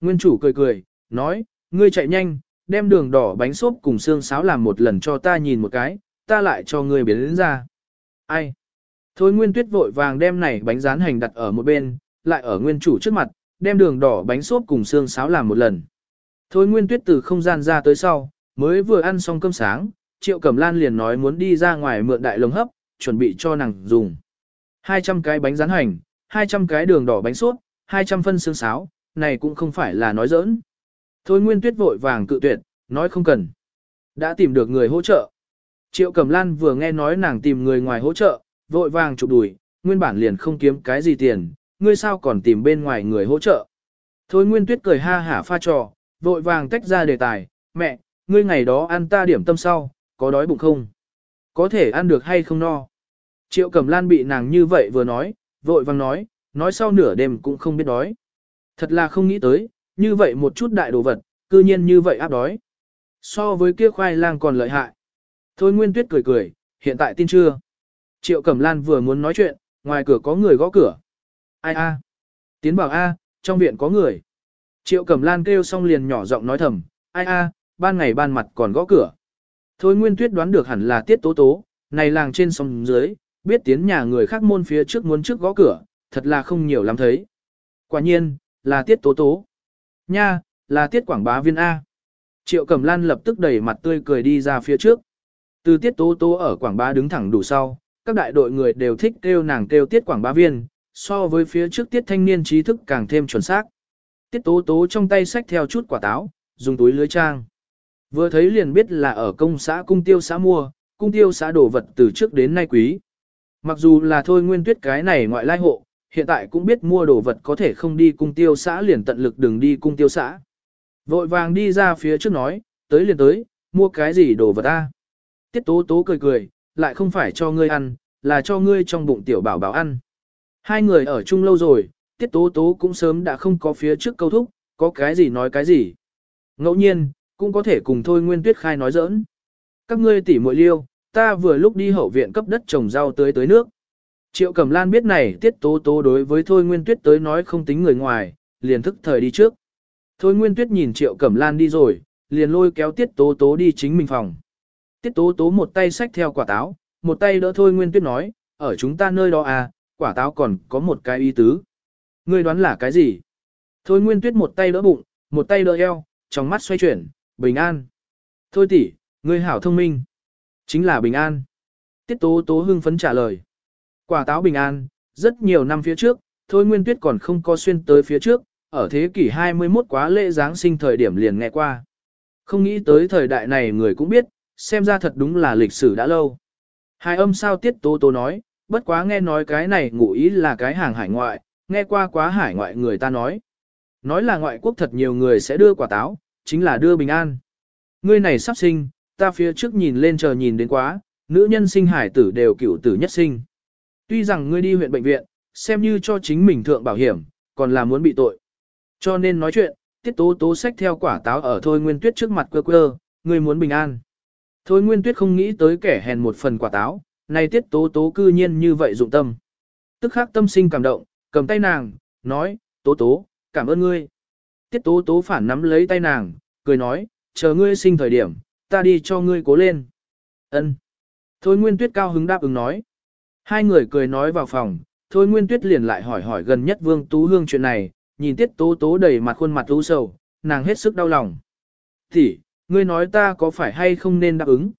Nguyên chủ cười cười, nói, ngươi chạy nhanh, đem đường đỏ bánh xốp cùng xương sáo làm một lần cho ta nhìn một cái, ta lại cho ngươi biến đến ra. Ai? Thôi Nguyên Tuyết vội vàng đem này bánh rán hành đặt ở một bên, lại ở nguyên chủ trước mặt, đem đường đỏ bánh xốp cùng xương sáo làm một lần. Thôi Nguyên Tuyết từ không gian ra tới sau, mới vừa ăn xong cơm sáng, Triệu Cẩm Lan liền nói muốn đi ra ngoài mượn đại lồng hấp, chuẩn bị cho nàng dùng. 200 cái bánh rán hành, 200 cái đường đỏ bánh xốp, 200 phân xương sáo, này cũng không phải là nói giỡn. Thôi Nguyên Tuyết vội vàng cự tuyệt, nói không cần. Đã tìm được người hỗ trợ. Triệu Cẩm Lan vừa nghe nói nàng tìm người ngoài hỗ trợ, vội vàng chụp đùi, nguyên bản liền không kiếm cái gì tiền, ngươi sao còn tìm bên ngoài người hỗ trợ. Thôi Nguyên Tuyết cười ha hả pha trò, vội vàng tách ra đề tài, mẹ, ngươi ngày đó ăn ta điểm tâm sau, có đói bụng không? Có thể ăn được hay không no? Triệu Cẩm Lan bị nàng như vậy vừa nói, vội vàng nói, nói sau nửa đêm cũng không biết đói. Thật là không nghĩ tới, như vậy một chút đại đồ vật, cư nhiên như vậy áp đói. So với kia khoai lang còn lợi hại. Thôi Nguyên Tuyết cười cười, hiện tại tin chưa? Triệu Cẩm Lan vừa muốn nói chuyện, ngoài cửa có người gõ cửa. Ai a? Tiến bảo a, trong viện có người. Triệu Cẩm Lan kêu xong liền nhỏ giọng nói thầm, ai a, ban ngày ban mặt còn gõ cửa. Thôi Nguyên Tuyết đoán được hẳn là tiết tố tố, này làng trên sông dưới, biết tiến nhà người khác môn phía trước muốn trước gõ cửa, thật là không nhiều lắm thấy. Quả nhiên, là tiết tố tố. Nha, là tiết quảng bá viên A. Triệu Cẩm Lan lập tức đẩy mặt tươi cười đi ra phía trước. Từ tiết tố tố ở quảng bá đứng thẳng đủ sau, các đại đội người đều thích kêu nàng kêu tiết quảng bá viên, so với phía trước tiết thanh niên trí thức càng thêm chuẩn xác. Tiết tố tố trong tay xách theo chút quả táo, dùng túi lưới trang. Vừa thấy liền biết là ở công xã cung tiêu xã mua, cung tiêu xã đổ vật từ trước đến nay quý. Mặc dù là thôi nguyên tuyết cái này ngoại lai hộ, hiện tại cũng biết mua đồ vật có thể không đi cung tiêu xã liền tận lực đừng đi cung tiêu xã. Vội vàng đi ra phía trước nói, tới liền tới, mua cái gì đồ vật ta. Tiết tố tố cười cười, lại không phải cho ngươi ăn, là cho ngươi trong bụng tiểu bảo bảo ăn. Hai người ở chung lâu rồi, tiết tố tố cũng sớm đã không có phía trước câu thúc, có cái gì nói cái gì. Ngẫu nhiên, cũng có thể cùng thôi nguyên tuyết khai nói giỡn. Các ngươi tỉ muội liêu, ta vừa lúc đi hậu viện cấp đất trồng rau tới tới nước. Triệu Cẩm Lan biết này tiết tố tố đối với Thôi Nguyên Tuyết tới nói không tính người ngoài, liền thức thời đi trước. Thôi Nguyên Tuyết nhìn Triệu Cẩm Lan đi rồi, liền lôi kéo tiết tố tố đi chính mình phòng. Tiết tố tố một tay xách theo quả táo, một tay đỡ Thôi Nguyên Tuyết nói, ở chúng ta nơi đó à, quả táo còn có một cái ý tứ. Ngươi đoán là cái gì? Thôi Nguyên Tuyết một tay đỡ bụng, một tay đỡ eo, trong mắt xoay chuyển, bình an. Thôi tỷ, ngươi hảo thông minh. Chính là bình an. Tiết tố tố hưng phấn trả lời. Quả táo bình an, rất nhiều năm phía trước, thôi nguyên tuyết còn không có xuyên tới phía trước, ở thế kỷ 21 quá lễ Giáng sinh thời điểm liền nghe qua. Không nghĩ tới thời đại này người cũng biết, xem ra thật đúng là lịch sử đã lâu. Hai âm sao tiết tố tố nói, bất quá nghe nói cái này ngụ ý là cái hàng hải ngoại, nghe qua quá hải ngoại người ta nói. Nói là ngoại quốc thật nhiều người sẽ đưa quả táo, chính là đưa bình an. Ngươi này sắp sinh, ta phía trước nhìn lên chờ nhìn đến quá, nữ nhân sinh hải tử đều cựu tử nhất sinh. Tuy rằng ngươi đi huyện bệnh viện, xem như cho chính mình thượng bảo hiểm, còn là muốn bị tội. Cho nên nói chuyện, tiết tố tố sách theo quả táo ở Thôi Nguyên Tuyết trước mặt cơ cơ, ngươi muốn bình an. Thôi Nguyên Tuyết không nghĩ tới kẻ hèn một phần quả táo, này tiết tố tố cư nhiên như vậy dụng tâm. Tức khắc tâm sinh cảm động, cầm tay nàng, nói, tố tố, cảm ơn ngươi. Tiết tố tố phản nắm lấy tay nàng, cười nói, chờ ngươi sinh thời điểm, ta đi cho ngươi cố lên. Ân. Thôi Nguyên Tuyết cao hứng đáp ứng nói. Hai người cười nói vào phòng, thôi Nguyên Tuyết liền lại hỏi hỏi gần nhất Vương Tú Hương chuyện này, nhìn Tiết Tố Tố đầy mặt khuôn mặt u sầu, nàng hết sức đau lòng. Thì, ngươi nói ta có phải hay không nên đáp ứng?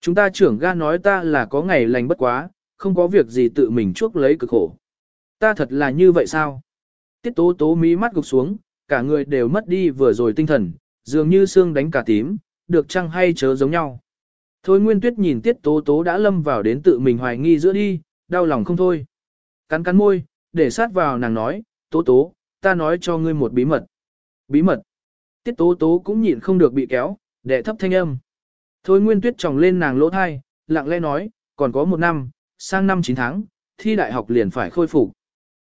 Chúng ta trưởng ga nói ta là có ngày lành bất quá, không có việc gì tự mình chuốc lấy cực khổ. Ta thật là như vậy sao? Tiết Tố Tố mí mắt gục xuống, cả người đều mất đi vừa rồi tinh thần, dường như xương đánh cả tím, được chăng hay chớ giống nhau. Thôi Nguyên Tuyết nhìn Tiết Tố Tố đã lâm vào đến tự mình hoài nghi giữa đi, đau lòng không thôi. Cắn cắn môi, để sát vào nàng nói, Tố Tố, ta nói cho ngươi một bí mật. Bí mật. Tiết Tố Tố cũng nhịn không được bị kéo, để thấp thanh âm. Thôi Nguyên Tuyết tròng lên nàng lỗ thai, lặng lẽ nói, còn có một năm, sang năm 9 tháng, thi đại học liền phải khôi phục.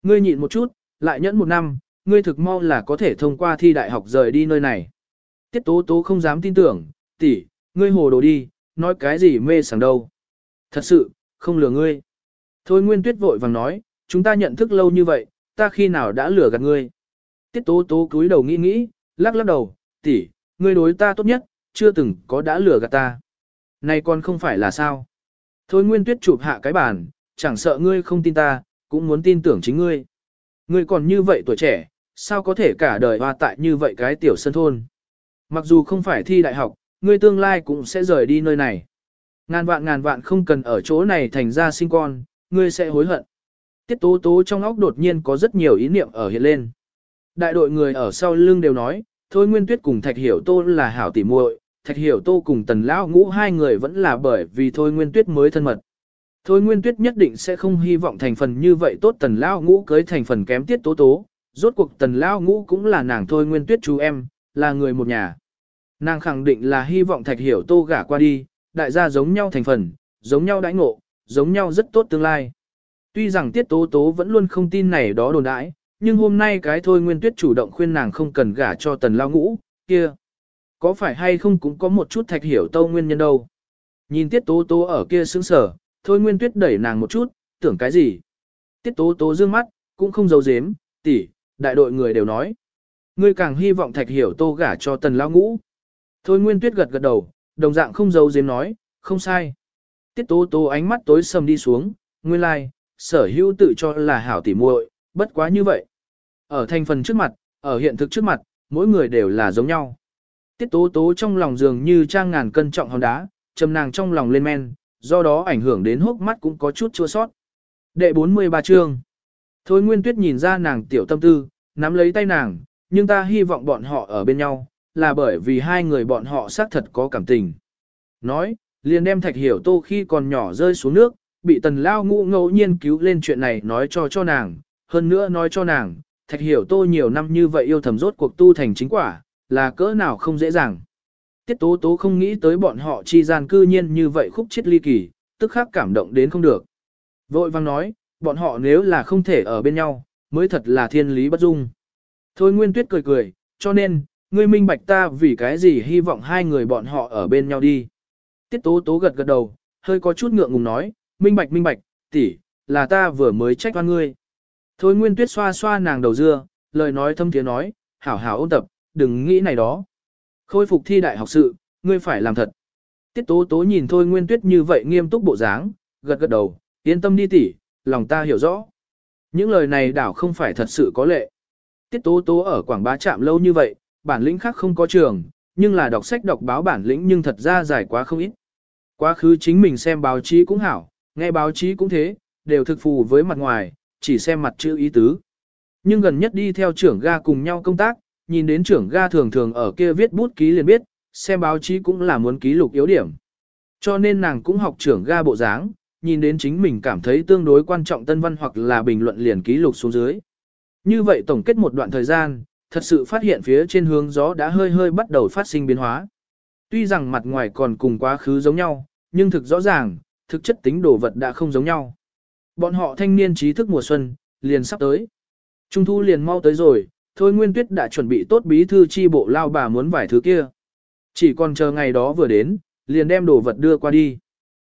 Ngươi nhịn một chút, lại nhẫn một năm, ngươi thực mau là có thể thông qua thi đại học rời đi nơi này. Tiết Tố Tố không dám tin tưởng, tỷ, ngươi hồ đồ đi, nói cái gì mê sảng đâu. Thật sự, không lừa ngươi. Thôi Nguyên Tuyết vội vàng nói, chúng ta nhận thức lâu như vậy, ta khi nào đã lừa gạt ngươi. Tiết tố tố cúi đầu nghĩ nghĩ, lắc lắc đầu, tỷ, ngươi đối ta tốt nhất, chưa từng có đã lừa gạt ta. Này còn không phải là sao. Thôi nguyên tuyết chụp hạ cái bàn, chẳng sợ ngươi không tin ta, cũng muốn tin tưởng chính ngươi. Ngươi còn như vậy tuổi trẻ, sao có thể cả đời hoa tại như vậy cái tiểu sân thôn. Mặc dù không phải thi đại học, ngươi tương lai cũng sẽ rời đi nơi này. Ngàn vạn ngàn vạn không cần ở chỗ này thành ra sinh con, ngươi sẽ hối hận. Tiết tố tố trong óc đột nhiên có rất nhiều ý niệm ở hiện lên. Đại đội người ở sau lưng đều nói, thôi nguyên tuyết cùng thạch hiểu tô là hảo tỉ muội, thạch hiểu tô cùng tần lão ngũ hai người vẫn là bởi vì thôi nguyên tuyết mới thân mật. Thôi nguyên tuyết nhất định sẽ không hy vọng thành phần như vậy tốt tần lão ngũ cưới thành phần kém tiết tố tố, rốt cuộc tần lão ngũ cũng là nàng thôi nguyên tuyết chú em, là người một nhà. Nàng khẳng định là hy vọng thạch hiểu tô gả qua đi, đại gia giống nhau thành phần, giống nhau đãi ngộ, giống nhau rất tốt tương lai. Tuy rằng tiết tố tố vẫn luôn không tin này đó đồn đãi, nhưng hôm nay cái thôi nguyên tuyết chủ động khuyên nàng không cần gả cho tần lao ngũ, kia. Có phải hay không cũng có một chút thạch hiểu tâu nguyên nhân đâu. Nhìn tiết tố tố ở kia sững sở, thôi nguyên tuyết đẩy nàng một chút, tưởng cái gì. Tiết tố tố dương mắt, cũng không giấu giếm, tỷ, đại đội người đều nói. Ngươi càng hy vọng thạch hiểu tô gả cho tần lao ngũ. Thôi nguyên tuyết gật gật đầu, đồng dạng không giấu giếm nói, không sai. Tiết tố tố ánh mắt tối sầm đi xuống, nguyên lai, like, sở hữu tự cho là hảo tỉ muội, bất quá như vậy. Ở thành phần trước mặt, ở hiện thực trước mặt, mỗi người đều là giống nhau. Tiết tố tố trong lòng dường như trang ngàn cân trọng hòn đá, trầm nàng trong lòng lên men, do đó ảnh hưởng đến hốc mắt cũng có chút chua sót. Đệ 43 chương. Thôi Nguyên Tuyết nhìn ra nàng tiểu tâm tư, nắm lấy tay nàng, nhưng ta hy vọng bọn họ ở bên nhau, là bởi vì hai người bọn họ xác thật có cảm tình. Nói, liền đem thạch hiểu tô khi còn nhỏ rơi xuống nước, bị tần lao ngũ ngẫu nhiên cứu lên chuyện này nói cho cho nàng, hơn nữa nói cho nàng, thạch hiểu tô nhiều năm như vậy yêu thầm rốt cuộc tu thành chính quả, là cỡ nào không dễ dàng. Tiết tố tố không nghĩ tới bọn họ chi gian cư nhiên như vậy khúc chết ly kỳ, tức khắc cảm động đến không được. Vội vang nói, bọn họ nếu là không thể ở bên nhau, mới thật là thiên lý bất dung. Thôi Nguyên Tuyết cười cười, cho nên, ngươi minh bạch ta vì cái gì hy vọng hai người bọn họ ở bên nhau đi. Tiết tố tố gật gật đầu, hơi có chút ngượng ngùng nói, minh bạch minh bạch, tỷ, là ta vừa mới trách oan ngươi. Thôi Nguyên Tuyết xoa xoa nàng đầu dưa, lời nói thâm tiếng nói, hảo hảo ôn tập, đừng nghĩ này đó. Khôi phục thi đại học sự, ngươi phải làm thật. Tiết tố tố nhìn Thôi Nguyên Tuyết như vậy nghiêm túc bộ dáng, gật gật đầu, yên tâm đi tỷ, lòng ta hiểu rõ. Những lời này đảo không phải thật sự có lệ. Tiết tố tố ở Quảng Bá Trạm lâu như vậy, bản lĩnh khác không có trường, nhưng là đọc sách đọc báo bản lĩnh nhưng thật ra dài quá không ít. Quá khứ chính mình xem báo chí cũng hảo, nghe báo chí cũng thế, đều thực phù với mặt ngoài, chỉ xem mặt chữ ý tứ. Nhưng gần nhất đi theo trưởng ga cùng nhau công tác, nhìn đến trưởng ga thường thường ở kia viết bút ký liền biết, xem báo chí cũng là muốn ký lục yếu điểm. Cho nên nàng cũng học trưởng ga bộ dáng, nhìn đến chính mình cảm thấy tương đối quan trọng tân văn hoặc là bình luận liền ký lục xuống dưới. Như vậy tổng kết một đoạn thời gian, thật sự phát hiện phía trên hướng gió đã hơi hơi bắt đầu phát sinh biến hóa. Tuy rằng mặt ngoài còn cùng quá khứ giống nhau, nhưng thực rõ ràng, thực chất tính đồ vật đã không giống nhau. Bọn họ thanh niên trí thức mùa xuân, liền sắp tới. Trung thu liền mau tới rồi, thôi Nguyên Tuyết đã chuẩn bị tốt bí thư chi bộ lao bà muốn vài thứ kia. Chỉ còn chờ ngày đó vừa đến, liền đem đồ vật đưa qua đi.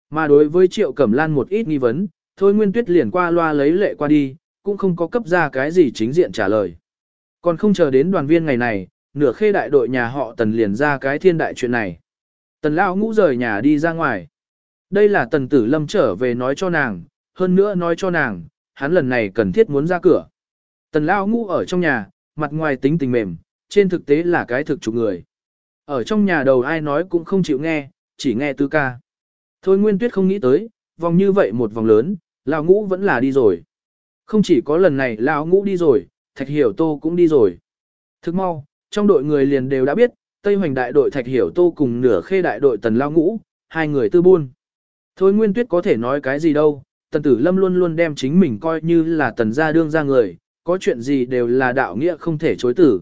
Mà đối với Triệu Cẩm Lan một ít nghi vấn, thôi Nguyên Tuyết liền qua loa lấy lệ qua đi, cũng không có cấp ra cái gì chính diện trả lời. Còn không chờ đến đoàn viên ngày này, nửa khê đại đội nhà họ tần liền ra cái thiên đại chuyện này. Tần lão ngũ rời nhà đi ra ngoài. Đây là tần tử lâm trở về nói cho nàng, hơn nữa nói cho nàng, hắn lần này cần thiết muốn ra cửa. Tần lão ngũ ở trong nhà, mặt ngoài tính tình mềm, trên thực tế là cái thực chủ người. Ở trong nhà đầu ai nói cũng không chịu nghe, chỉ nghe tư ca. Thôi Nguyên Tuyết không nghĩ tới, vòng như vậy một vòng lớn, lão ngũ vẫn là đi rồi. Không chỉ có lần này lão ngũ đi rồi, Thạch Hiểu Tô cũng đi rồi. Thức mau, trong đội người liền đều đã biết, Tây Hoành đại đội Thạch Hiểu Tô cùng nửa khê đại đội Tần Lao Ngũ, hai người tư buôn. Thôi Nguyên Tuyết có thể nói cái gì đâu, Tần Tử Lâm luôn luôn đem chính mình coi như là Tần gia đương ra người, có chuyện gì đều là đạo nghĩa không thể chối tử.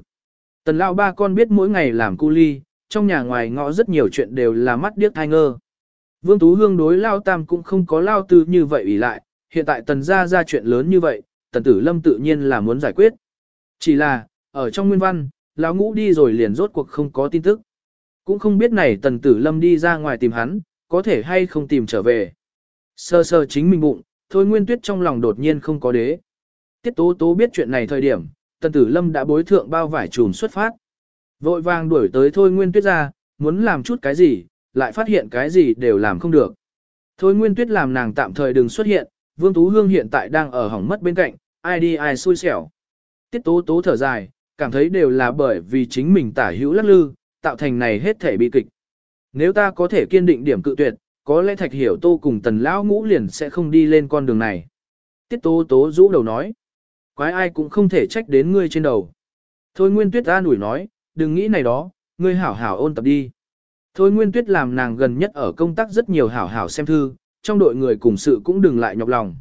Tần Lao ba con biết mỗi ngày làm cu ly, trong nhà ngoài ngõ rất nhiều chuyện đều là mắt điếc thai ngơ. Vương Tú Hương đối Lao Tam cũng không có Lao Tư như vậy ủy lại, hiện tại Tần gia ra chuyện lớn như vậy, Tần Tử Lâm tự nhiên là muốn giải quyết. Chỉ là, ở trong nguyên văn, lão ngũ đi rồi liền rốt cuộc không có tin tức. Cũng không biết này Tần Tử Lâm đi ra ngoài tìm hắn, có thể hay không tìm trở về. Sơ sơ chính mình bụng, thôi nguyên tuyết trong lòng đột nhiên không có đế. Tiết tố tố biết chuyện này thời điểm, Tần Tử Lâm đã bối thượng bao vải trùm xuất phát. Vội vàng đuổi tới Thôi Nguyên Tuyết ra, muốn làm chút cái gì, lại phát hiện cái gì đều làm không được. Thôi Nguyên Tuyết làm nàng tạm thời đừng xuất hiện, Vương Tú Hương hiện tại đang ở hỏng mất bên cạnh, ai đi ai xui xẻo. Tiết tố tố thở dài, cảm thấy đều là bởi vì chính mình tả hữu lắc lư, tạo thành này hết thể bị kịch. Nếu ta có thể kiên định điểm cự tuyệt, có lẽ thạch hiểu tô cùng tần lão ngũ liền sẽ không đi lên con đường này. Tiết tố tố rũ đầu nói, quái ai cũng không thể trách đến ngươi trên đầu. Thôi Nguyên Tuyết an ủi nói, đừng nghĩ này đó, ngươi hảo hảo ôn tập đi. Thôi Nguyên Tuyết làm nàng gần nhất ở công tác rất nhiều hảo hảo xem thư, trong đội người cùng sự cũng đừng lại nhọc lòng.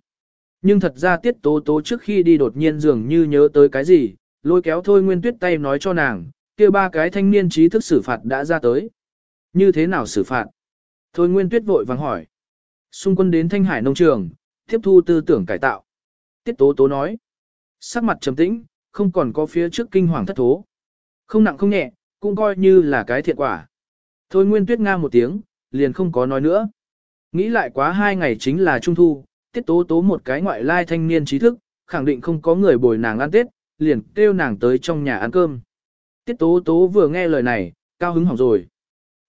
Nhưng thật ra tiết tố tố trước khi đi đột nhiên dường như nhớ tới cái gì, lôi kéo Thôi Nguyên Tuyết tay nói cho nàng, kia ba cái thanh niên trí thức xử phạt đã ra tới. Như thế nào xử phạt? Thôi Nguyên Tuyết vội vàng hỏi. Xung quân đến Thanh Hải nông trường, tiếp thu tư tưởng cải tạo. Tiết Tố Tố nói. Sắc mặt trầm tĩnh, không còn có phía trước kinh hoàng thất thố. Không nặng không nhẹ, cũng coi như là cái thiện quả. Thôi Nguyên Tuyết nga một tiếng, liền không có nói nữa. Nghĩ lại quá hai ngày chính là Trung Thu, Tiết Tố Tố một cái ngoại lai thanh niên trí thức, khẳng định không có người bồi nàng ăn Tết, liền kêu nàng tới trong nhà ăn cơm. Tiết Tố Tố vừa nghe lời này, cao hứng hỏng rồi.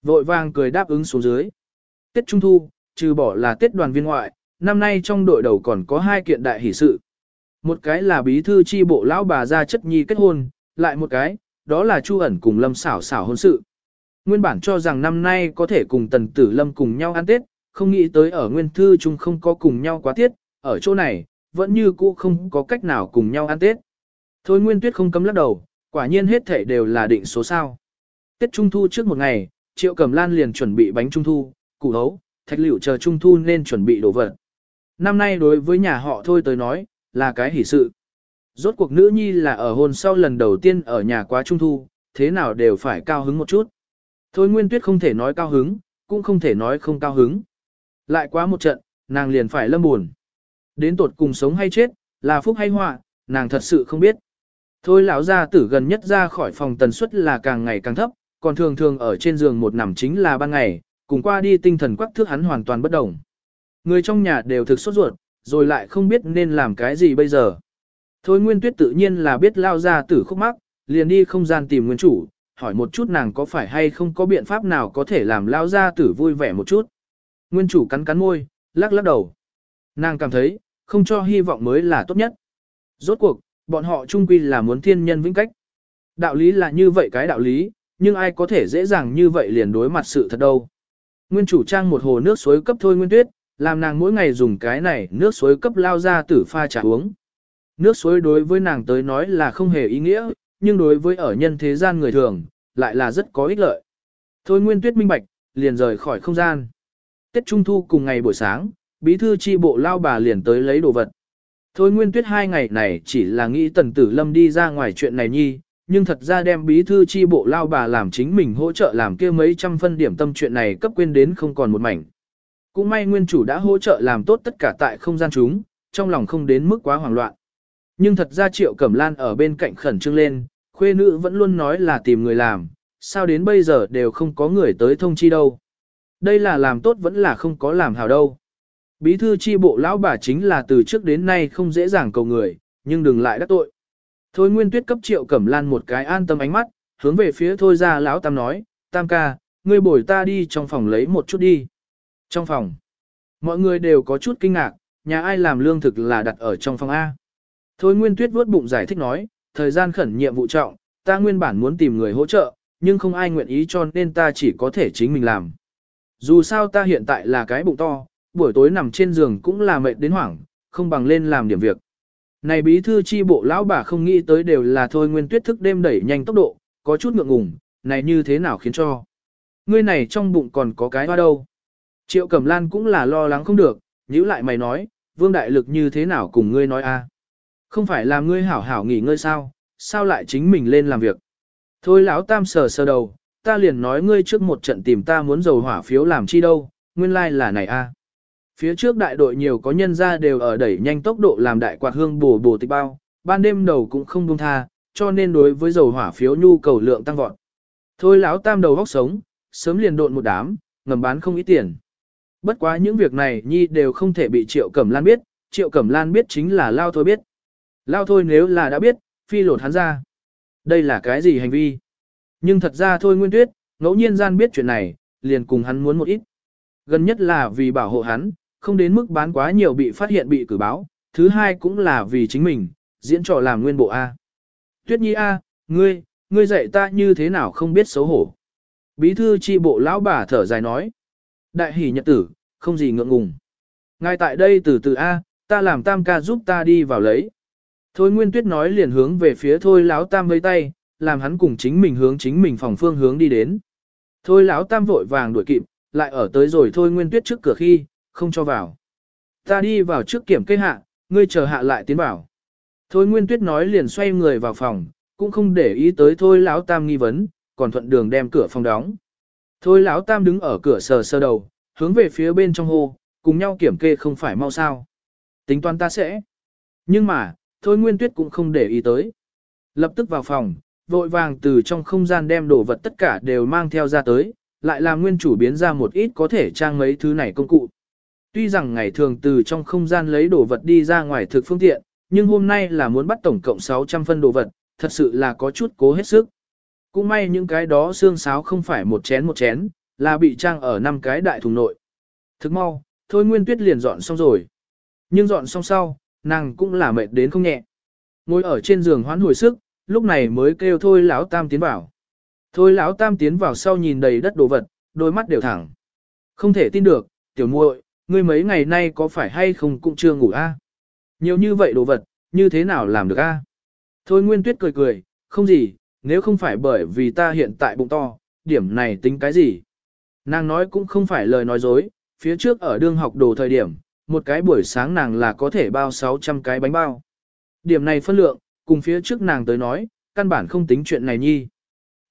Vội vàng cười đáp ứng xuống dưới. Tết Trung Thu, trừ bỏ là Tết đoàn viên ngoại, năm nay trong đội đầu còn có hai kiện đại hỷ sự. Một cái là bí thư chi bộ lão bà gia chất nhi kết hôn, lại một cái, đó là Chu ẩn cùng Lâm xảo xảo hôn sự. Nguyên bản cho rằng năm nay có thể cùng Tần Tử Lâm cùng nhau ăn Tết, không nghĩ tới ở Nguyên Thư chung không có cùng nhau quá tiết, ở chỗ này, vẫn như cũ không có cách nào cùng nhau ăn Tết. Thôi Nguyên Tuyết không cấm lắc đầu, quả nhiên hết thể đều là định số sao. Tết Trung Thu trước một ngày, Triệu Cẩm Lan liền chuẩn bị bánh Trung Thu, củ hấu, thạch liệu chờ Trung Thu nên chuẩn bị đồ vật. Năm nay đối với nhà họ thôi tới nói, là cái hỷ sự. Rốt cuộc nữ nhi là ở hôn sau lần đầu tiên ở nhà quá Trung Thu, thế nào đều phải cao hứng một chút. Thôi Nguyên Tuyết không thể nói cao hứng, cũng không thể nói không cao hứng. Lại quá một trận, nàng liền phải lâm buồn. Đến tột cùng sống hay chết, là phúc hay họa, nàng thật sự không biết. Thôi lão gia tử gần nhất ra khỏi phòng tần suất là càng ngày càng thấp, còn thường thường ở trên giường một nằm chính là ban ngày, cùng qua đi tinh thần quắc thước hắn hoàn toàn bất đồng. Người trong nhà đều thực sốt ruột, rồi lại không biết nên làm cái gì bây giờ. Thôi Nguyên Tuyết tự nhiên là biết lao gia tử khúc mắc, liền đi không gian tìm nguyên chủ, hỏi một chút nàng có phải hay không có biện pháp nào có thể làm lao gia tử vui vẻ một chút. Nguyên chủ cắn cắn môi, lắc lắc đầu. Nàng cảm thấy, không cho hy vọng mới là tốt nhất. Rốt cuộc, bọn họ chung quy là muốn thiên nhân vĩnh cách. Đạo lý là như vậy cái đạo lý, nhưng ai có thể dễ dàng như vậy liền đối mặt sự thật đâu. Nguyên chủ trang một hồ nước suối cấp thôi nguyên tuyết, làm nàng mỗi ngày dùng cái này nước suối cấp lao ra tử pha trà uống. Nước suối đối với nàng tới nói là không hề ý nghĩa, nhưng đối với ở nhân thế gian người thường, lại là rất có ích lợi. Thôi nguyên tuyết minh bạch, liền rời khỏi không gian. Tết Trung Thu cùng ngày buổi sáng, bí thư chi bộ lao bà liền tới lấy đồ vật. Thôi nguyên tuyết hai ngày này chỉ là nghĩ tần tử lâm đi ra ngoài chuyện này nhi, nhưng thật ra đem bí thư chi bộ lao bà làm chính mình hỗ trợ làm kia mấy trăm phân điểm tâm chuyện này cấp quên đến không còn một mảnh. Cũng may nguyên chủ đã hỗ trợ làm tốt tất cả tại không gian chúng, trong lòng không đến mức quá hoảng loạn. Nhưng thật ra Triệu Cẩm Lan ở bên cạnh khẩn trương lên, khuê nữ vẫn luôn nói là tìm người làm, sao đến bây giờ đều không có người tới thông chi đâu. Đây là làm tốt vẫn là không có làm hảo đâu. Bí thư chi bộ lão bà chính là từ trước đến nay không dễ dàng cầu người, nhưng đừng lại đắc tội. Thôi Nguyên Tuyết cấp Triệu Cẩm Lan một cái an tâm ánh mắt, hướng về phía Thôi ra lão Tam nói, Tam ca, ngươi bồi ta đi trong phòng lấy một chút đi. Trong phòng, mọi người đều có chút kinh ngạc, nhà ai làm lương thực là đặt ở trong phòng A. Thôi Nguyên Tuyết vuốt bụng giải thích nói, thời gian khẩn nhiệm vụ trọng, ta nguyên bản muốn tìm người hỗ trợ, nhưng không ai nguyện ý cho nên ta chỉ có thể chính mình làm. Dù sao ta hiện tại là cái bụng to, buổi tối nằm trên giường cũng là mệt đến hoảng, không bằng lên làm điểm việc. Này bí thư chi bộ lão bà không nghĩ tới đều là thôi nguyên tuyết thức đêm đẩy nhanh tốc độ, có chút ngượng ngùng, này như thế nào khiến cho. Ngươi này trong bụng còn có cái hoa đâu. Triệu Cẩm Lan cũng là lo lắng không được, nhíu lại mày nói, vương đại lực như thế nào cùng ngươi nói a? Không phải làm ngươi hảo hảo nghỉ ngơi sao, sao lại chính mình lên làm việc. Thôi lão tam sờ sờ đầu, ta liền nói ngươi trước một trận tìm ta muốn dầu hỏa phiếu làm chi đâu, nguyên lai like là này a. Phía trước đại đội nhiều có nhân ra đều ở đẩy nhanh tốc độ làm đại quạt hương bổ bổ tịch bao, ban đêm đầu cũng không buông tha, cho nên đối với dầu hỏa phiếu nhu cầu lượng tăng vọt. Thôi lão tam đầu góc sống, sớm liền độn một đám, ngầm bán không ít tiền. Bất quá những việc này nhi đều không thể bị Triệu Cẩm Lan biết, Triệu Cẩm Lan biết chính là Lao Thôi biết. Lao Thôi nếu là đã biết, phi lột hắn ra. Đây là cái gì hành vi? Nhưng thật ra thôi Nguyên Tuyết, ngẫu nhiên gian biết chuyện này, liền cùng hắn muốn một ít. Gần nhất là vì bảo hộ hắn, không đến mức bán quá nhiều bị phát hiện bị cử báo, thứ hai cũng là vì chính mình, diễn trò làm nguyên bộ A. Tuyết Nhi A, ngươi, ngươi dạy ta như thế nào không biết xấu hổ. Bí thư chi bộ lão bà thở dài nói. Đại hỷ nhật tử, không gì ngượng ngùng. Ngay tại đây từ từ A, ta làm tam ca giúp ta đi vào lấy. Thôi Nguyên Tuyết nói liền hướng về phía Thôi Lão Tam với tay, làm hắn cùng chính mình hướng chính mình phòng phương hướng đi đến. Thôi Lão Tam vội vàng đuổi kịp, lại ở tới rồi Thôi Nguyên Tuyết trước cửa khi, không cho vào. Ta đi vào trước kiểm cây hạ, ngươi chờ hạ lại tiến vào. Thôi Nguyên Tuyết nói liền xoay người vào phòng, cũng không để ý tới Thôi Lão Tam nghi vấn, còn thuận đường đem cửa phòng đóng. Thôi Lão Tam đứng ở cửa sờ sơ đầu, hướng về phía bên trong hô, cùng nhau kiểm kê không phải mau sao. Tính toán ta sẽ. Nhưng mà, Thôi Nguyên Tuyết cũng không để ý tới. Lập tức vào phòng, vội vàng từ trong không gian đem đồ vật tất cả đều mang theo ra tới, lại làm nguyên chủ biến ra một ít có thể trang mấy thứ này công cụ. Tuy rằng ngày thường từ trong không gian lấy đồ vật đi ra ngoài thực phương tiện, nhưng hôm nay là muốn bắt tổng cộng 600 phân đồ vật, thật sự là có chút cố hết sức. Cũng may những cái đó xương sáo không phải một chén một chén, là bị trang ở năm cái đại thùng nội. Thức mau, thôi Nguyên Tuyết liền dọn xong rồi. Nhưng dọn xong sau, nàng cũng là mệt đến không nhẹ. Ngồi ở trên giường hoán hồi sức, lúc này mới kêu thôi lão tam tiến vào. Thôi lão tam tiến vào sau nhìn đầy đất đồ vật, đôi mắt đều thẳng. Không thể tin được, tiểu muội, ngươi mấy ngày nay có phải hay không cũng chưa ngủ a? Nhiều như vậy đồ vật, như thế nào làm được a? Thôi Nguyên Tuyết cười cười, không gì, nếu không phải bởi vì ta hiện tại bụng to, điểm này tính cái gì? Nàng nói cũng không phải lời nói dối, phía trước ở đương học đồ thời điểm, một cái buổi sáng nàng là có thể bao 600 cái bánh bao. Điểm này phân lượng, cùng phía trước nàng tới nói, căn bản không tính chuyện này nhi.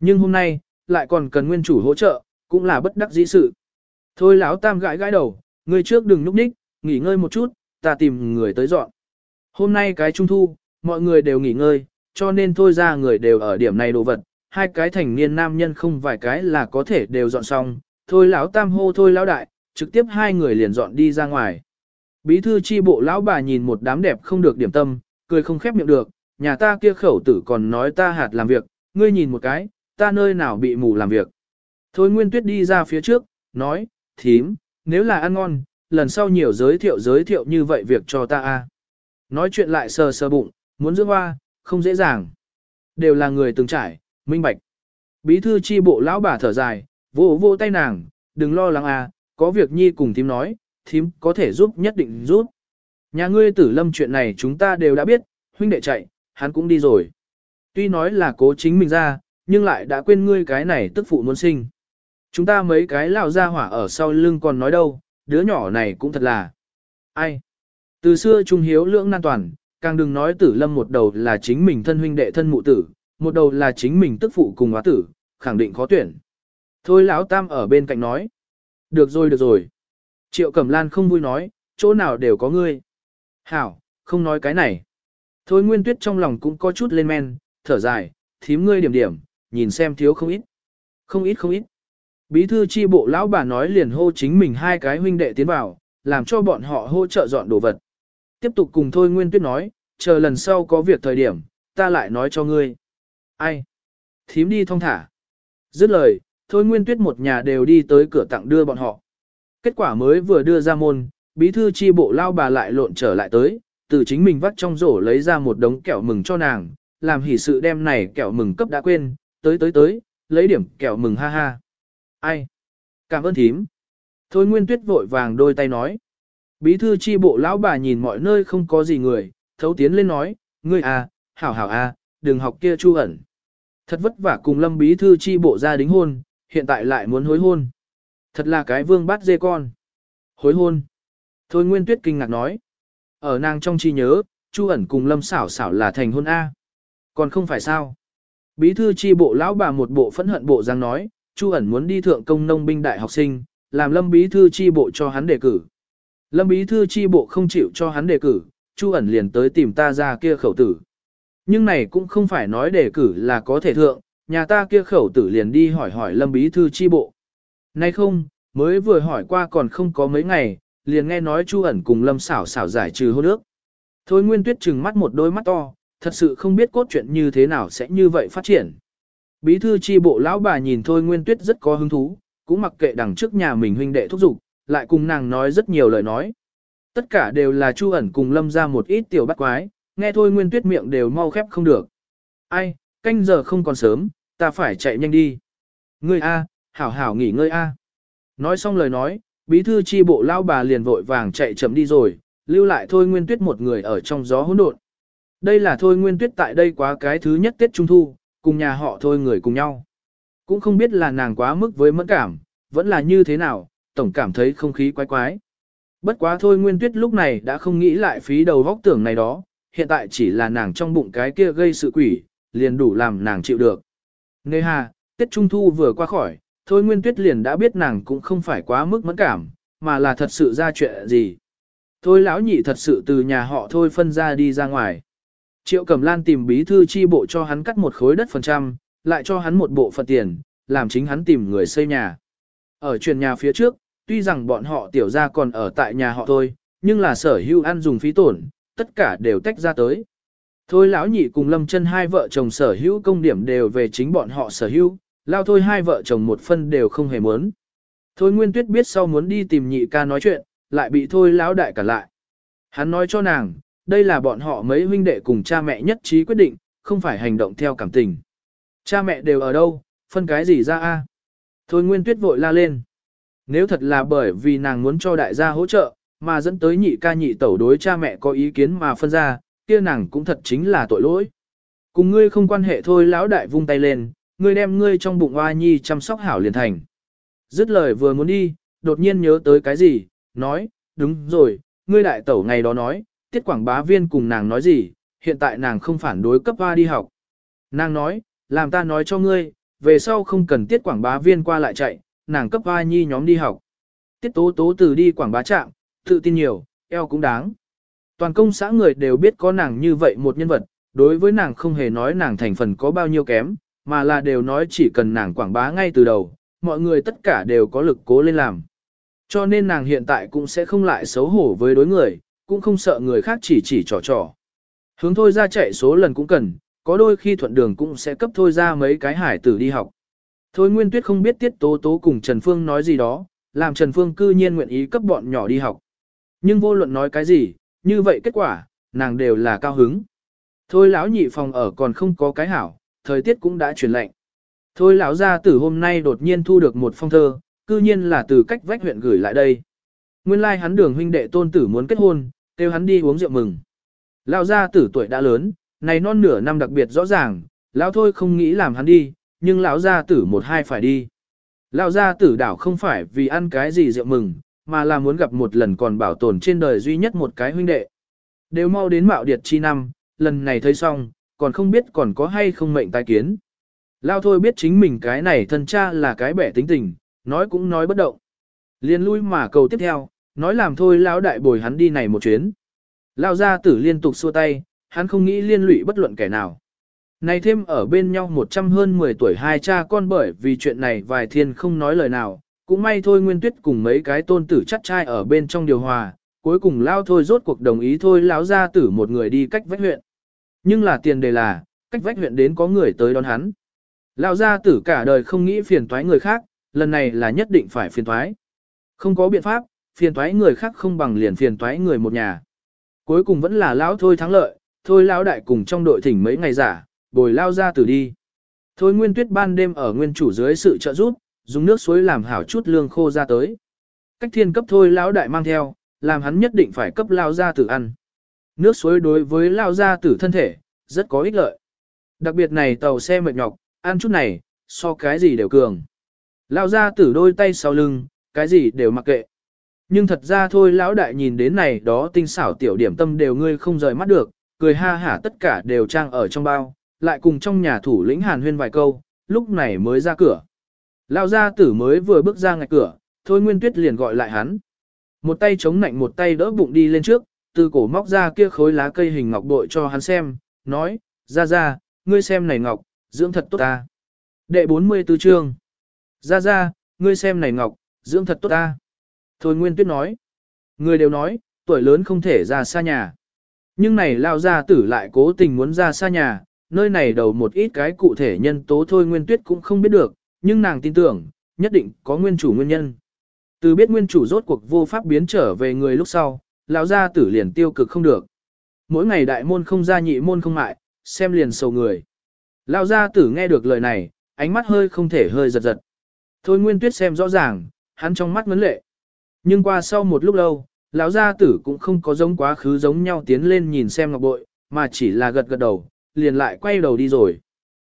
Nhưng hôm nay, lại còn cần nguyên chủ hỗ trợ, cũng là bất đắc dĩ sự. Thôi lão tam gãi gãi đầu, người trước đừng núp đích, nghỉ ngơi một chút, ta tìm người tới dọn. Hôm nay cái trung thu, mọi người đều nghỉ ngơi, cho nên thôi ra người đều ở điểm này đồ vật, hai cái thành niên nam nhân không vài cái là có thể đều dọn xong, thôi lão tam hô thôi lão đại, trực tiếp hai người liền dọn đi ra ngoài. Bí thư chi bộ lão bà nhìn một đám đẹp không được điểm tâm, cười không khép miệng được, nhà ta kia khẩu tử còn nói ta hạt làm việc, ngươi nhìn một cái, ta nơi nào bị mù làm việc. Thôi Nguyên Tuyết đi ra phía trước, nói, thím, nếu là ăn ngon, lần sau nhiều giới thiệu giới thiệu như vậy việc cho ta a. Nói chuyện lại sờ sờ bụng, muốn dưỡng hoa, không dễ dàng. Đều là người từng trải, minh bạch. Bí thư chi bộ lão bà thở dài, vỗ vỗ tay nàng, đừng lo lắng a, có việc nhi cùng thím nói, thím có thể giúp nhất định giúp. Nhà ngươi tử lâm chuyện này chúng ta đều đã biết, huynh đệ chạy, hắn cũng đi rồi. Tuy nói là cố chính mình ra, nhưng lại đã quên ngươi cái này tức phụ muốn sinh. Chúng ta mấy cái lao ra hỏa ở sau lưng còn nói đâu, đứa nhỏ này cũng thật là. Ai? Từ xưa trung hiếu lưỡng nan toàn, càng đừng nói tử lâm một đầu là chính mình thân huynh đệ thân mụ tử, một đầu là chính mình tức phụ cùng hóa tử, khẳng định khó tuyển. Thôi lão tam ở bên cạnh nói. Được rồi được rồi. Triệu Cẩm Lan không vui nói, chỗ nào đều có ngươi. Hảo, không nói cái này. Thôi Nguyên Tuyết trong lòng cũng có chút lên men, thở dài, thím ngươi điểm điểm, nhìn xem thiếu không ít. Không ít không ít. Bí thư chi bộ lão bà nói liền hô chính mình hai cái huynh đệ tiến vào, làm cho bọn họ hỗ trợ dọn đồ vật. Tiếp tục cùng Thôi Nguyên Tuyết nói, chờ lần sau có việc thời điểm, ta lại nói cho ngươi. Ai? Thím đi thong thả. Dứt lời, Thôi Nguyên Tuyết một nhà đều đi tới cửa tặng đưa bọn họ. Kết quả mới vừa đưa ra môn, bí thư chi bộ lao bà lại lộn trở lại tới, từ chính mình vắt trong rổ lấy ra một đống kẹo mừng cho nàng, làm hỉ sự đem này kẹo mừng cấp đã quên, tới tới tới, lấy điểm kẹo mừng ha ha. Ai? Cảm ơn thím. Thôi Nguyên Tuyết vội vàng đôi tay nói. Bí thư chi bộ lão bà nhìn mọi nơi không có gì người, thấu tiến lên nói, ngươi à, hảo hảo à, đừng học kia chu ẩn. Thật vất vả cùng lâm bí thư chi bộ ra đính hôn, hiện tại lại muốn hối hôn. Thật là cái vương bát dê con. Hối hôn. Thôi Nguyên Tuyết kinh ngạc nói. Ở nàng trong chi nhớ, Chu ẩn cùng Lâm xảo xảo là thành hôn A. Còn không phải sao. Bí thư chi bộ lão bà một bộ phẫn hận bộ giang nói, Chu ẩn muốn đi thượng công nông binh đại học sinh, làm Lâm bí thư chi bộ cho hắn đề cử. Lâm bí thư chi bộ không chịu cho hắn đề cử, Chu ẩn liền tới tìm ta ra kia khẩu tử. Nhưng này cũng không phải nói đề cử là có thể thượng, nhà ta kia khẩu tử liền đi hỏi hỏi Lâm bí thư chi bộ. Nay không, mới vừa hỏi qua còn không có mấy ngày, liền nghe nói Chu ẩn cùng Lâm xảo xảo giải trừ hôn ước. Thôi Nguyên Tuyết trừng mắt một đôi mắt to, thật sự không biết cốt truyện như thế nào sẽ như vậy phát triển. Bí thư chi bộ lão bà nhìn Thôi Nguyên Tuyết rất có hứng thú, cũng mặc kệ đằng trước nhà mình huynh đệ thúc giục, lại cùng nàng nói rất nhiều lời nói. Tất cả đều là Chu ẩn cùng lâm ra một ít tiểu bắt quái, nghe Thôi Nguyên Tuyết miệng đều mau khép không được. Ai, canh giờ không còn sớm, ta phải chạy nhanh đi. Ngươi A, hảo hảo nghỉ ngơi A. Nói xong lời nói, bí thư chi bộ lao bà liền vội vàng chạy chậm đi rồi, lưu lại Thôi Nguyên Tuyết một người ở trong gió hỗn độn. Đây là Thôi Nguyên Tuyết tại đây quá cái thứ nhất Tết Trung Thu, cùng nhà họ Thôi người cùng nhau. Cũng không biết là nàng quá mức với mẫn cảm, vẫn là như thế nào, tổng cảm thấy không khí quái quái. Bất quá Thôi Nguyên Tuyết lúc này đã không nghĩ lại phí đầu vóc tưởng này đó, hiện tại chỉ là nàng trong bụng cái kia gây sự quỷ, liền đủ làm nàng chịu được. Nê hà, Tết Trung Thu vừa qua khỏi, Thôi Nguyên Tuyết liền đã biết nàng cũng không phải quá mức mẫn cảm, mà là thật sự ra chuyện gì. Thôi lão nhị thật sự từ nhà họ Thôi phân ra đi ra ngoài. Triệu Cẩm Lan tìm bí thư chi bộ cho hắn cắt một khối đất phần trăm, lại cho hắn một bộ phận tiền, làm chính hắn tìm người xây nhà. Ở truyền nhà phía trước, tuy rằng bọn họ tiểu gia còn ở tại nhà họ thôi, nhưng là sở hữu ăn dùng phí tổn, tất cả đều tách ra tới. Thôi lão nhị cùng lâm chân hai vợ chồng sở hữu công điểm đều về chính bọn họ sở hữu, lao thôi hai vợ chồng một phân đều không hề muốn. Thôi Nguyên Tuyết biết sau muốn đi tìm nhị ca nói chuyện, lại bị thôi lão đại cả lại. Hắn nói cho nàng, đây là bọn họ mấy huynh đệ cùng cha mẹ nhất trí quyết định, không phải hành động theo cảm tình. Cha mẹ đều ở đâu, phân cái gì ra a? Thôi Nguyên Tuyết vội la lên. Nếu thật là bởi vì nàng muốn cho đại gia hỗ trợ, mà dẫn tới nhị ca nhị tẩu đối cha mẹ có ý kiến mà phân ra, kia nàng cũng thật chính là tội lỗi. Cùng ngươi không quan hệ thôi lão đại vung tay lên, ngươi đem ngươi trong bụng oa nhi chăm sóc hảo liền thành. Dứt lời vừa muốn đi, đột nhiên nhớ tới cái gì, nói, đúng rồi, ngươi đại tẩu ngày đó nói, tiết quảng bá viên cùng nàng nói gì, hiện tại nàng không phản đối cấp hoa đi học. Nàng nói, làm ta nói cho ngươi, về sau không cần tiết quảng bá viên qua lại chạy, nàng cấp hoa nhi nhóm đi học. Tiết tố tố từ đi quảng bá trạm, tự tin nhiều, eo cũng đáng. Toàn công xã người đều biết có nàng như vậy một nhân vật, đối với nàng không hề nói nàng thành phần có bao nhiêu kém, mà là đều nói chỉ cần nàng quảng bá ngay từ đầu, mọi người tất cả đều có lực cố lên làm. Cho nên nàng hiện tại cũng sẽ không lại xấu hổ với đối người, cũng không sợ người khác chỉ chỉ trò trò. Hướng thôi ra chạy số lần cũng cần, có đôi khi thuận đường cũng sẽ cấp thôi ra mấy cái hải tử đi học. Thôi Nguyên Tuyết không biết Tiết Tố Tố cùng Trần Phương nói gì đó, làm Trần Phương cư nhiên nguyện ý cấp bọn nhỏ đi học. Nhưng vô luận nói cái gì, như vậy kết quả, nàng đều là cao hứng. Thôi lão nhị phòng ở còn không có cái hảo, thời tiết cũng đã chuyển lạnh. Thôi lão gia tử hôm nay đột nhiên thu được một phong thơ, cư nhiên là từ cách vách huyện gửi lại đây. Nguyên lai like hắn đường huynh đệ tôn tử muốn kết hôn, kêu hắn đi uống rượu mừng. Lão gia tử tuổi đã lớn, này non nửa năm đặc biệt rõ ràng, lão thôi không nghĩ làm hắn đi, nhưng lão gia tử một hai phải đi. Lão gia tử đảo không phải vì ăn cái gì rượu mừng, mà là muốn gặp một lần còn bảo tồn trên đời duy nhất một cái huynh đệ. Đều mau đến mạo điệt chi năm, lần này thấy xong, còn không biết còn có hay không mệnh tai kiến. Lao thôi biết chính mình cái này thân cha là cái bẻ tính tình, nói cũng nói bất động. Liên lui mà cầu tiếp theo, nói làm thôi lão đại bồi hắn đi này một chuyến. Lao gia tử liên tục xua tay, hắn không nghĩ liên lụy bất luận kẻ nào. Này thêm ở bên nhau một trăm hơn 10 tuổi hai cha con bởi vì chuyện này vài thiên không nói lời nào, cũng may thôi Nguyên Tuyết cùng mấy cái tôn tử chắc trai ở bên trong điều hòa, cuối cùng lao thôi rốt cuộc đồng ý thôi lão gia tử một người đi cách vách huyện. Nhưng là tiền đề là, cách vách huyện đến có người tới đón hắn. Lão gia tử cả đời không nghĩ phiền toái người khác, lần này là nhất định phải phiền toái. Không có biện pháp, phiền toái người khác không bằng liền phiền toái người một nhà. Cuối cùng vẫn là lão thôi thắng lợi, thôi lão đại cùng trong đội thỉnh mấy ngày giả, bồi lao gia tử đi. Thôi Nguyên Tuyết ban đêm ở nguyên chủ dưới sự trợ giúp, dùng nước suối làm hảo chút lương khô ra tới. Cách thiên cấp thôi lão đại mang theo, làm hắn nhất định phải cấp lao gia tử ăn. Nước suối đối với lao gia tử thân thể, rất có ích lợi. Đặc biệt này tàu xe mệt nhọc, ăn chút này, so cái gì đều cường. Lao gia tử đôi tay sau lưng, cái gì đều mặc kệ. Nhưng thật ra thôi lão đại nhìn đến này đó tinh xảo tiểu điểm tâm đều ngươi không rời mắt được, cười ha hả tất cả đều trang ở trong bao, lại cùng trong nhà thủ lĩnh hàn huyên vài câu, lúc này mới ra cửa. Lao gia tử mới vừa bước ra ngạch cửa, thôi nguyên tuyết liền gọi lại hắn. Một tay chống nạnh một tay đỡ bụng đi lên trước, từ cổ móc ra kia khối lá cây hình ngọc bội cho hắn xem, nói, ra ra, ngươi xem này ngọc, dưỡng thật tốt ta. Đệ 44 chương. Ra ra, ngươi xem này ngọc, dưỡng thật tốt ta. Thôi Nguyên Tuyết nói. Người đều nói, tuổi lớn không thể ra xa nhà. Nhưng này lao gia tử lại cố tình muốn ra xa nhà, nơi này đầu một ít cái cụ thể nhân tố thôi nguyên tuyết cũng không biết được, nhưng nàng tin tưởng, nhất định có nguyên chủ nguyên nhân. Từ biết nguyên chủ rốt cuộc vô pháp biến trở về người lúc sau, lão gia tử liền tiêu cực không được. Mỗi ngày đại môn không ra nhị môn không mại, xem liền sầu người. Lão gia tử nghe được lời này, ánh mắt hơi không thể hơi giật giật. Thôi Nguyên Tuyết xem rõ ràng, hắn trong mắt vấn lệ. Nhưng qua sau một lúc lâu, lão gia tử cũng không có giống quá khứ giống nhau tiến lên nhìn xem ngọc bội, mà chỉ là gật gật đầu, liền lại quay đầu đi rồi.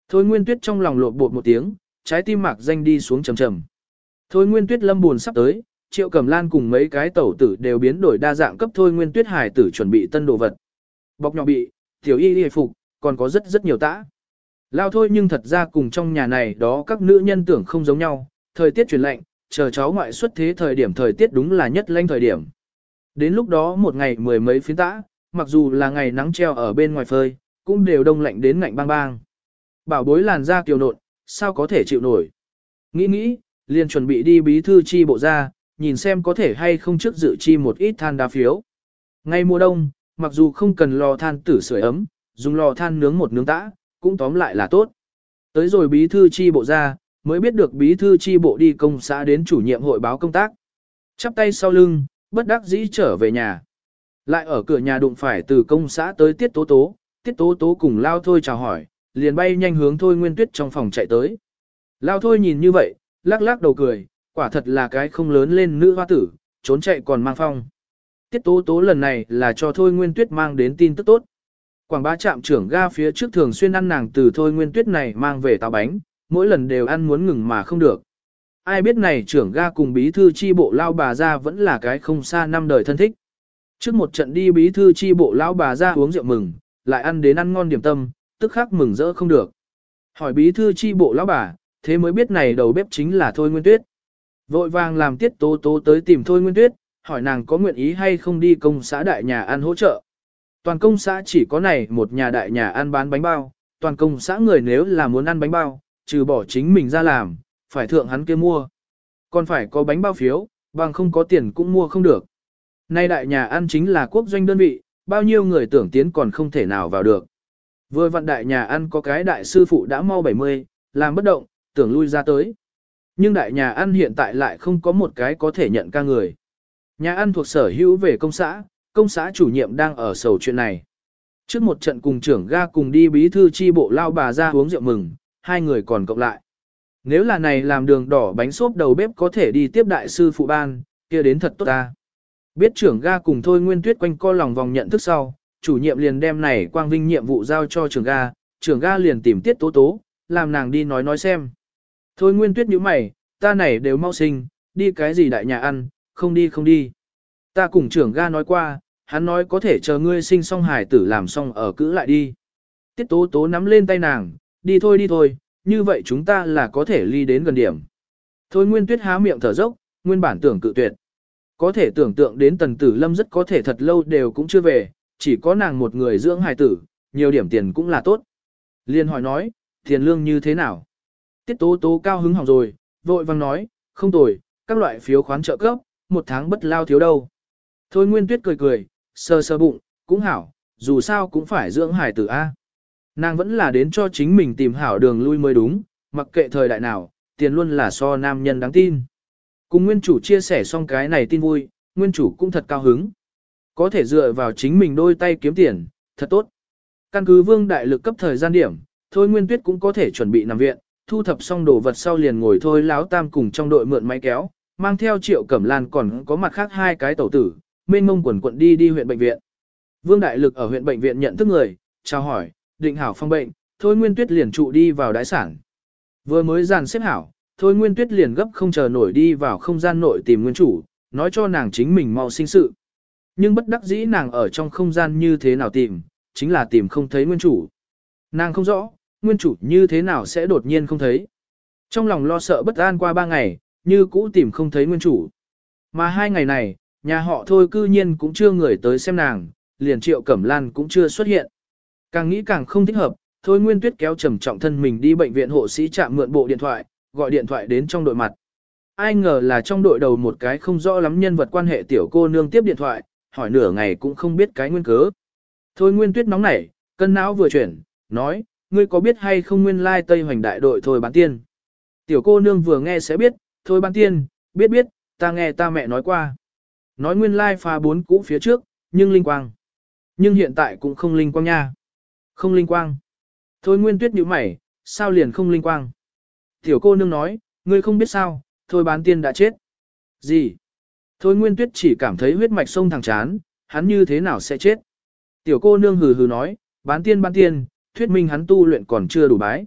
Thôi Nguyên Tuyết trong lòng lột bột một tiếng, trái tim mạc danh đi xuống trầm trầm. Thôi Nguyên Tuyết lâm buồn sắp tới, Triệu Cẩm Lan cùng mấy cái tẩu tử đều biến đổi đa dạng cấp Thôi Nguyên Tuyết hải tử chuẩn bị tân đồ vật. Bọc nhỏ bị, tiểu y y phục, còn có rất rất nhiều tã. Lao thôi nhưng thật ra cùng trong nhà này đó các nữ nhân tưởng không giống nhau, thời tiết chuyển lạnh, chờ cháu ngoại xuất thế thời điểm thời tiết đúng là nhất lanh thời điểm. Đến lúc đó một ngày mười mấy phiến tã, mặc dù là ngày nắng treo ở bên ngoài phơi, cũng đều đông lạnh đến ngạnh bang bang. Bảo bối làn da kiều nộn, sao có thể chịu nổi. Nghĩ nghĩ, liền chuẩn bị đi bí thư chi bộ ra, nhìn xem có thể hay không trước dự chi một ít than đá phiếu. Ngay mùa đông, mặc dù không cần lò than tử sưởi ấm, dùng lò than nướng một nướng tã, cũng tóm lại là tốt. Tới rồi bí thư chi bộ ra, mới biết được bí thư chi bộ đi công xã đến chủ nhiệm hội báo công tác. Chắp tay sau lưng, bất đắc dĩ trở về nhà. Lại ở cửa nhà đụng phải từ công xã tới tiết tố tố, tiết tố tố cùng lao thôi chào hỏi, liền bay nhanh hướng thôi nguyên tuyết trong phòng chạy tới. Lao thôi nhìn như vậy, lắc lắc đầu cười, quả thật là cái không lớn lên nữ hoa tử, trốn chạy còn mang phong. Tiết tố tố lần này là cho thôi nguyên tuyết mang đến tin tức tốt. Quảng bá trạm trưởng ga phía trước thường xuyên ăn nàng từ thôi nguyên tuyết này mang về táo bánh, mỗi lần đều ăn muốn ngừng mà không được. Ai biết này trưởng ga cùng bí thư chi bộ lao bà ra vẫn là cái không xa năm đời thân thích. Trước một trận đi bí thư chi bộ Lão bà ra uống rượu mừng, lại ăn đến ăn ngon điểm tâm, tức khắc mừng rỡ không được. Hỏi bí thư chi bộ lão bà, thế mới biết này đầu bếp chính là Thôi Nguyên Tuyết. Vội vàng làm tiết tố tố tới tìm Thôi Nguyên Tuyết, hỏi nàng có nguyện ý hay không đi công xã đại nhà ăn hỗ trợ. Toàn công xã chỉ có này một nhà đại nhà ăn bán bánh bao, toàn công xã người nếu là muốn ăn bánh bao, trừ bỏ chính mình ra làm, phải thượng hắn kia mua. Còn phải có bánh bao phiếu, bằng không có tiền cũng mua không được. Nay đại nhà ăn chính là quốc doanh đơn vị, bao nhiêu người tưởng tiến còn không thể nào vào được. Vừa vặn đại nhà ăn có cái đại sư phụ đã mau 70, làm bất động, tưởng lui ra tới. Nhưng đại nhà ăn hiện tại lại không có một cái có thể nhận ca người. Nhà ăn thuộc sở hữu về công xã, công xã chủ nhiệm đang ở sầu chuyện này. Trước một trận cùng trưởng ga cùng đi bí thư chi bộ lao bà ra uống rượu mừng, hai người còn cộng lại. Nếu là này làm đường đỏ bánh xốp đầu bếp có thể đi tiếp đại sư phụ ban, kia đến thật tốt ta. Biết trưởng ga cùng thôi nguyên tuyết quanh co lòng vòng nhận thức sau, chủ nhiệm liền đem này quang vinh nhiệm vụ giao cho trưởng ga, trưởng ga liền tìm tiết tố tố, làm nàng đi nói nói xem. Thôi nguyên tuyết nhíu mày, ta này đều mau sinh, đi cái gì đại nhà ăn, không đi không đi. Ta cùng trưởng ga nói qua, hắn nói có thể chờ ngươi sinh xong hải tử làm xong ở cữ lại đi. Tiết tố tố nắm lên tay nàng, đi thôi đi thôi, như vậy chúng ta là có thể ly đến gần điểm. Thôi nguyên tuyết há miệng thở dốc, nguyên bản tưởng cự tuyệt. Có thể tưởng tượng đến tần tử lâm rất có thể thật lâu đều cũng chưa về, chỉ có nàng một người dưỡng hài tử, nhiều điểm tiền cũng là tốt. Liên hỏi nói, tiền lương như thế nào? Tiết tố tố cao hứng hỏng rồi, vội vang nói, không tồi, các loại phiếu khoán trợ cấp, một tháng bất lao thiếu đâu. Thôi Nguyên Tuyết cười cười, sơ sơ bụng, cũng hảo, dù sao cũng phải dưỡng hải tử A. Nàng vẫn là đến cho chính mình tìm hảo đường lui mới đúng, mặc kệ thời đại nào, tiền luôn là so nam nhân đáng tin. Cùng nguyên chủ chia sẻ xong cái này tin vui, nguyên chủ cũng thật cao hứng. Có thể dựa vào chính mình đôi tay kiếm tiền, thật tốt. Căn cứ vương đại lực cấp thời gian điểm, thôi nguyên tuyết cũng có thể chuẩn bị nằm viện, thu thập xong đồ vật sau liền ngồi thôi láo tam cùng trong đội mượn máy kéo, mang theo triệu cẩm lan còn có mặt khác hai cái tẩu tử, mênh mông quần quận đi đi huyện bệnh viện. Vương đại lực ở huyện bệnh viện nhận thức người, chào hỏi, định hảo phong bệnh, thôi nguyên tuyết liền trụ đi vào đái sản. Vừa mới dàn xếp hảo, thôi nguyên tuyết liền gấp không chờ nổi đi vào không gian nội tìm nguyên chủ, nói cho nàng chính mình mau sinh sự. Nhưng bất đắc dĩ nàng ở trong không gian như thế nào tìm, chính là tìm không thấy nguyên chủ. Nàng không rõ, nguyên chủ như thế nào sẽ đột nhiên không thấy. Trong lòng lo sợ bất an qua ba ngày, như cũ tìm không thấy nguyên chủ. Mà hai ngày này, nhà họ thôi cư nhiên cũng chưa người tới xem nàng, liền triệu cẩm lan cũng chưa xuất hiện. Càng nghĩ càng không thích hợp, thôi nguyên tuyết kéo trầm trọng thân mình đi bệnh viện hộ sĩ chạm mượn bộ điện thoại, gọi điện thoại đến trong đội mặt. Ai ngờ là trong đội đầu một cái không rõ lắm nhân vật quan hệ tiểu cô nương tiếp điện thoại, hỏi nửa ngày cũng không biết cái nguyên cớ. Thôi Nguyên Tuyết nóng nảy, cân não vừa chuyển, nói, ngươi có biết hay không nguyên lai Tây Hoành đại đội thôi bán tiên. Tiểu cô nương vừa nghe sẽ biết, thôi bán tiên, biết biết, ta nghe ta mẹ nói qua. Nói nguyên lai phá bốn cũ phía trước, nhưng linh quang. Nhưng hiện tại cũng không linh quang nha. Không linh quang. Thôi Nguyên Tuyết nhíu mày, sao liền không linh quang? Tiểu cô nương nói, ngươi không biết sao, thôi bán tiên đã chết. Gì? Thôi Nguyên Tuyết chỉ cảm thấy huyết mạch sông thẳng chán, hắn như thế nào sẽ chết? Tiểu cô nương hừ hừ nói, bán tiên bán tiên, thuyết minh hắn tu luyện còn chưa đủ bái.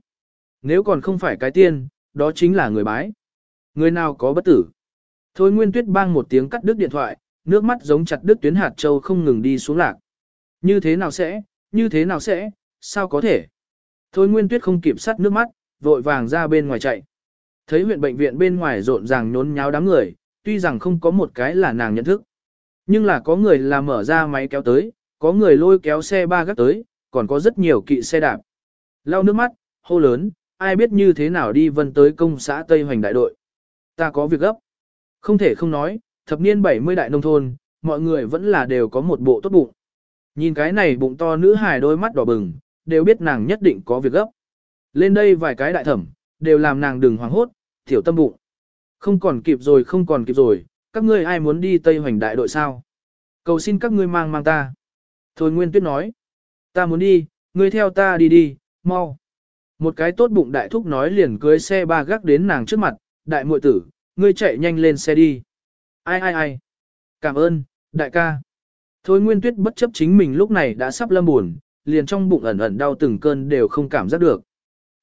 Nếu còn không phải cái tiên, đó chính là người bái. Người nào có bất tử. Thôi Nguyên Tuyết bang một tiếng cắt đứt điện thoại, nước mắt giống chặt đứt tuyến hạt châu không ngừng đi xuống lạc. Như thế nào sẽ, như thế nào sẽ, sao có thể? Thôi Nguyên Tuyết không kịp sát nước mắt, vội vàng ra bên ngoài chạy. Thấy huyện bệnh viện bên ngoài rộn ràng nhốn nháo đám người, tuy rằng không có một cái là nàng nhận thức. Nhưng là có người là mở ra máy kéo tới, có người lôi kéo xe ba gác tới, còn có rất nhiều kỵ xe đạp. Lau nước mắt, hô lớn, ai biết như thế nào đi vân tới công xã Tây Hoành đại đội. Ta có việc gấp. Không thể không nói, thập niên 70 đại nông thôn, mọi người vẫn là đều có một bộ tốt bụng. Nhìn cái này bụng to nữ hài đôi mắt đỏ bừng, đều biết nàng nhất định có việc gấp. Lên đây vài cái đại thẩm, đều làm nàng đừng hoảng hốt, thiểu tâm bụng. Không còn kịp rồi không còn kịp rồi, các ngươi ai muốn đi Tây Hoành đại đội sao? Cầu xin các ngươi mang mang ta. Thôi Nguyên Tuyết nói, ta muốn đi, ngươi theo ta đi đi, mau. Một cái tốt bụng đại thúc nói liền cưới xe ba gác đến nàng trước mặt, đại muội tử, ngươi chạy nhanh lên xe đi. Ai ai ai. Cảm ơn, đại ca. Thôi Nguyên Tuyết bất chấp chính mình lúc này đã sắp lâm buồn, liền trong bụng ẩn ẩn đau từng cơn đều không cảm giác được.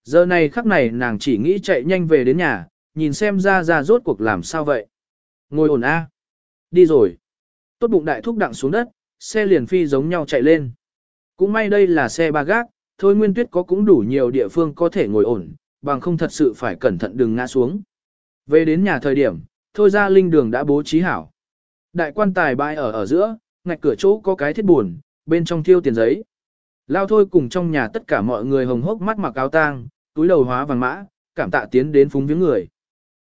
Giờ này khắc này nàng chỉ nghĩ chạy nhanh về đến nhà, nhìn xem ra ra rốt cuộc làm sao vậy. Ngồi ổn a. Đi rồi. Tốt bụng đại thúc đặng xuống đất, xe liền phi giống nhau chạy lên. Cũng may đây là xe ba gác, thôi Nguyên Tuyết có cũng đủ nhiều địa phương có thể ngồi ổn, bằng không thật sự phải cẩn thận đừng ngã xuống. Về đến nhà thời điểm, thôi ra linh đường đã bố trí hảo. Đại quan tài bãi ở ở giữa, ngạch cửa chỗ có cái thiết buồn, bên trong thiêu tiền giấy. Lao thôi cùng trong nhà tất cả mọi người hồng hốc mắt mặc áo tang, túi đầu hóa vàng mã, cảm tạ tiến đến phúng viếng người.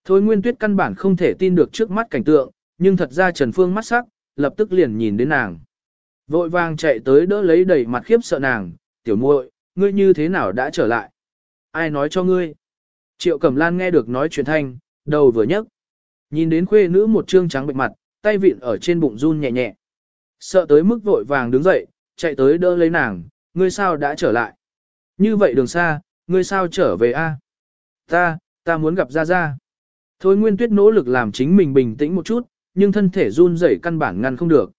Thôi Nguyên Tuyết căn bản không thể tin được trước mắt cảnh tượng, nhưng thật ra Trần Phương mắt sắc, lập tức liền nhìn đến nàng. Vội vàng chạy tới đỡ lấy đầy mặt khiếp sợ nàng, tiểu muội, ngươi như thế nào đã trở lại? Ai nói cho ngươi? Triệu Cẩm Lan nghe được nói chuyện thanh, đầu vừa nhấc. Nhìn đến khuê nữ một trương trắng bệnh mặt, tay vịn ở trên bụng run nhẹ nhẹ. Sợ tới mức vội vàng đứng dậy, chạy tới đỡ lấy nàng, ngươi sao đã trở lại? Như vậy đường xa, ngươi sao trở về a? Ta, ta muốn gặp Gia Gia. Thôi Nguyên Tuyết nỗ lực làm chính mình bình tĩnh một chút, nhưng thân thể run rẩy căn bản ngăn không được.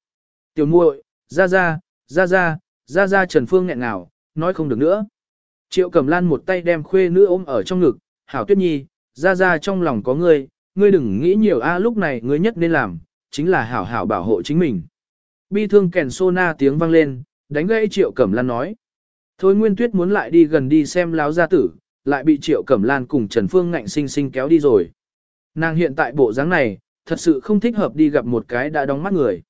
Tiểu muội, Gia Gia, Gia Gia, Gia Gia Trần Phương nghẹn ngào, nói không được nữa. Triệu Cẩm Lan một tay đem khuê nữ ôm ở trong ngực, Hảo Tuyết Nhi, Gia Gia trong lòng có ngươi, ngươi đừng nghĩ nhiều a lúc này ngươi nhất nên làm, chính là hảo hảo bảo hộ chính mình. Bi thương kèn sô na tiếng vang lên, đánh gãy Triệu Cẩm Lan nói. Thôi Nguyên Tuyết muốn lại đi gần đi xem láo gia tử, lại bị Triệu Cẩm Lan cùng Trần Phương ngạnh sinh sinh kéo đi rồi. Nàng hiện tại bộ dáng này, thật sự không thích hợp đi gặp một cái đã đóng mắt người.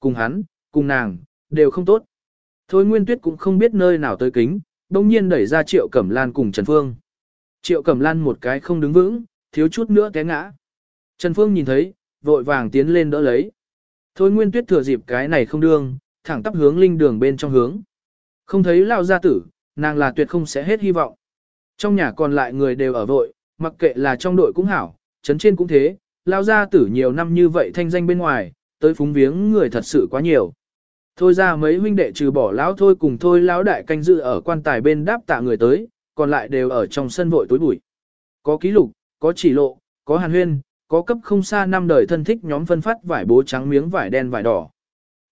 Cùng hắn, cùng nàng, đều không tốt. Thôi Nguyên Tuyết cũng không biết nơi nào tới kính, đồng nhiên đẩy ra Triệu Cẩm Lan cùng Trần Phương. Triệu Cẩm Lan một cái không đứng vững, thiếu chút nữa té ngã. Trần Phương nhìn thấy, vội vàng tiến lên đỡ lấy. Thôi Nguyên Tuyết thừa dịp cái này không đương, thẳng tắp hướng linh đường bên trong hướng. Không thấy lao gia tử, nàng là tuyệt không sẽ hết hy vọng. Trong nhà còn lại người đều ở vội, mặc kệ là trong đội cũng hảo, chấn trên cũng thế, lao gia tử nhiều năm như vậy thanh danh bên ngoài, tới phúng viếng người thật sự quá nhiều. Thôi ra mấy huynh đệ trừ bỏ lão thôi cùng thôi lão đại canh dự ở quan tài bên đáp tạ người tới, còn lại đều ở trong sân vội tối bụi. Có ký lục, có chỉ lộ, có hàn huyên, có cấp không xa năm đời thân thích nhóm phân phát vải bố trắng miếng vải đen vải đỏ.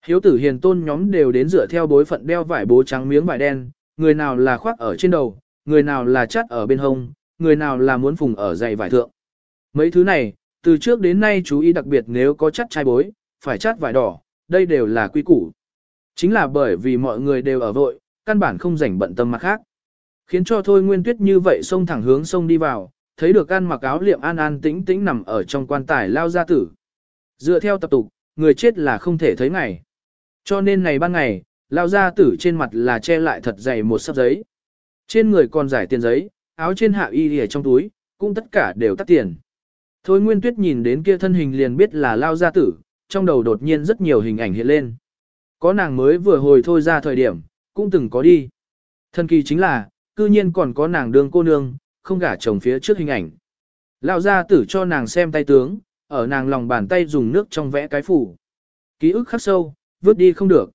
Hiếu tử hiền tôn nhóm đều đến dựa theo bối phận đeo vải bố trắng miếng vải đen, người nào là khoác ở trên đầu, người nào là chắt ở bên hông, người nào là muốn phùng ở dày vải thượng. Mấy thứ này, từ trước đến nay chú ý đặc biệt nếu có chắt chai bối, phải chắt vải đỏ, đây đều là quy củ. Chính là bởi vì mọi người đều ở vội, căn bản không rảnh bận tâm mặt khác. Khiến cho thôi nguyên tuyết như vậy xông thẳng hướng sông đi vào, thấy được ăn mặc áo liệm an an tĩnh tĩnh nằm ở trong quan tài lao ra tử. Dựa theo tập tục, người chết là không thể thấy ngày. Cho nên ngày ban ngày, lao ra tử trên mặt là che lại thật dày một sắp giấy. Trên người còn giải tiền giấy, áo trên hạ y ở trong túi, cũng tất cả đều tắt tiền. Thôi Nguyên Tuyết nhìn đến kia thân hình liền biết là lao gia tử, trong đầu đột nhiên rất nhiều hình ảnh hiện lên. Có nàng mới vừa hồi thôi ra thời điểm, cũng từng có đi. Thần kỳ chính là, cư nhiên còn có nàng đường cô nương, không gả chồng phía trước hình ảnh. Lão gia tử cho nàng xem tay tướng, ở nàng lòng bàn tay dùng nước trong vẽ cái phủ. Ký ức khắc sâu, vứt đi không được.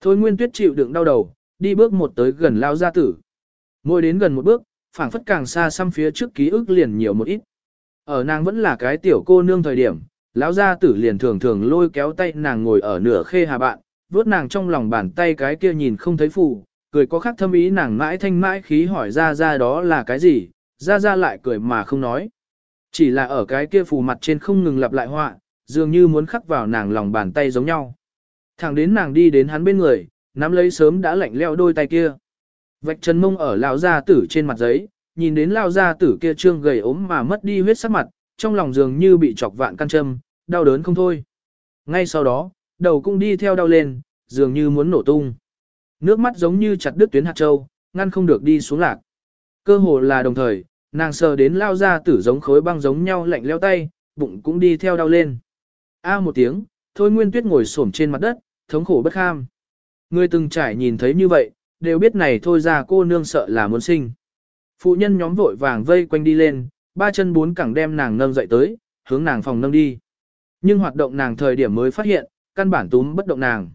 Thôi Nguyên Tuyết chịu đựng đau đầu, đi bước một tới gần Lão gia tử. ngồi đến gần một bước, phảng phất càng xa xăm phía trước ký ức liền nhiều một ít. Ở nàng vẫn là cái tiểu cô nương thời điểm, lão gia tử liền thường thường lôi kéo tay nàng ngồi ở nửa khê hà bạn, vuốt nàng trong lòng bàn tay cái kia nhìn không thấy phù, cười có khác thâm ý nàng mãi thanh mãi khí hỏi ra ra đó là cái gì, ra ra lại cười mà không nói. Chỉ là ở cái kia phù mặt trên không ngừng lặp lại họa, dường như muốn khắc vào nàng lòng bàn tay giống nhau. Thẳng đến nàng đi đến hắn bên người, nắm lấy sớm đã lạnh leo đôi tay kia. Vạch chân mông ở lão gia tử trên mặt giấy, nhìn đến lão gia tử kia trương gầy ốm mà mất đi huyết sắc mặt, trong lòng dường như bị chọc vạn căn châm, đau đớn không thôi. Ngay sau đó, đầu cũng đi theo đau lên, dường như muốn nổ tung. Nước mắt giống như chặt đứt tuyến hạt châu, ngăn không được đi xuống lạc. Cơ hồ là đồng thời, nàng sờ đến lao ra tử giống khối băng giống nhau lạnh leo tay, bụng cũng đi theo đau lên. A một tiếng, thôi nguyên tuyết ngồi xổm trên mặt đất, thống khổ bất kham. Người từng trải nhìn thấy như vậy, đều biết này thôi ra cô nương sợ là muốn sinh. Phụ nhân nhóm vội vàng vây quanh đi lên, ba chân bốn cẳng đem nàng nâng dậy tới, hướng nàng phòng nâng đi. Nhưng hoạt động nàng thời điểm mới phát hiện, căn bản túm bất động nàng.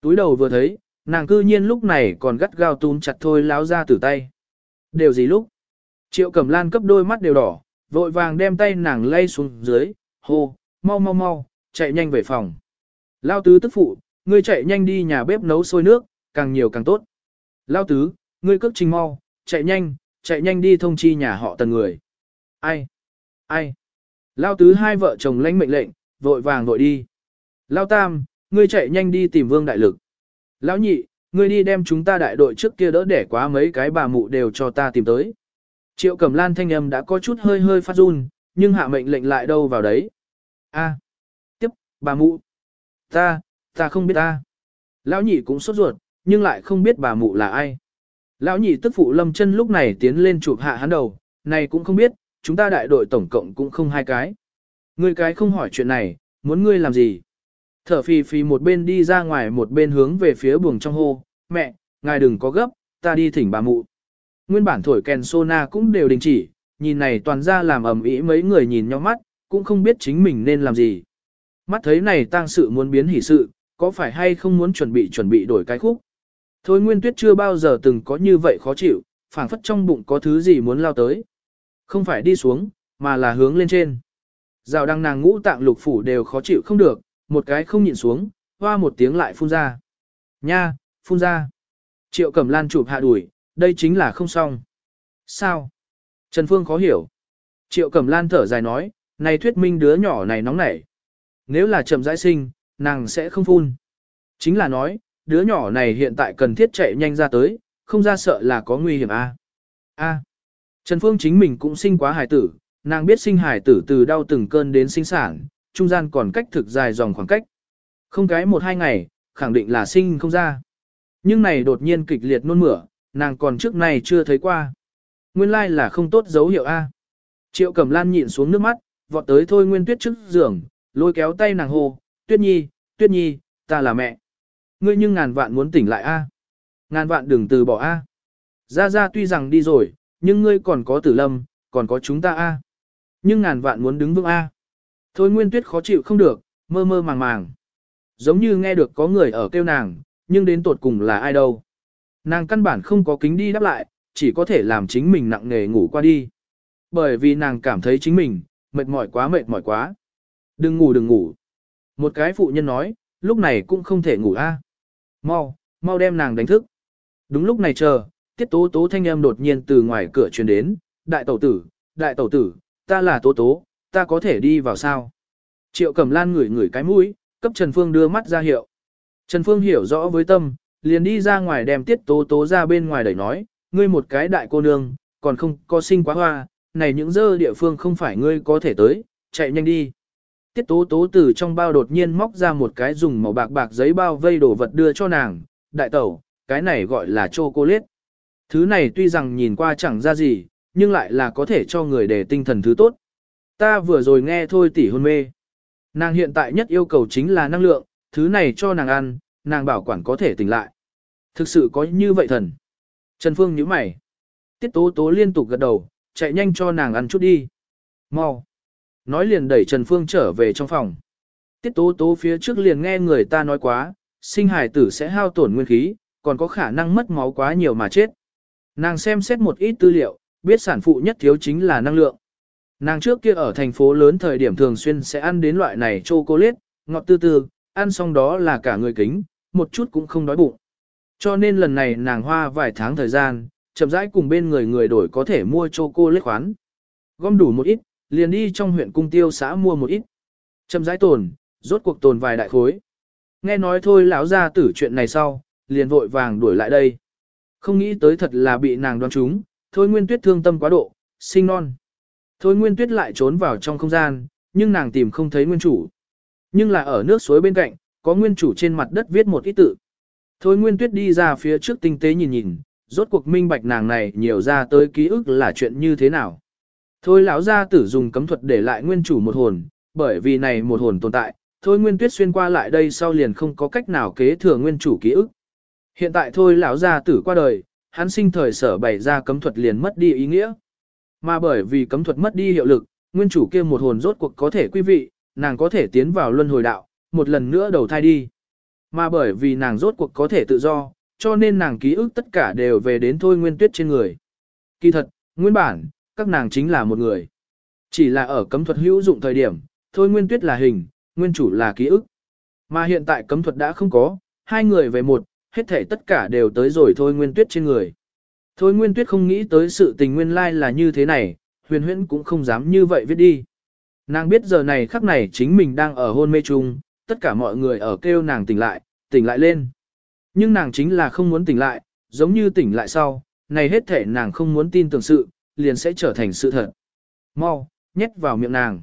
Túi đầu vừa thấy, nàng cư nhiên lúc này còn gắt gao túm chặt thôi láo ra từ tay. Đều gì lúc? Triệu cẩm lan cấp đôi mắt đều đỏ, vội vàng đem tay nàng lay xuống dưới, hô, mau mau mau, chạy nhanh về phòng. Lao tứ tức phụ, ngươi chạy nhanh đi nhà bếp nấu sôi nước, càng nhiều càng tốt. Lao tứ, ngươi cước trình mau, chạy nhanh, chạy nhanh đi thông chi nhà họ tần người. Ai? Ai? Lao tứ hai vợ chồng lãnh mệnh lệnh, vội vàng vội đi. Lao tam, ngươi chạy nhanh đi tìm vương đại lực. Lão nhị, ngươi đi đem chúng ta đại đội trước kia đỡ để quá mấy cái bà mụ đều cho ta tìm tới. Triệu Cẩm Lan thanh âm đã có chút hơi hơi phát run, nhưng hạ mệnh lệnh lại đâu vào đấy. A, tiếp, bà mụ. Ta, ta không biết ta. Lão nhị cũng sốt ruột, nhưng lại không biết bà mụ là ai. Lão nhị tức phụ lâm chân lúc này tiến lên chụp hạ hắn đầu, này cũng không biết, chúng ta đại đội tổng cộng cũng không hai cái. Ngươi cái không hỏi chuyện này, muốn ngươi làm gì? Thở phì phì một bên đi ra ngoài một bên hướng về phía buồng trong hô, mẹ, ngài đừng có gấp, ta đi thỉnh bà mụ. Nguyên bản thổi kèn sona cũng đều đình chỉ, nhìn này toàn ra làm ầm ĩ mấy người nhìn nhau mắt, cũng không biết chính mình nên làm gì. Mắt thấy này tang sự muốn biến hỷ sự, có phải hay không muốn chuẩn bị chuẩn bị đổi cái khúc. Thôi Nguyên Tuyết chưa bao giờ từng có như vậy khó chịu, phảng phất trong bụng có thứ gì muốn lao tới. Không phải đi xuống, mà là hướng lên trên. Rào đăng nàng ngũ tạng lục phủ đều khó chịu không được, một cái không nhịn xuống, hoa một tiếng lại phun ra. Nha, phun ra. Triệu Cẩm Lan chụp hạ đuổi, đây chính là không xong. Sao? Trần Phương khó hiểu. Triệu Cẩm Lan thở dài nói, này thuyết minh đứa nhỏ này nóng nảy. Nếu là chậm rãi sinh, nàng sẽ không phun. Chính là nói, đứa nhỏ này hiện tại cần thiết chạy nhanh ra tới, không ra sợ là có nguy hiểm a. À? A. Trần Phương chính mình cũng sinh quá hài tử, nàng biết sinh hài tử từ đau từng cơn đến sinh sản, trung gian còn cách thực dài dòng khoảng cách. Không cái một hai ngày, khẳng định là sinh không ra. Nhưng này đột nhiên kịch liệt nôn mửa, nàng còn trước này chưa thấy qua. Nguyên lai là không tốt dấu hiệu A. Triệu Cẩm Lan nhịn xuống nước mắt, vọt tới thôi Nguyên Tuyết trước giường, lôi kéo tay nàng hô, Tuyết Nhi, Tuyết Nhi, ta là mẹ. Ngươi nhưng ngàn vạn muốn tỉnh lại A. Ngàn vạn đừng từ bỏ A. Ra Ra tuy rằng đi rồi, nhưng ngươi còn có tử lâm, còn có chúng ta A. Nhưng ngàn vạn muốn đứng vững A. Thôi Nguyên Tuyết khó chịu không được, mơ mơ màng màng. Giống như nghe được có người ở kêu nàng, nhưng đến tột cùng là ai đâu. Nàng căn bản không có kính đi đáp lại, chỉ có thể làm chính mình nặng nề ngủ qua đi. Bởi vì nàng cảm thấy chính mình, mệt mỏi quá mệt mỏi quá. Đừng ngủ đừng ngủ. Một cái phụ nhân nói, lúc này cũng không thể ngủ a. Mau, mau đem nàng đánh thức. Đúng lúc này chờ, tiết tố tố thanh âm đột nhiên từ ngoài cửa truyền đến, đại tẩu tử, đại tẩu tử, ta là tố tố, ta có thể đi vào sao? Triệu Cẩm Lan ngửi ngửi cái mũi, cấp Trần Phương đưa mắt ra hiệu. Trần Phương hiểu rõ với tâm, liền đi ra ngoài đem tiết tố tố ra bên ngoài đẩy nói, ngươi một cái đại cô nương, còn không có sinh quá hoa, này những dơ địa phương không phải ngươi có thể tới, chạy nhanh đi. Tiết tố tố từ trong bao đột nhiên móc ra một cái dùng màu bạc bạc giấy bao vây đồ vật đưa cho nàng, đại tẩu, cái này gọi là chocolate. Thứ này tuy rằng nhìn qua chẳng ra gì, nhưng lại là có thể cho người để tinh thần thứ tốt. Ta vừa rồi nghe thôi tỷ hôn mê. Nàng hiện tại nhất yêu cầu chính là năng lượng, thứ này cho nàng ăn, nàng bảo quản có thể tỉnh lại. Thực sự có như vậy thần. Trần Phương nhíu mày. Tiết tố tố liên tục gật đầu, chạy nhanh cho nàng ăn chút đi. Mau. Nói liền đẩy Trần Phương trở về trong phòng. Tiết tố tố phía trước liền nghe người ta nói quá, sinh hài tử sẽ hao tổn nguyên khí, còn có khả năng mất máu quá nhiều mà chết. Nàng xem xét một ít tư liệu, biết sản phụ nhất thiếu chính là năng lượng. Nàng trước kia ở thành phố lớn thời điểm thường xuyên sẽ ăn đến loại này chocolate, ngọt tư tư, ăn xong đó là cả người kính, một chút cũng không đói bụng. Cho nên lần này nàng hoa vài tháng thời gian, chậm rãi cùng bên người người đổi có thể mua chocolate khoán. Gom đủ một ít, liền đi trong huyện cung tiêu xã mua một ít. Chậm rãi tồn, rốt cuộc tồn vài đại khối. Nghe nói thôi lão ra tử chuyện này sau, liền vội vàng đuổi lại đây. Không nghĩ tới thật là bị nàng đoán trúng, thôi nguyên tuyết thương tâm quá độ, sinh non. Thôi nguyên tuyết lại trốn vào trong không gian, nhưng nàng tìm không thấy nguyên chủ. Nhưng là ở nước suối bên cạnh, có nguyên chủ trên mặt đất viết một ít tự. Thôi nguyên tuyết đi ra phía trước tinh tế nhìn nhìn, rốt cuộc minh bạch nàng này nhiều ra tới ký ức là chuyện như thế nào. Thôi lão gia tử dùng cấm thuật để lại nguyên chủ một hồn, bởi vì này một hồn tồn tại, thôi nguyên tuyết xuyên qua lại đây sau liền không có cách nào kế thừa nguyên chủ ký ức. Hiện tại thôi lão gia tử qua đời, hắn sinh thời sở bày ra cấm thuật liền mất đi ý nghĩa. Mà bởi vì cấm thuật mất đi hiệu lực, nguyên chủ kia một hồn rốt cuộc có thể quý vị, nàng có thể tiến vào luân hồi đạo, một lần nữa đầu thai đi. Mà bởi vì nàng rốt cuộc có thể tự do, cho nên nàng ký ức tất cả đều về đến thôi nguyên tuyết trên người. Kỳ thật, nguyên bản, các nàng chính là một người. Chỉ là ở cấm thuật hữu dụng thời điểm, thôi nguyên tuyết là hình, nguyên chủ là ký ức. Mà hiện tại cấm thuật đã không có, hai người về một, hết thể tất cả đều tới rồi thôi nguyên tuyết trên người. Thôi nguyên tuyết không nghĩ tới sự tình nguyên lai là như thế này, huyền huyễn cũng không dám như vậy viết đi. Nàng biết giờ này khắc này chính mình đang ở hôn mê chung, tất cả mọi người ở kêu nàng tỉnh lại, tỉnh lại lên. Nhưng nàng chính là không muốn tỉnh lại, giống như tỉnh lại sau, này hết thể nàng không muốn tin tưởng sự, liền sẽ trở thành sự thật. Mau, nhét vào miệng nàng.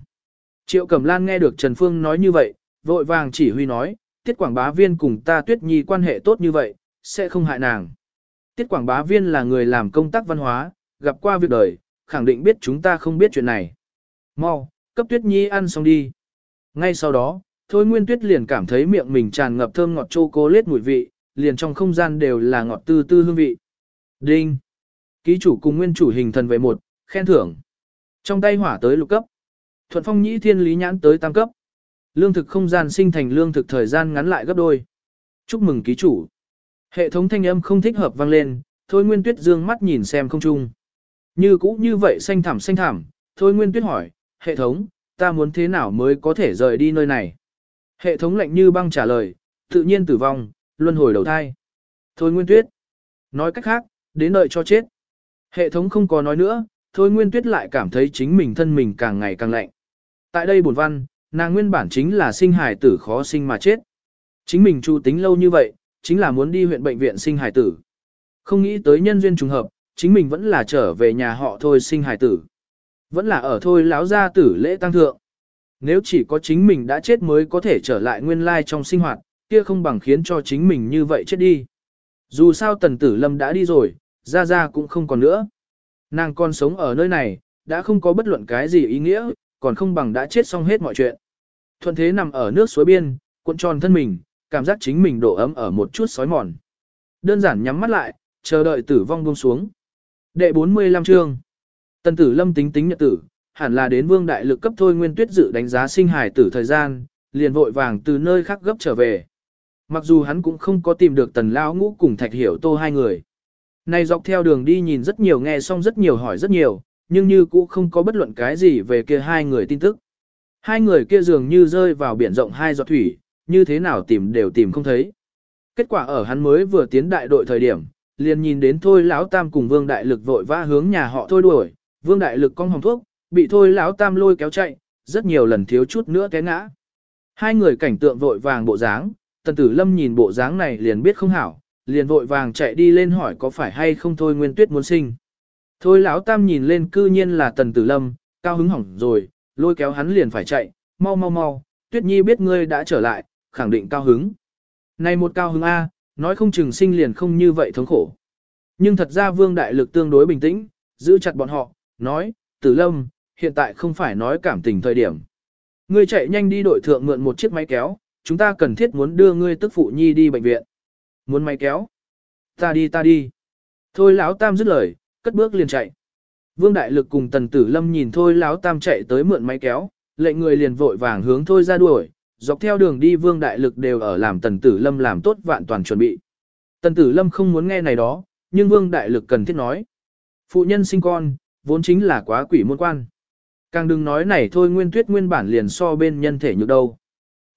Triệu Cẩm Lan nghe được Trần Phương nói như vậy, vội vàng chỉ huy nói, tiết quảng bá viên cùng ta tuyết nhi quan hệ tốt như vậy, sẽ không hại nàng. Tiết quảng bá viên là người làm công tác văn hóa, gặp qua việc đời, khẳng định biết chúng ta không biết chuyện này. Mau, cấp tuyết nhi ăn xong đi. Ngay sau đó, Thôi Nguyên Tuyết liền cảm thấy miệng mình tràn ngập thơm ngọt chocolate mùi vị, liền trong không gian đều là ngọt tư tư hương vị. Đinh! Ký chủ cùng nguyên chủ hình thần về một, khen thưởng. Trong tay hỏa tới lục cấp. Thuận phong nhĩ thiên lý nhãn tới tam cấp. Lương thực không gian sinh thành lương thực thời gian ngắn lại gấp đôi. Chúc mừng ký chủ. Hệ thống thanh âm không thích hợp vang lên, thôi nguyên tuyết dương mắt nhìn xem không trung, Như cũ như vậy xanh thảm xanh thảm, thôi nguyên tuyết hỏi, hệ thống, ta muốn thế nào mới có thể rời đi nơi này? Hệ thống lạnh như băng trả lời, tự nhiên tử vong, luân hồi đầu thai. Thôi nguyên tuyết. Nói cách khác, đến đợi cho chết. Hệ thống không có nói nữa, thôi nguyên tuyết lại cảm thấy chính mình thân mình càng ngày càng lạnh. Tại đây buồn văn, nàng nguyên bản chính là sinh hài tử khó sinh mà chết. Chính mình chu tính lâu như vậy, chính là muốn đi huyện bệnh viện sinh hải tử. Không nghĩ tới nhân duyên trùng hợp, chính mình vẫn là trở về nhà họ thôi sinh hải tử. Vẫn là ở thôi lão gia tử lễ tăng thượng. Nếu chỉ có chính mình đã chết mới có thể trở lại nguyên lai trong sinh hoạt, kia không bằng khiến cho chính mình như vậy chết đi. Dù sao tần tử lâm đã đi rồi, ra ra cũng không còn nữa. Nàng còn sống ở nơi này, đã không có bất luận cái gì ý nghĩa, còn không bằng đã chết xong hết mọi chuyện. Thuận thế nằm ở nước suối biên, cuộn tròn thân mình, cảm giác chính mình độ ấm ở một chút sói mòn. Đơn giản nhắm mắt lại, chờ đợi tử vong buông xuống. Đệ 45 chương. Tần tử lâm tính tính nhật tử, hẳn là đến vương đại lực cấp thôi nguyên tuyết dự đánh giá sinh hải tử thời gian, liền vội vàng từ nơi khác gấp trở về. Mặc dù hắn cũng không có tìm được tần lão ngũ cùng thạch hiểu tô hai người. Này dọc theo đường đi nhìn rất nhiều nghe xong rất nhiều hỏi rất nhiều, nhưng như cũ không có bất luận cái gì về kia hai người tin tức. Hai người kia dường như rơi vào biển rộng hai giọt thủy, như thế nào tìm đều tìm không thấy. Kết quả ở hắn mới vừa tiến đại đội thời điểm, liền nhìn đến thôi lão tam cùng vương đại lực vội vã hướng nhà họ thôi đuổi, vương đại lực cong hồng thuốc, bị thôi lão tam lôi kéo chạy, rất nhiều lần thiếu chút nữa té ngã. Hai người cảnh tượng vội vàng bộ dáng, tần tử lâm nhìn bộ dáng này liền biết không hảo, liền vội vàng chạy đi lên hỏi có phải hay không thôi nguyên tuyết muốn sinh. Thôi lão tam nhìn lên cư nhiên là tần tử lâm, cao hứng hỏng rồi, lôi kéo hắn liền phải chạy, mau mau mau, tuyết nhi biết ngươi đã trở lại, khẳng định cao hứng. Này một cao hứng A, nói không chừng sinh liền không như vậy thống khổ. Nhưng thật ra vương đại lực tương đối bình tĩnh, giữ chặt bọn họ, nói, tử lâm, hiện tại không phải nói cảm tình thời điểm. Ngươi chạy nhanh đi đội thượng mượn một chiếc máy kéo, chúng ta cần thiết muốn đưa ngươi tức phụ nhi đi bệnh viện. Muốn máy kéo? Ta đi ta đi. Thôi lão tam dứt lời, cất bước liền chạy. Vương Đại Lực cùng Tần Tử Lâm nhìn thôi lão tam chạy tới mượn máy kéo, lệnh người liền vội vàng hướng thôi ra đuổi, dọc theo đường đi Vương Đại Lực đều ở làm Tần Tử Lâm làm tốt vạn toàn chuẩn bị. Tần Tử Lâm không muốn nghe này đó, nhưng Vương Đại Lực cần thiết nói. Phụ nhân sinh con, vốn chính là quá quỷ môn quan. Càng đừng nói này thôi nguyên tuyết nguyên bản liền so bên nhân thể nhược đâu.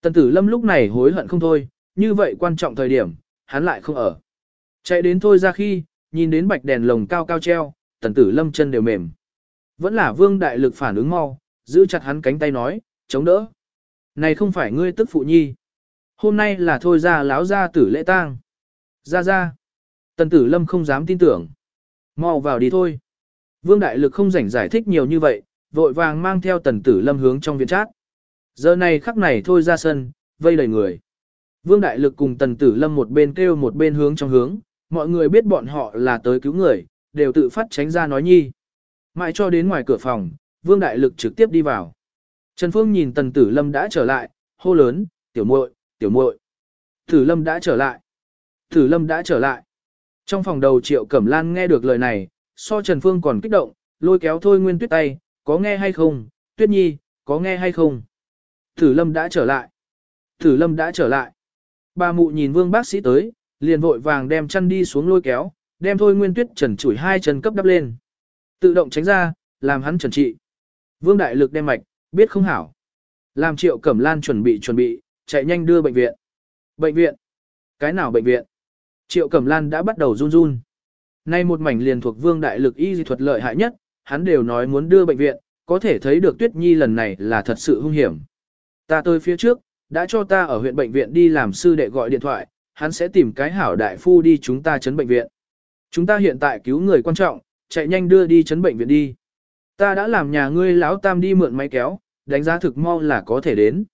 Tần Tử Lâm lúc này hối hận không thôi, như vậy quan trọng thời điểm, hắn lại không ở. Chạy đến thôi ra khi, nhìn đến bạch đèn lồng cao cao treo, Tần Tử Lâm chân đều mềm. Vẫn là Vương Đại Lực phản ứng mau, giữ chặt hắn cánh tay nói, chống đỡ. Này không phải ngươi tức phụ nhi. Hôm nay là thôi ra láo ra tử lễ tang. Ra ra. Tần tử lâm không dám tin tưởng. mau vào đi thôi. Vương Đại Lực không rảnh giải thích nhiều như vậy, vội vàng mang theo tần tử lâm hướng trong viện trát. Giờ này khắc này thôi ra sân, vây đầy người. Vương Đại Lực cùng tần tử lâm một bên kêu một bên hướng trong hướng, mọi người biết bọn họ là tới cứu người, đều tự phát tránh ra nói nhi. Mãi cho đến ngoài cửa phòng, Vương Đại Lực trực tiếp đi vào. Trần Phương nhìn Tần Tử Lâm đã trở lại, hô lớn, tiểu muội, tiểu muội. Tử Lâm đã trở lại. Tử Lâm đã trở lại. Trong phòng đầu Triệu Cẩm Lan nghe được lời này, so Trần Phương còn kích động, lôi kéo Thôi Nguyên Tuyết tay, có nghe hay không, Tuyết Nhi, có nghe hay không. Tử Lâm đã trở lại. Tử Lâm đã trở lại. Bà mụ nhìn Vương bác sĩ tới, liền vội vàng đem chân đi xuống lôi kéo, đem Thôi Nguyên Tuyết trần chủi hai chân cấp đắp lên. Tự động tránh ra, làm hắn trần trị. Vương Đại Lực đem mạch, biết không hảo. Làm Triệu Cẩm Lan chuẩn bị chuẩn bị, chạy nhanh đưa bệnh viện. Bệnh viện? Cái nào bệnh viện? Triệu Cẩm Lan đã bắt đầu run run. Nay một mảnh liền thuộc Vương Đại Lực y dị thuật lợi hại nhất, hắn đều nói muốn đưa bệnh viện, có thể thấy được Tuyết Nhi lần này là thật sự hung hiểm. Ta tới phía trước, đã cho ta ở huyện bệnh viện đi làm sư đệ gọi điện thoại, hắn sẽ tìm cái hảo đại phu đi chúng ta chấn bệnh viện. Chúng ta hiện tại cứu người quan trọng, chạy nhanh đưa đi chấn bệnh viện đi. Ta đã làm nhà ngươi lão tam đi mượn máy kéo, đánh giá thực mau là có thể đến.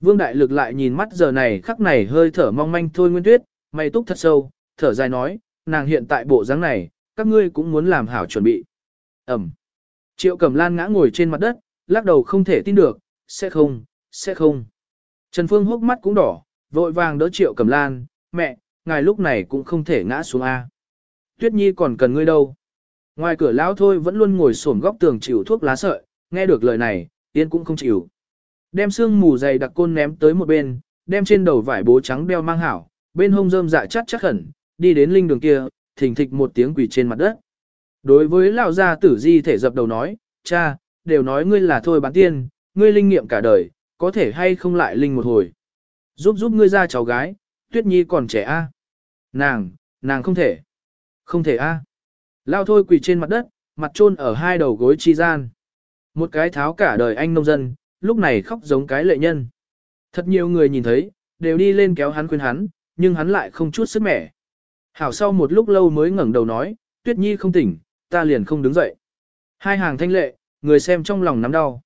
Vương Đại Lực lại nhìn mắt giờ này khắc này hơi thở mong manh thôi Nguyên Tuyết, mày túc thật sâu, thở dài nói, nàng hiện tại bộ dáng này, các ngươi cũng muốn làm hảo chuẩn bị. Ẩm. Triệu Cẩm Lan ngã ngồi trên mặt đất, lắc đầu không thể tin được, sẽ không, sẽ không. Trần Phương hốc mắt cũng đỏ, vội vàng đỡ Triệu Cẩm Lan, mẹ, ngài lúc này cũng không thể ngã xuống A. Tuyết Nhi còn cần ngươi đâu. Ngoài cửa lão thôi vẫn luôn ngồi xổm góc tường chịu thuốc lá sợi, nghe được lời này, tiên cũng không chịu. Đem xương mù dày đặc côn ném tới một bên, đem trên đầu vải bố trắng đeo mang hảo, bên hông rơm dạ chắc chắc khẩn, đi đến linh đường kia, thình thịch một tiếng quỳ trên mặt đất. Đối với lão gia tử di thể dập đầu nói, cha, đều nói ngươi là thôi bán tiên, ngươi linh nghiệm cả đời, có thể hay không lại linh một hồi. Giúp giúp ngươi ra cháu gái, tuyết nhi còn trẻ a Nàng, nàng không thể. Không thể a Lao thôi quỳ trên mặt đất, mặt trôn ở hai đầu gối chi gian. Một cái tháo cả đời anh nông dân, lúc này khóc giống cái lệ nhân. Thật nhiều người nhìn thấy, đều đi lên kéo hắn khuyên hắn, nhưng hắn lại không chút sức mẻ. Hảo sau một lúc lâu mới ngẩng đầu nói, Tuyết Nhi không tỉnh, ta liền không đứng dậy. Hai hàng thanh lệ, người xem trong lòng nắm đau.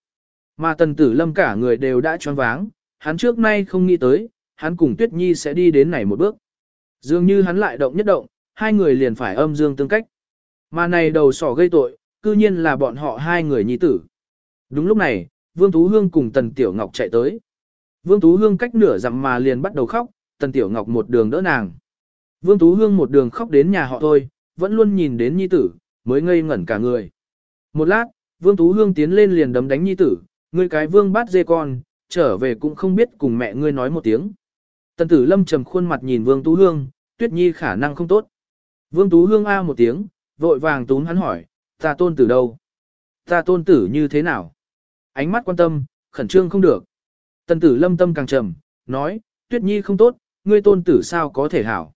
Mà tần tử lâm cả người đều đã choáng váng, hắn trước nay không nghĩ tới, hắn cùng Tuyết Nhi sẽ đi đến này một bước. Dường như hắn lại động nhất động, hai người liền phải âm dương tương cách. Mà này đầu sỏ gây tội, cư nhiên là bọn họ hai người nhi tử. Đúng lúc này, Vương Tú Hương cùng Tần Tiểu Ngọc chạy tới. Vương Tú Hương cách nửa dặm mà liền bắt đầu khóc, Tần Tiểu Ngọc một đường đỡ nàng. Vương Tú Hương một đường khóc đến nhà họ thôi, vẫn luôn nhìn đến nhi tử, mới ngây ngẩn cả người. Một lát, Vương Tú Hương tiến lên liền đấm đánh nhi tử, ngươi cái vương bát dê con, trở về cũng không biết cùng mẹ ngươi nói một tiếng. Tần tử lâm trầm khuôn mặt nhìn Vương Tú Hương, tuyết nhi khả năng không tốt. Vương Tú Hương a một tiếng, vội vàng tún hắn hỏi, ta tôn tử đâu? Ta tôn tử như thế nào? Ánh mắt quan tâm, khẩn trương không được. Tần tử lâm tâm càng trầm, nói, tuyết nhi không tốt, ngươi tôn tử sao có thể hảo?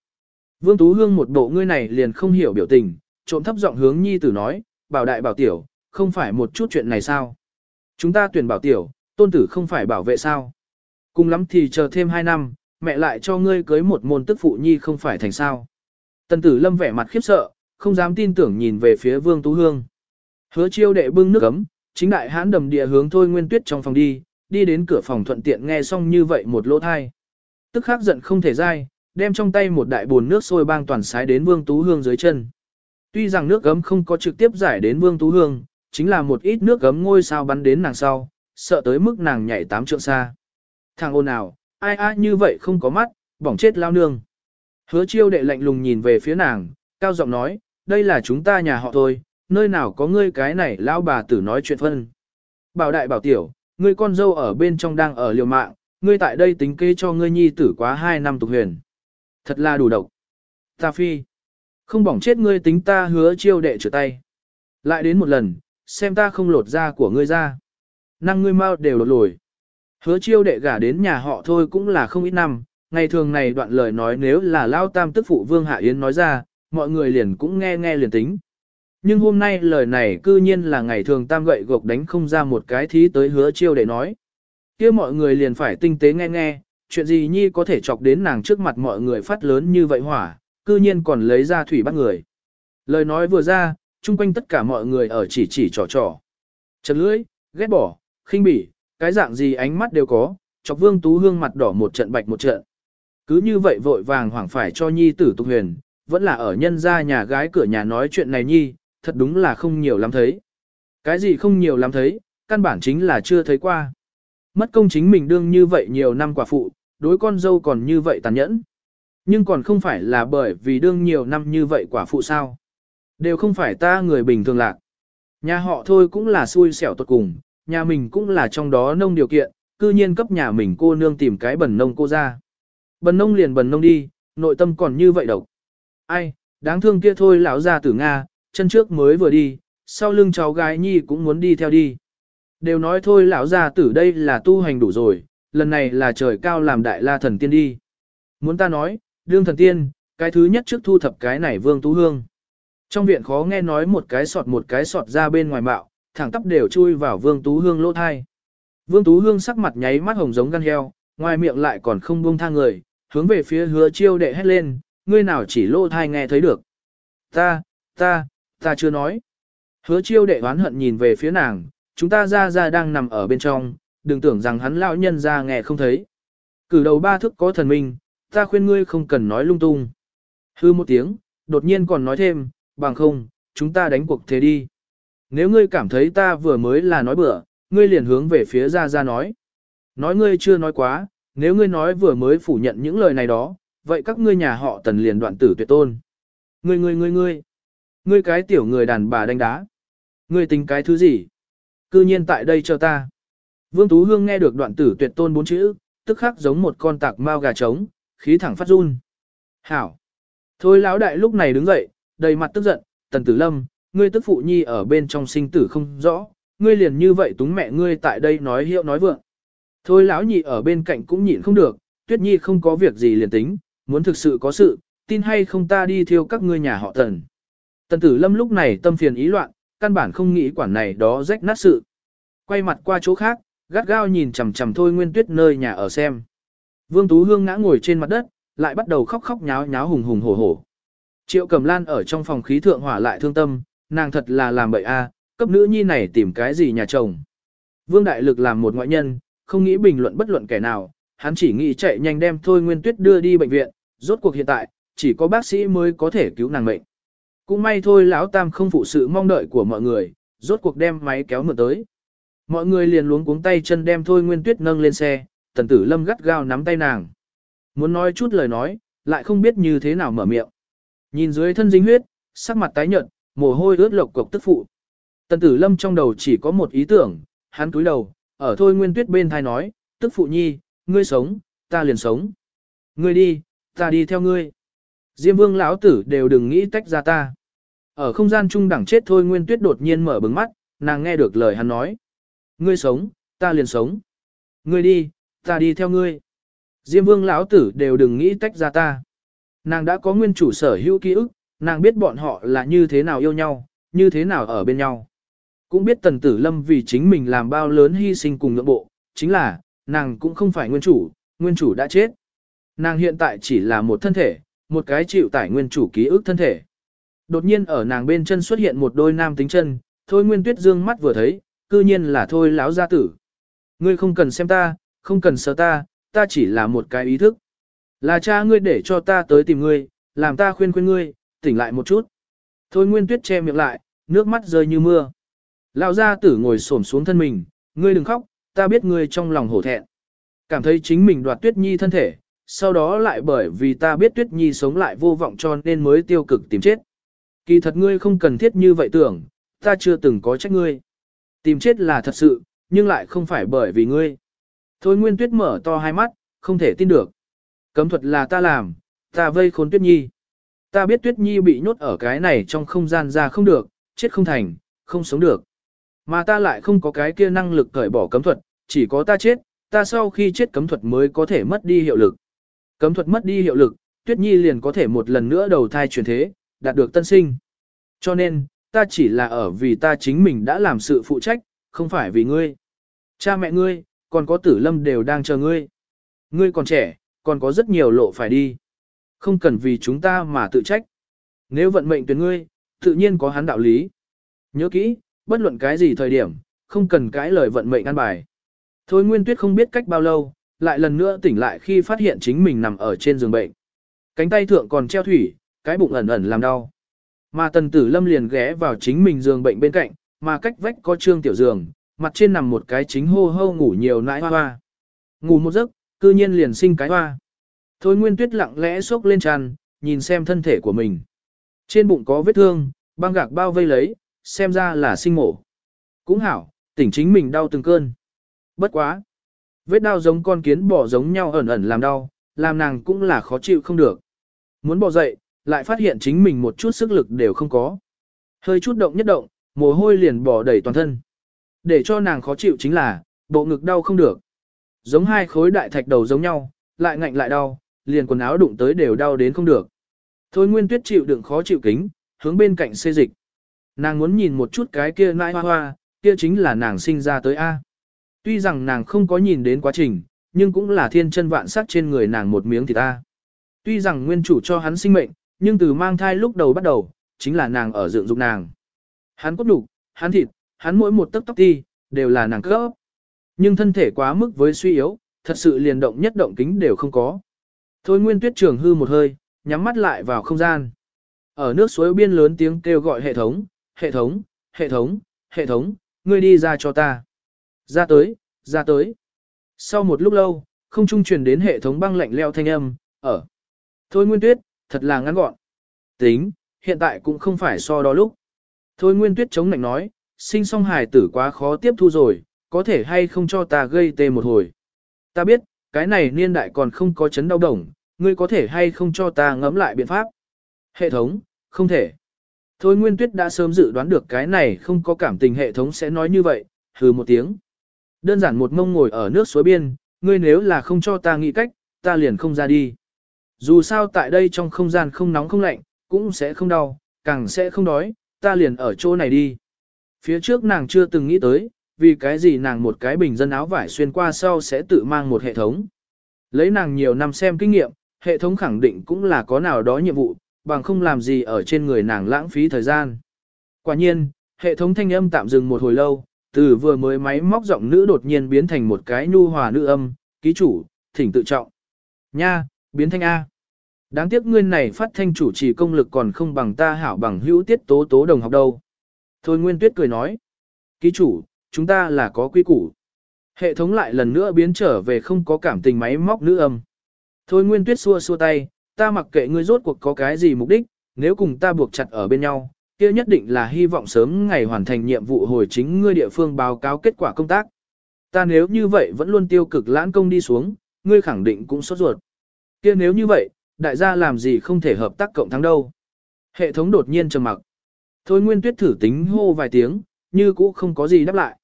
Vương Tú Hương một bộ ngươi này liền không hiểu biểu tình, trộm thấp giọng hướng nhi tử nói, bảo đại bảo tiểu, không phải một chút chuyện này sao? Chúng ta tuyển bảo tiểu, tôn tử không phải bảo vệ sao? Cùng lắm thì chờ thêm hai năm, mẹ lại cho ngươi cưới một môn tức phụ nhi không phải thành sao? Tần tử lâm vẻ mặt khiếp sợ, không dám tin tưởng nhìn về phía Vương Tú Hương. Hứa chiêu đệ bưng nước ấm, chính đại hãn đầm địa hướng thôi nguyên tuyết trong phòng đi, đi đến cửa phòng thuận tiện nghe xong như vậy một lỗ thai. Tức khắc giận không thể dai, đem trong tay một đại bồn nước sôi bang toàn sái đến Vương Tú Hương dưới chân. Tuy rằng nước gấm không có trực tiếp giải đến Vương Tú Hương, chính là một ít nước gấm ngôi sao bắn đến nàng sau, sợ tới mức nàng nhảy tám trượng xa. Thằng ôn nào, ai ai như vậy không có mắt, bỏng chết lao nương. Hứa chiêu đệ lạnh lùng nhìn về phía nàng, cao giọng nói, đây là chúng ta nhà họ thôi, nơi nào có ngươi cái này lão bà tử nói chuyện phân. Bảo đại bảo tiểu, ngươi con dâu ở bên trong đang ở liều mạng, ngươi tại đây tính kế cho ngươi nhi tử quá 2 năm tục huyền. Thật là đủ độc. Ta phi. Không bỏng chết ngươi tính ta hứa chiêu đệ trở tay. Lại đến một lần, xem ta không lột da của ngươi ra. Năng ngươi mau đều lột lồi. Hứa chiêu đệ gả đến nhà họ thôi cũng là không ít năm, ngày thường này đoạn lời nói nếu là lao tam tức phụ Vương Hạ Yến nói ra, mọi người liền cũng nghe nghe liền tính. Nhưng hôm nay lời này cư nhiên là ngày thường tam gậy gộc đánh không ra một cái thí tới hứa chiêu để nói. kia mọi người liền phải tinh tế nghe nghe, chuyện gì nhi có thể chọc đến nàng trước mặt mọi người phát lớn như vậy hỏa, cư nhiên còn lấy ra thủy bắt người. Lời nói vừa ra, chung quanh tất cả mọi người ở chỉ chỉ trò trò. Chật lưỡi, ghét bỏ, khinh bỉ, cái dạng gì ánh mắt đều có, chọc vương tú hương mặt đỏ một trận bạch một trận. Cứ như vậy vội vàng hoảng phải cho nhi tử tục huyền, vẫn là ở nhân gia nhà gái cửa nhà nói chuyện này nhi, thật đúng là không nhiều lắm thấy. Cái gì không nhiều lắm thấy, căn bản chính là chưa thấy qua. Mất công chính mình đương như vậy nhiều năm quả phụ, đối con dâu còn như vậy tàn nhẫn. Nhưng còn không phải là bởi vì đương nhiều năm như vậy quả phụ sao. Đều không phải ta người bình thường lạc. Nhà họ thôi cũng là xui xẻo tuột cùng, nhà mình cũng là trong đó nông điều kiện, cư nhiên cấp nhà mình cô nương tìm cái bẩn nông cô ra. Bần nông liền bần nông đi, nội tâm còn như vậy độc. Ai, đáng thương kia thôi lão ra tử Nga, chân trước mới vừa đi, sau lưng cháu gái nhi cũng muốn đi theo đi. Đều nói thôi lão gia tử đây là tu hành đủ rồi, lần này là trời cao làm đại la thần tiên đi. Muốn ta nói, đương thần tiên, cái thứ nhất trước thu thập cái này vương tú hương. Trong viện khó nghe nói một cái sọt một cái sọt ra bên ngoài bạo, thẳng tắp đều chui vào vương tú hương lỗ thai. Vương tú hương sắc mặt nháy mắt hồng giống gan heo, ngoài miệng lại còn không buông tha người, hướng về phía hứa chiêu đệ hét lên, ngươi nào chỉ lô thai nghe thấy được. Ta, ta, ta chưa nói. Hứa chiêu đệ oán hận nhìn về phía nàng, chúng ta ra ra đang nằm ở bên trong, đừng tưởng rằng hắn lão nhân ra nghe không thấy. Cử đầu ba thức có thần minh, ta khuyên ngươi không cần nói lung tung. Hư một tiếng, đột nhiên còn nói thêm, bằng không, chúng ta đánh cuộc thế đi. Nếu ngươi cảm thấy ta vừa mới là nói bừa, ngươi liền hướng về phía ra ra nói. Nói ngươi chưa nói quá, nếu ngươi nói vừa mới phủ nhận những lời này đó, vậy các ngươi nhà họ tần liền đoạn tử tuyệt tôn. Ngươi ngươi ngươi ngươi, ngươi cái tiểu người đàn bà đánh đá. Ngươi tính cái thứ gì? Cư nhiên tại đây cho ta. Vương Tú Hương nghe được đoạn tử tuyệt tôn bốn chữ, tức khắc giống một con tạc mao gà trống, khí thẳng phát run. Hảo! Thôi lão đại lúc này đứng dậy, đầy mặt tức giận, tần tử lâm, ngươi tức phụ nhi ở bên trong sinh tử không rõ, ngươi liền như vậy túng mẹ ngươi tại đây nói hiệu nói vượng. Thôi lão nhị ở bên cạnh cũng nhịn không được, tuyết nhi không có việc gì liền tính, muốn thực sự có sự, tin hay không ta đi thiêu các ngươi nhà họ tần. Tần tử lâm lúc này tâm phiền ý loạn, căn bản không nghĩ quản này đó rách nát sự. Quay mặt qua chỗ khác, gắt gao nhìn chằm chằm thôi nguyên tuyết nơi nhà ở xem. Vương Tú Hương ngã ngồi trên mặt đất, lại bắt đầu khóc khóc nháo nháo hùng hùng hổ hổ. Triệu Cẩm Lan ở trong phòng khí thượng hỏa lại thương tâm, nàng thật là làm bậy a, cấp nữ nhi này tìm cái gì nhà chồng. Vương Đại Lực làm một ngoại nhân, không nghĩ bình luận bất luận kẻ nào, hắn chỉ nghĩ chạy nhanh đem Thôi Nguyên Tuyết đưa đi bệnh viện, rốt cuộc hiện tại, chỉ có bác sĩ mới có thể cứu nàng mệnh. Cũng may thôi lão tam không phụ sự mong đợi của mọi người, rốt cuộc đem máy kéo mượn tới. Mọi người liền luống cuống tay chân đem Thôi Nguyên Tuyết nâng lên xe, tần tử lâm gắt gao nắm tay nàng. Muốn nói chút lời nói, lại không biết như thế nào mở miệng. Nhìn dưới thân dính huyết, sắc mặt tái nhợt, mồ hôi ướt lộc cục tức phụ. Tần tử lâm trong đầu chỉ có một ý tưởng, hắn cúi đầu, ở thôi nguyên tuyết bên thai nói, tức phụ nhi, ngươi sống, ta liền sống. Ngươi đi, ta đi theo ngươi. Diêm vương lão tử đều đừng nghĩ tách ra ta. Ở không gian trung đẳng chết thôi nguyên tuyết đột nhiên mở bừng mắt, nàng nghe được lời hắn nói. Ngươi sống, ta liền sống. Ngươi đi, ta đi theo ngươi. Diêm vương lão tử đều đừng nghĩ tách ra ta. Nàng đã có nguyên chủ sở hữu ký ức, nàng biết bọn họ là như thế nào yêu nhau, như thế nào ở bên nhau. Cũng biết tần tử lâm vì chính mình làm bao lớn hy sinh cùng ngưỡng bộ, chính là, nàng cũng không phải nguyên chủ, nguyên chủ đã chết. Nàng hiện tại chỉ là một thân thể, một cái chịu tải nguyên chủ ký ức thân thể. Đột nhiên ở nàng bên chân xuất hiện một đôi nam tính chân, thôi nguyên tuyết dương mắt vừa thấy, cư nhiên là thôi Lão gia tử. Ngươi không cần xem ta, không cần sợ ta, ta chỉ là một cái ý thức. Là cha ngươi để cho ta tới tìm ngươi, làm ta khuyên khuyên ngươi, tỉnh lại một chút. Thôi nguyên tuyết che miệng lại, nước mắt rơi như mưa. Lão gia tử ngồi xổm xuống thân mình, ngươi đừng khóc, ta biết ngươi trong lòng hổ thẹn. Cảm thấy chính mình đoạt tuyết nhi thân thể, sau đó lại bởi vì ta biết Tuyết Nhi sống lại vô vọng cho nên mới tiêu cực tìm chết. Kỳ thật ngươi không cần thiết như vậy tưởng, ta chưa từng có trách ngươi. Tìm chết là thật sự, nhưng lại không phải bởi vì ngươi. Thôi Nguyên Tuyết mở to hai mắt, không thể tin được. Cấm thuật là ta làm, ta vây khốn Tuyết Nhi. Ta biết Tuyết Nhi bị nhốt ở cái này trong không gian ra không được, chết không thành, không sống được. Mà ta lại không có cái kia năng lực cởi bỏ cấm thuật, chỉ có ta chết, ta sau khi chết cấm thuật mới có thể mất đi hiệu lực. Cấm thuật mất đi hiệu lực, Tuyết Nhi liền có thể một lần nữa đầu thai chuyển thế, đạt được tân sinh. Cho nên, ta chỉ là ở vì ta chính mình đã làm sự phụ trách, không phải vì ngươi. Cha mẹ ngươi, còn có tử lâm đều đang chờ ngươi. Ngươi còn trẻ, còn có rất nhiều lộ phải đi. Không cần vì chúng ta mà tự trách. Nếu vận mệnh tuyển ngươi, tự nhiên có hắn đạo lý. Nhớ kỹ, bất luận cái gì thời điểm, không cần cái lời vận mệnh ăn bài. Thôi Nguyên Tuyết không biết cách bao lâu, lại lần nữa tỉnh lại khi phát hiện chính mình nằm ở trên giường bệnh. Cánh tay thượng còn treo thủy, cái bụng ẩn ẩn làm đau. Mà tần tử lâm liền ghé vào chính mình giường bệnh bên cạnh, mà cách vách có trương tiểu giường, mặt trên nằm một cái chính hô hô ngủ nhiều nãi hoa hoa. Ngủ một giấc, cư nhiên liền sinh cái hoa. Thôi Nguyên Tuyết lặng lẽ xốc lên tràn, nhìn xem thân thể của mình. Trên bụng có vết thương, băng gạc bao vây lấy, xem ra là sinh mổ. Cũng hảo, tỉnh chính mình đau từng cơn. Bất quá. Vết đau giống con kiến bỏ giống nhau ẩn ẩn làm đau, làm nàng cũng là khó chịu không được. Muốn bỏ dậy, lại phát hiện chính mình một chút sức lực đều không có. Hơi chút động nhất động, mồ hôi liền bỏ đầy toàn thân. Để cho nàng khó chịu chính là, bộ ngực đau không được. Giống hai khối đại thạch đầu giống nhau, lại ngạnh lại đau, liền quần áo đụng tới đều đau đến không được. Thôi Nguyên Tuyết chịu đựng khó chịu kính, hướng bên cạnh xê dịch. Nàng muốn nhìn một chút cái kia nãi hoa hoa, kia chính là nàng sinh ra tới A. Tuy rằng nàng không có nhìn đến quá trình, nhưng cũng là thiên chân vạn sắc trên người nàng một miếng thì ta. Tuy rằng nguyên chủ cho hắn sinh mệnh, nhưng từ mang thai lúc đầu bắt đầu, chính là nàng ở dựng dục nàng. Hắn cốt đủ, hắn thịt, hắn mỗi một tấc tóc ti, đều là nàng cấp. Nhưng thân thể quá mức với suy yếu, thật sự liền động nhất động kính đều không có. Thôi nguyên tuyết trường hư một hơi, nhắm mắt lại vào không gian. Ở nước suối biên lớn tiếng kêu gọi hệ thống, hệ thống, hệ thống, hệ thống, ngươi đi ra cho ta. Ra tới, ra tới. Sau một lúc lâu, không trung truyền đến hệ thống băng lạnh leo thanh âm, ở. Thôi Nguyên Tuyết, thật là ngắn gọn. Tính, hiện tại cũng không phải so đó lúc. Thôi Nguyên Tuyết chống lạnh nói, sinh song hài tử quá khó tiếp thu rồi, có thể hay không cho ta gây tê một hồi. Ta biết, cái này niên đại còn không có chấn đau đồng, ngươi có thể hay không cho ta ngẫm lại biện pháp. Hệ thống, không thể. Thôi Nguyên Tuyết đã sớm dự đoán được cái này không có cảm tình hệ thống sẽ nói như vậy, hừ một tiếng. Đơn giản một mông ngồi ở nước suối biên, ngươi nếu là không cho ta nghĩ cách, ta liền không ra đi. Dù sao tại đây trong không gian không nóng không lạnh, cũng sẽ không đau, càng sẽ không đói, ta liền ở chỗ này đi. Phía trước nàng chưa từng nghĩ tới, vì cái gì nàng một cái bình dân áo vải xuyên qua sau sẽ tự mang một hệ thống. Lấy nàng nhiều năm xem kinh nghiệm, hệ thống khẳng định cũng là có nào đó nhiệm vụ, bằng không làm gì ở trên người nàng lãng phí thời gian. Quả nhiên, hệ thống thanh âm tạm dừng một hồi lâu, từ vừa mới máy móc giọng nữ đột nhiên biến thành một cái nhu hòa nữ âm, ký chủ, thỉnh tự trọng. Nha, biến thanh A. Đáng tiếc ngươi này phát thanh chủ trì công lực còn không bằng ta hảo bằng hữu tiết tố tố đồng học đâu. Thôi Nguyên Tuyết cười nói. Ký chủ, chúng ta là có quy củ. Hệ thống lại lần nữa biến trở về không có cảm tình máy móc nữ âm. Thôi Nguyên Tuyết xua xua tay, ta mặc kệ ngươi rốt cuộc có cái gì mục đích, nếu cùng ta buộc chặt ở bên nhau, kia nhất định là hy vọng sớm ngày hoàn thành nhiệm vụ hồi chính ngươi địa phương báo cáo kết quả công tác. Ta nếu như vậy vẫn luôn tiêu cực lãng công đi xuống, ngươi khẳng định cũng sốt ruột. Kia nếu như vậy, đại gia làm gì không thể hợp tác cộng thắng đâu. Hệ thống đột nhiên trầm mặc. Thôi Nguyên Tuyết thử tính hô vài tiếng, như cũ không có gì đáp lại.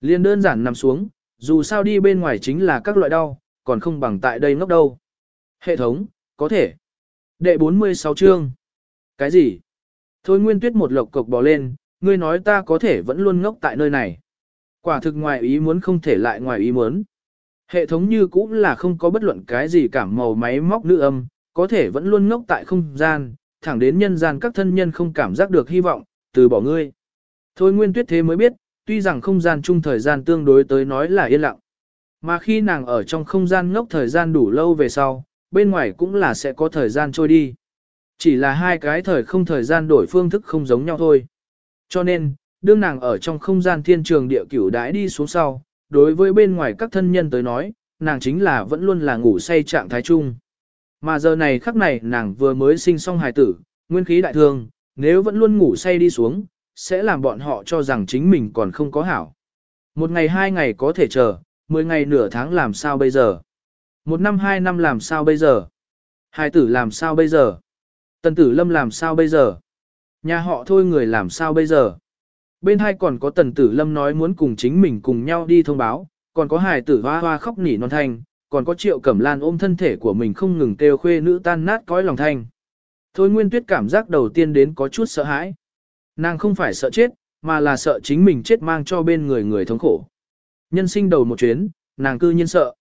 Liên đơn giản nằm xuống, dù sao đi bên ngoài chính là các loại đau, còn không bằng tại đây ngốc đâu. Hệ thống, có thể. Đệ 46 chương. Cái gì? Thôi Nguyên Tuyết một lộc cộc bò lên, ngươi nói ta có thể vẫn luôn ngốc tại nơi này. Quả thực ngoài ý muốn không thể lại ngoài ý muốn. Hệ thống như cũng là không có bất luận cái gì cảm màu máy móc nữ âm, có thể vẫn luôn ngốc tại không gian, thẳng đến nhân gian các thân nhân không cảm giác được hy vọng, từ bỏ ngươi. Thôi Nguyên Tuyết thế mới biết, tuy rằng không gian chung thời gian tương đối tới nói là yên lặng. Mà khi nàng ở trong không gian ngốc thời gian đủ lâu về sau, bên ngoài cũng là sẽ có thời gian trôi đi. Chỉ là hai cái thời không thời gian đổi phương thức không giống nhau thôi. Cho nên, đương nàng ở trong không gian thiên trường địa cửu đãi đi xuống sau, đối với bên ngoài các thân nhân tới nói, nàng chính là vẫn luôn là ngủ say trạng thái chung. Mà giờ này khắc này nàng vừa mới sinh xong hài tử, nguyên khí đại thương, nếu vẫn luôn ngủ say đi xuống, sẽ làm bọn họ cho rằng chính mình còn không có hảo. Một ngày hai ngày có thể chờ, mười ngày nửa tháng làm sao bây giờ? Một năm hai năm làm sao bây giờ? Hài tử làm sao bây giờ? Tần tử lâm làm sao bây giờ? Nhà họ thôi người làm sao bây giờ? Bên hai còn có tần tử lâm nói muốn cùng chính mình cùng nhau đi thông báo, còn có hài tử hoa hoa khóc nỉ non thanh, còn có triệu cẩm lan ôm thân thể của mình không ngừng kêu khuê nữ tan nát cõi lòng thanh. Thôi nguyên tuyết cảm giác đầu tiên đến có chút sợ hãi. Nàng không phải sợ chết, mà là sợ chính mình chết mang cho bên người người thống khổ. Nhân sinh đầu một chuyến, nàng cư nhiên sợ.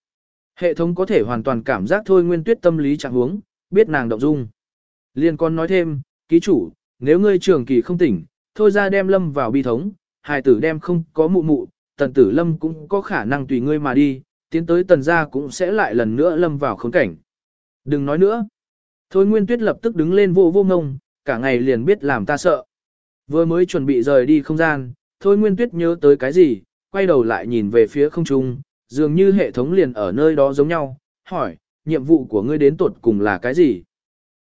Hệ thống có thể hoàn toàn cảm giác thôi nguyên tuyết tâm lý trạng huống, biết nàng động dung. Liên con nói thêm, ký chủ, nếu ngươi trường kỳ không tỉnh, thôi ra đem lâm vào bi thống, hài tử đem không có mụ mụ, tần tử lâm cũng có khả năng tùy ngươi mà đi, tiến tới tần gia cũng sẽ lại lần nữa lâm vào khốn cảnh. Đừng nói nữa. Thôi Nguyên Tuyết lập tức đứng lên vô vô ngông, cả ngày liền biết làm ta sợ. Vừa mới chuẩn bị rời đi không gian, Thôi Nguyên Tuyết nhớ tới cái gì, quay đầu lại nhìn về phía không trung, dường như hệ thống liền ở nơi đó giống nhau, hỏi, nhiệm vụ của ngươi đến tuột cùng là cái gì?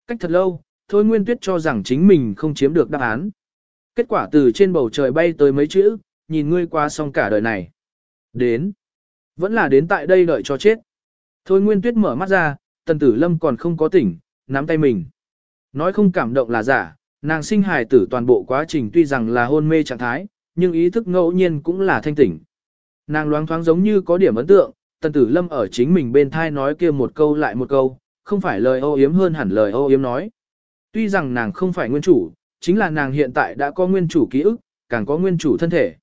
Cách thật lâu, Thôi Nguyên Tuyết cho rằng chính mình không chiếm được đáp án. Kết quả từ trên bầu trời bay tới mấy chữ, nhìn ngươi qua xong cả đời này. Đến. Vẫn là đến tại đây đợi cho chết. Thôi Nguyên Tuyết mở mắt ra, Tần Tử Lâm còn không có tỉnh, nắm tay mình. Nói không cảm động là giả, nàng sinh hài tử toàn bộ quá trình tuy rằng là hôn mê trạng thái, nhưng ý thức ngẫu nhiên cũng là thanh tỉnh. Nàng loáng thoáng giống như có điểm ấn tượng, Tần Tử Lâm ở chính mình bên thai nói kia một câu lại một câu, không phải lời ô yếm hơn hẳn lời ô yếm nói. Tuy rằng nàng không phải nguyên chủ, chính là nàng hiện tại đã có nguyên chủ ký ức, càng có nguyên chủ thân thể.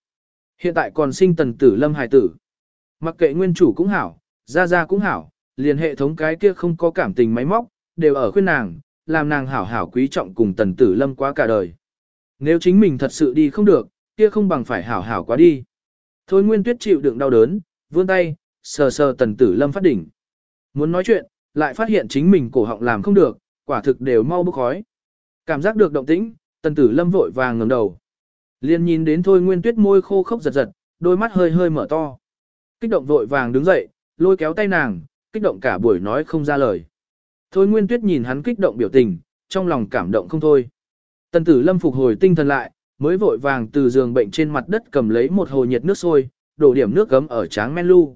Hiện tại còn sinh Tần Tử Lâm hài tử. Mặc kệ nguyên chủ cũng hảo, ra ra cũng hảo, liền hệ thống cái kia không có cảm tình máy móc, đều ở khuyên nàng, làm nàng hảo hảo quý trọng cùng tần tử lâm quá cả đời. Nếu chính mình thật sự đi không được, kia không bằng phải hảo hảo quá đi. Thôi nguyên tuyết chịu đựng đau đớn, vươn tay, sờ sờ tần tử lâm phát đỉnh. Muốn nói chuyện, lại phát hiện chính mình cổ họng làm không được, quả thực đều mau bốc khói. Cảm giác được động tĩnh, tần tử lâm vội vàng ngẩng đầu. Liên nhìn đến thôi nguyên tuyết môi khô khốc giật giật, đôi mắt hơi hơi mở to. Kích động vội vàng đứng dậy, lôi kéo tay nàng, kích động cả buổi nói không ra lời. Thôi Nguyên Tuyết nhìn hắn kích động biểu tình, trong lòng cảm động không thôi. Tần tử lâm phục hồi tinh thần lại, mới vội vàng từ giường bệnh trên mặt đất cầm lấy một hồ nhiệt nước sôi, đổ điểm nước gấm ở tráng men lu.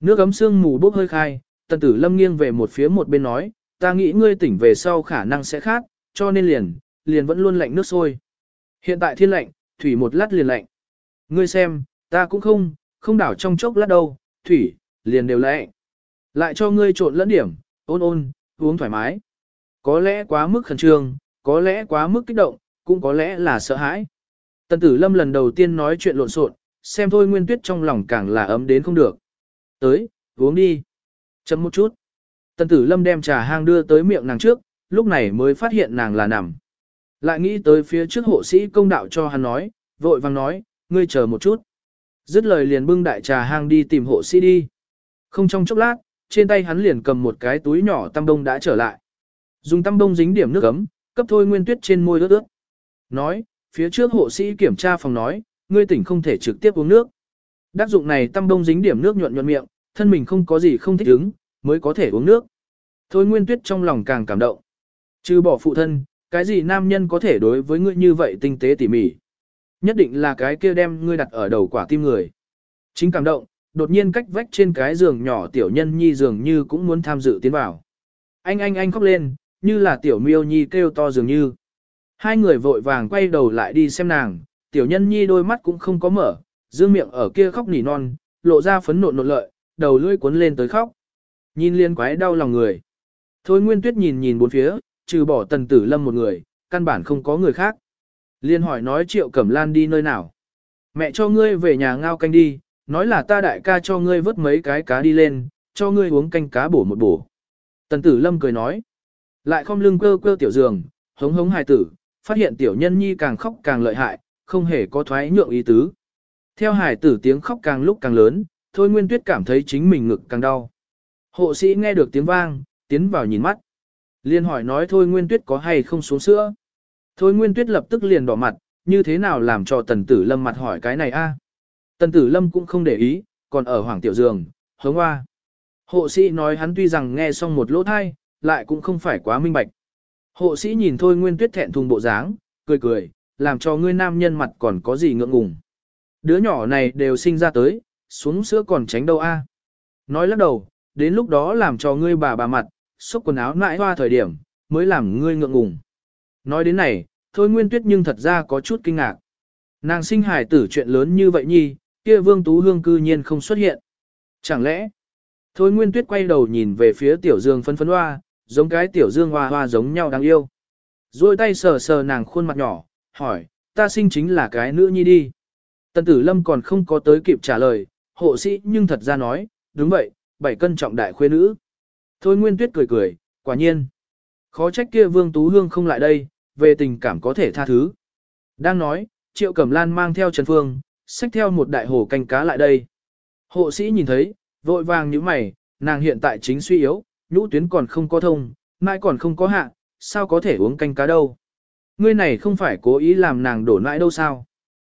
Nước gấm sương mù bốc hơi khai, tần tử lâm nghiêng về một phía một bên nói, ta nghĩ ngươi tỉnh về sau khả năng sẽ khác, cho nên liền, liền vẫn luôn lạnh nước sôi. Hiện tại thiên lạnh, thủy một lát liền lạnh. Ngươi xem, ta cũng không, không đảo trong chốc lát đâu, thủy, liền đều lạnh. Lại cho ngươi trộn lẫn điểm, ôn ôn, uống thoải mái. Có lẽ quá mức khẩn trương, có lẽ quá mức kích động, cũng có lẽ là sợ hãi. Tần tử lâm lần đầu tiên nói chuyện lộn xộn, xem thôi nguyên tuyết trong lòng càng là ấm đến không được. Tới, uống đi. Chấm một chút. Tần tử lâm đem trà hang đưa tới miệng nàng trước, lúc này mới phát hiện nàng là nằm. Lại nghĩ tới phía trước hộ sĩ công đạo cho hắn nói, vội vàng nói, ngươi chờ một chút. Dứt lời liền bưng đại trà hang đi tìm hộ sĩ đi. Không trong chốc lát, trên tay hắn liền cầm một cái túi nhỏ tăm đông đã trở lại. Dùng tăm đông dính điểm nước ấm, cấp thôi nguyên tuyết trên môi ướt ướt. Nói, phía trước hộ sĩ kiểm tra phòng nói, ngươi tỉnh không thể trực tiếp uống nước. Đắc dụng này tăm đông dính điểm nước nhuận nhuận miệng, thân mình không có gì không thích ứng, mới có thể uống nước. Thôi nguyên tuyết trong lòng càng cảm động. Trừ bỏ phụ thân, cái gì nam nhân có thể đối với ngươi như vậy tinh tế tỉ mỉ. Nhất định là cái kia đem ngươi đặt ở đầu quả tim người. Chính cảm động, đột nhiên cách vách trên cái giường nhỏ tiểu nhân nhi dường như cũng muốn tham dự tiến vào. Anh anh anh khóc lên, như là tiểu miêu nhi kêu to dường như. Hai người vội vàng quay đầu lại đi xem nàng, tiểu nhân nhi đôi mắt cũng không có mở, dương miệng ở kia khóc nỉ non, lộ ra phấn nộn nộn lợi, đầu lưỡi cuốn lên tới khóc. Nhìn liên quái đau lòng người. Thôi Nguyên Tuyết nhìn nhìn bốn phía, trừ bỏ tần tử lâm một người, căn bản không có người khác. Liên hỏi nói triệu cẩm lan đi nơi nào. Mẹ cho ngươi về nhà ngao canh đi, nói là ta đại ca cho ngươi vớt mấy cái cá đi lên, cho ngươi uống canh cá bổ một bổ. Tần tử lâm cười nói, lại không lưng cơ cơ tiểu giường, hống hống hài tử, phát hiện tiểu nhân nhi càng khóc càng lợi hại, không hề có thoái nhượng ý tứ. Theo hài tử tiếng khóc càng lúc càng lớn, thôi nguyên tuyết cảm thấy chính mình ngực càng đau. Hộ sĩ nghe được tiếng vang, tiến vào nhìn mắt. Liên hỏi nói thôi nguyên tuyết có hay không xuống sữa. Thôi nguyên tuyết lập tức liền đỏ mặt, như thế nào làm cho tần tử lâm mặt hỏi cái này a? Tần tử lâm cũng không để ý, còn ở hoàng tiểu giường, hướng hoa. Hộ sĩ nói hắn tuy rằng nghe xong một lỗ thai, lại cũng không phải quá minh bạch. Hộ sĩ nhìn thôi nguyên tuyết thẹn thùng bộ dáng, cười cười, làm cho ngươi nam nhân mặt còn có gì ngượng ngùng. Đứa nhỏ này đều sinh ra tới, xuống sữa còn tránh đâu a? Nói lắc đầu, đến lúc đó làm cho ngươi bà bà mặt, xúc quần áo nãi hoa thời điểm, mới làm ngươi ngượng ngùng. Nói đến này, thôi nguyên tuyết nhưng thật ra có chút kinh ngạc. Nàng sinh hải tử chuyện lớn như vậy nhi, kia vương tú hương cư nhiên không xuất hiện. Chẳng lẽ, thôi nguyên tuyết quay đầu nhìn về phía tiểu dương phân phấn hoa, giống cái tiểu dương hoa hoa giống nhau đáng yêu. Rồi tay sờ sờ nàng khuôn mặt nhỏ, hỏi, ta sinh chính là cái nữ nhi đi. Tần tử lâm còn không có tới kịp trả lời, hộ sĩ nhưng thật ra nói, đúng vậy, bảy cân trọng đại khuê nữ. Thôi Nguyên Tuyết cười cười, quả nhiên. Khó trách kia Vương Tú Hương không lại đây, về tình cảm có thể tha thứ. Đang nói, Triệu Cẩm Lan mang theo Trần Phương, xách theo một đại hồ canh cá lại đây. Hộ sĩ nhìn thấy, vội vàng như mày, nàng hiện tại chính suy yếu, nhũ tuyến còn không có thông, mai còn không có hạ, sao có thể uống canh cá đâu. Ngươi này không phải cố ý làm nàng đổ nãi đâu sao.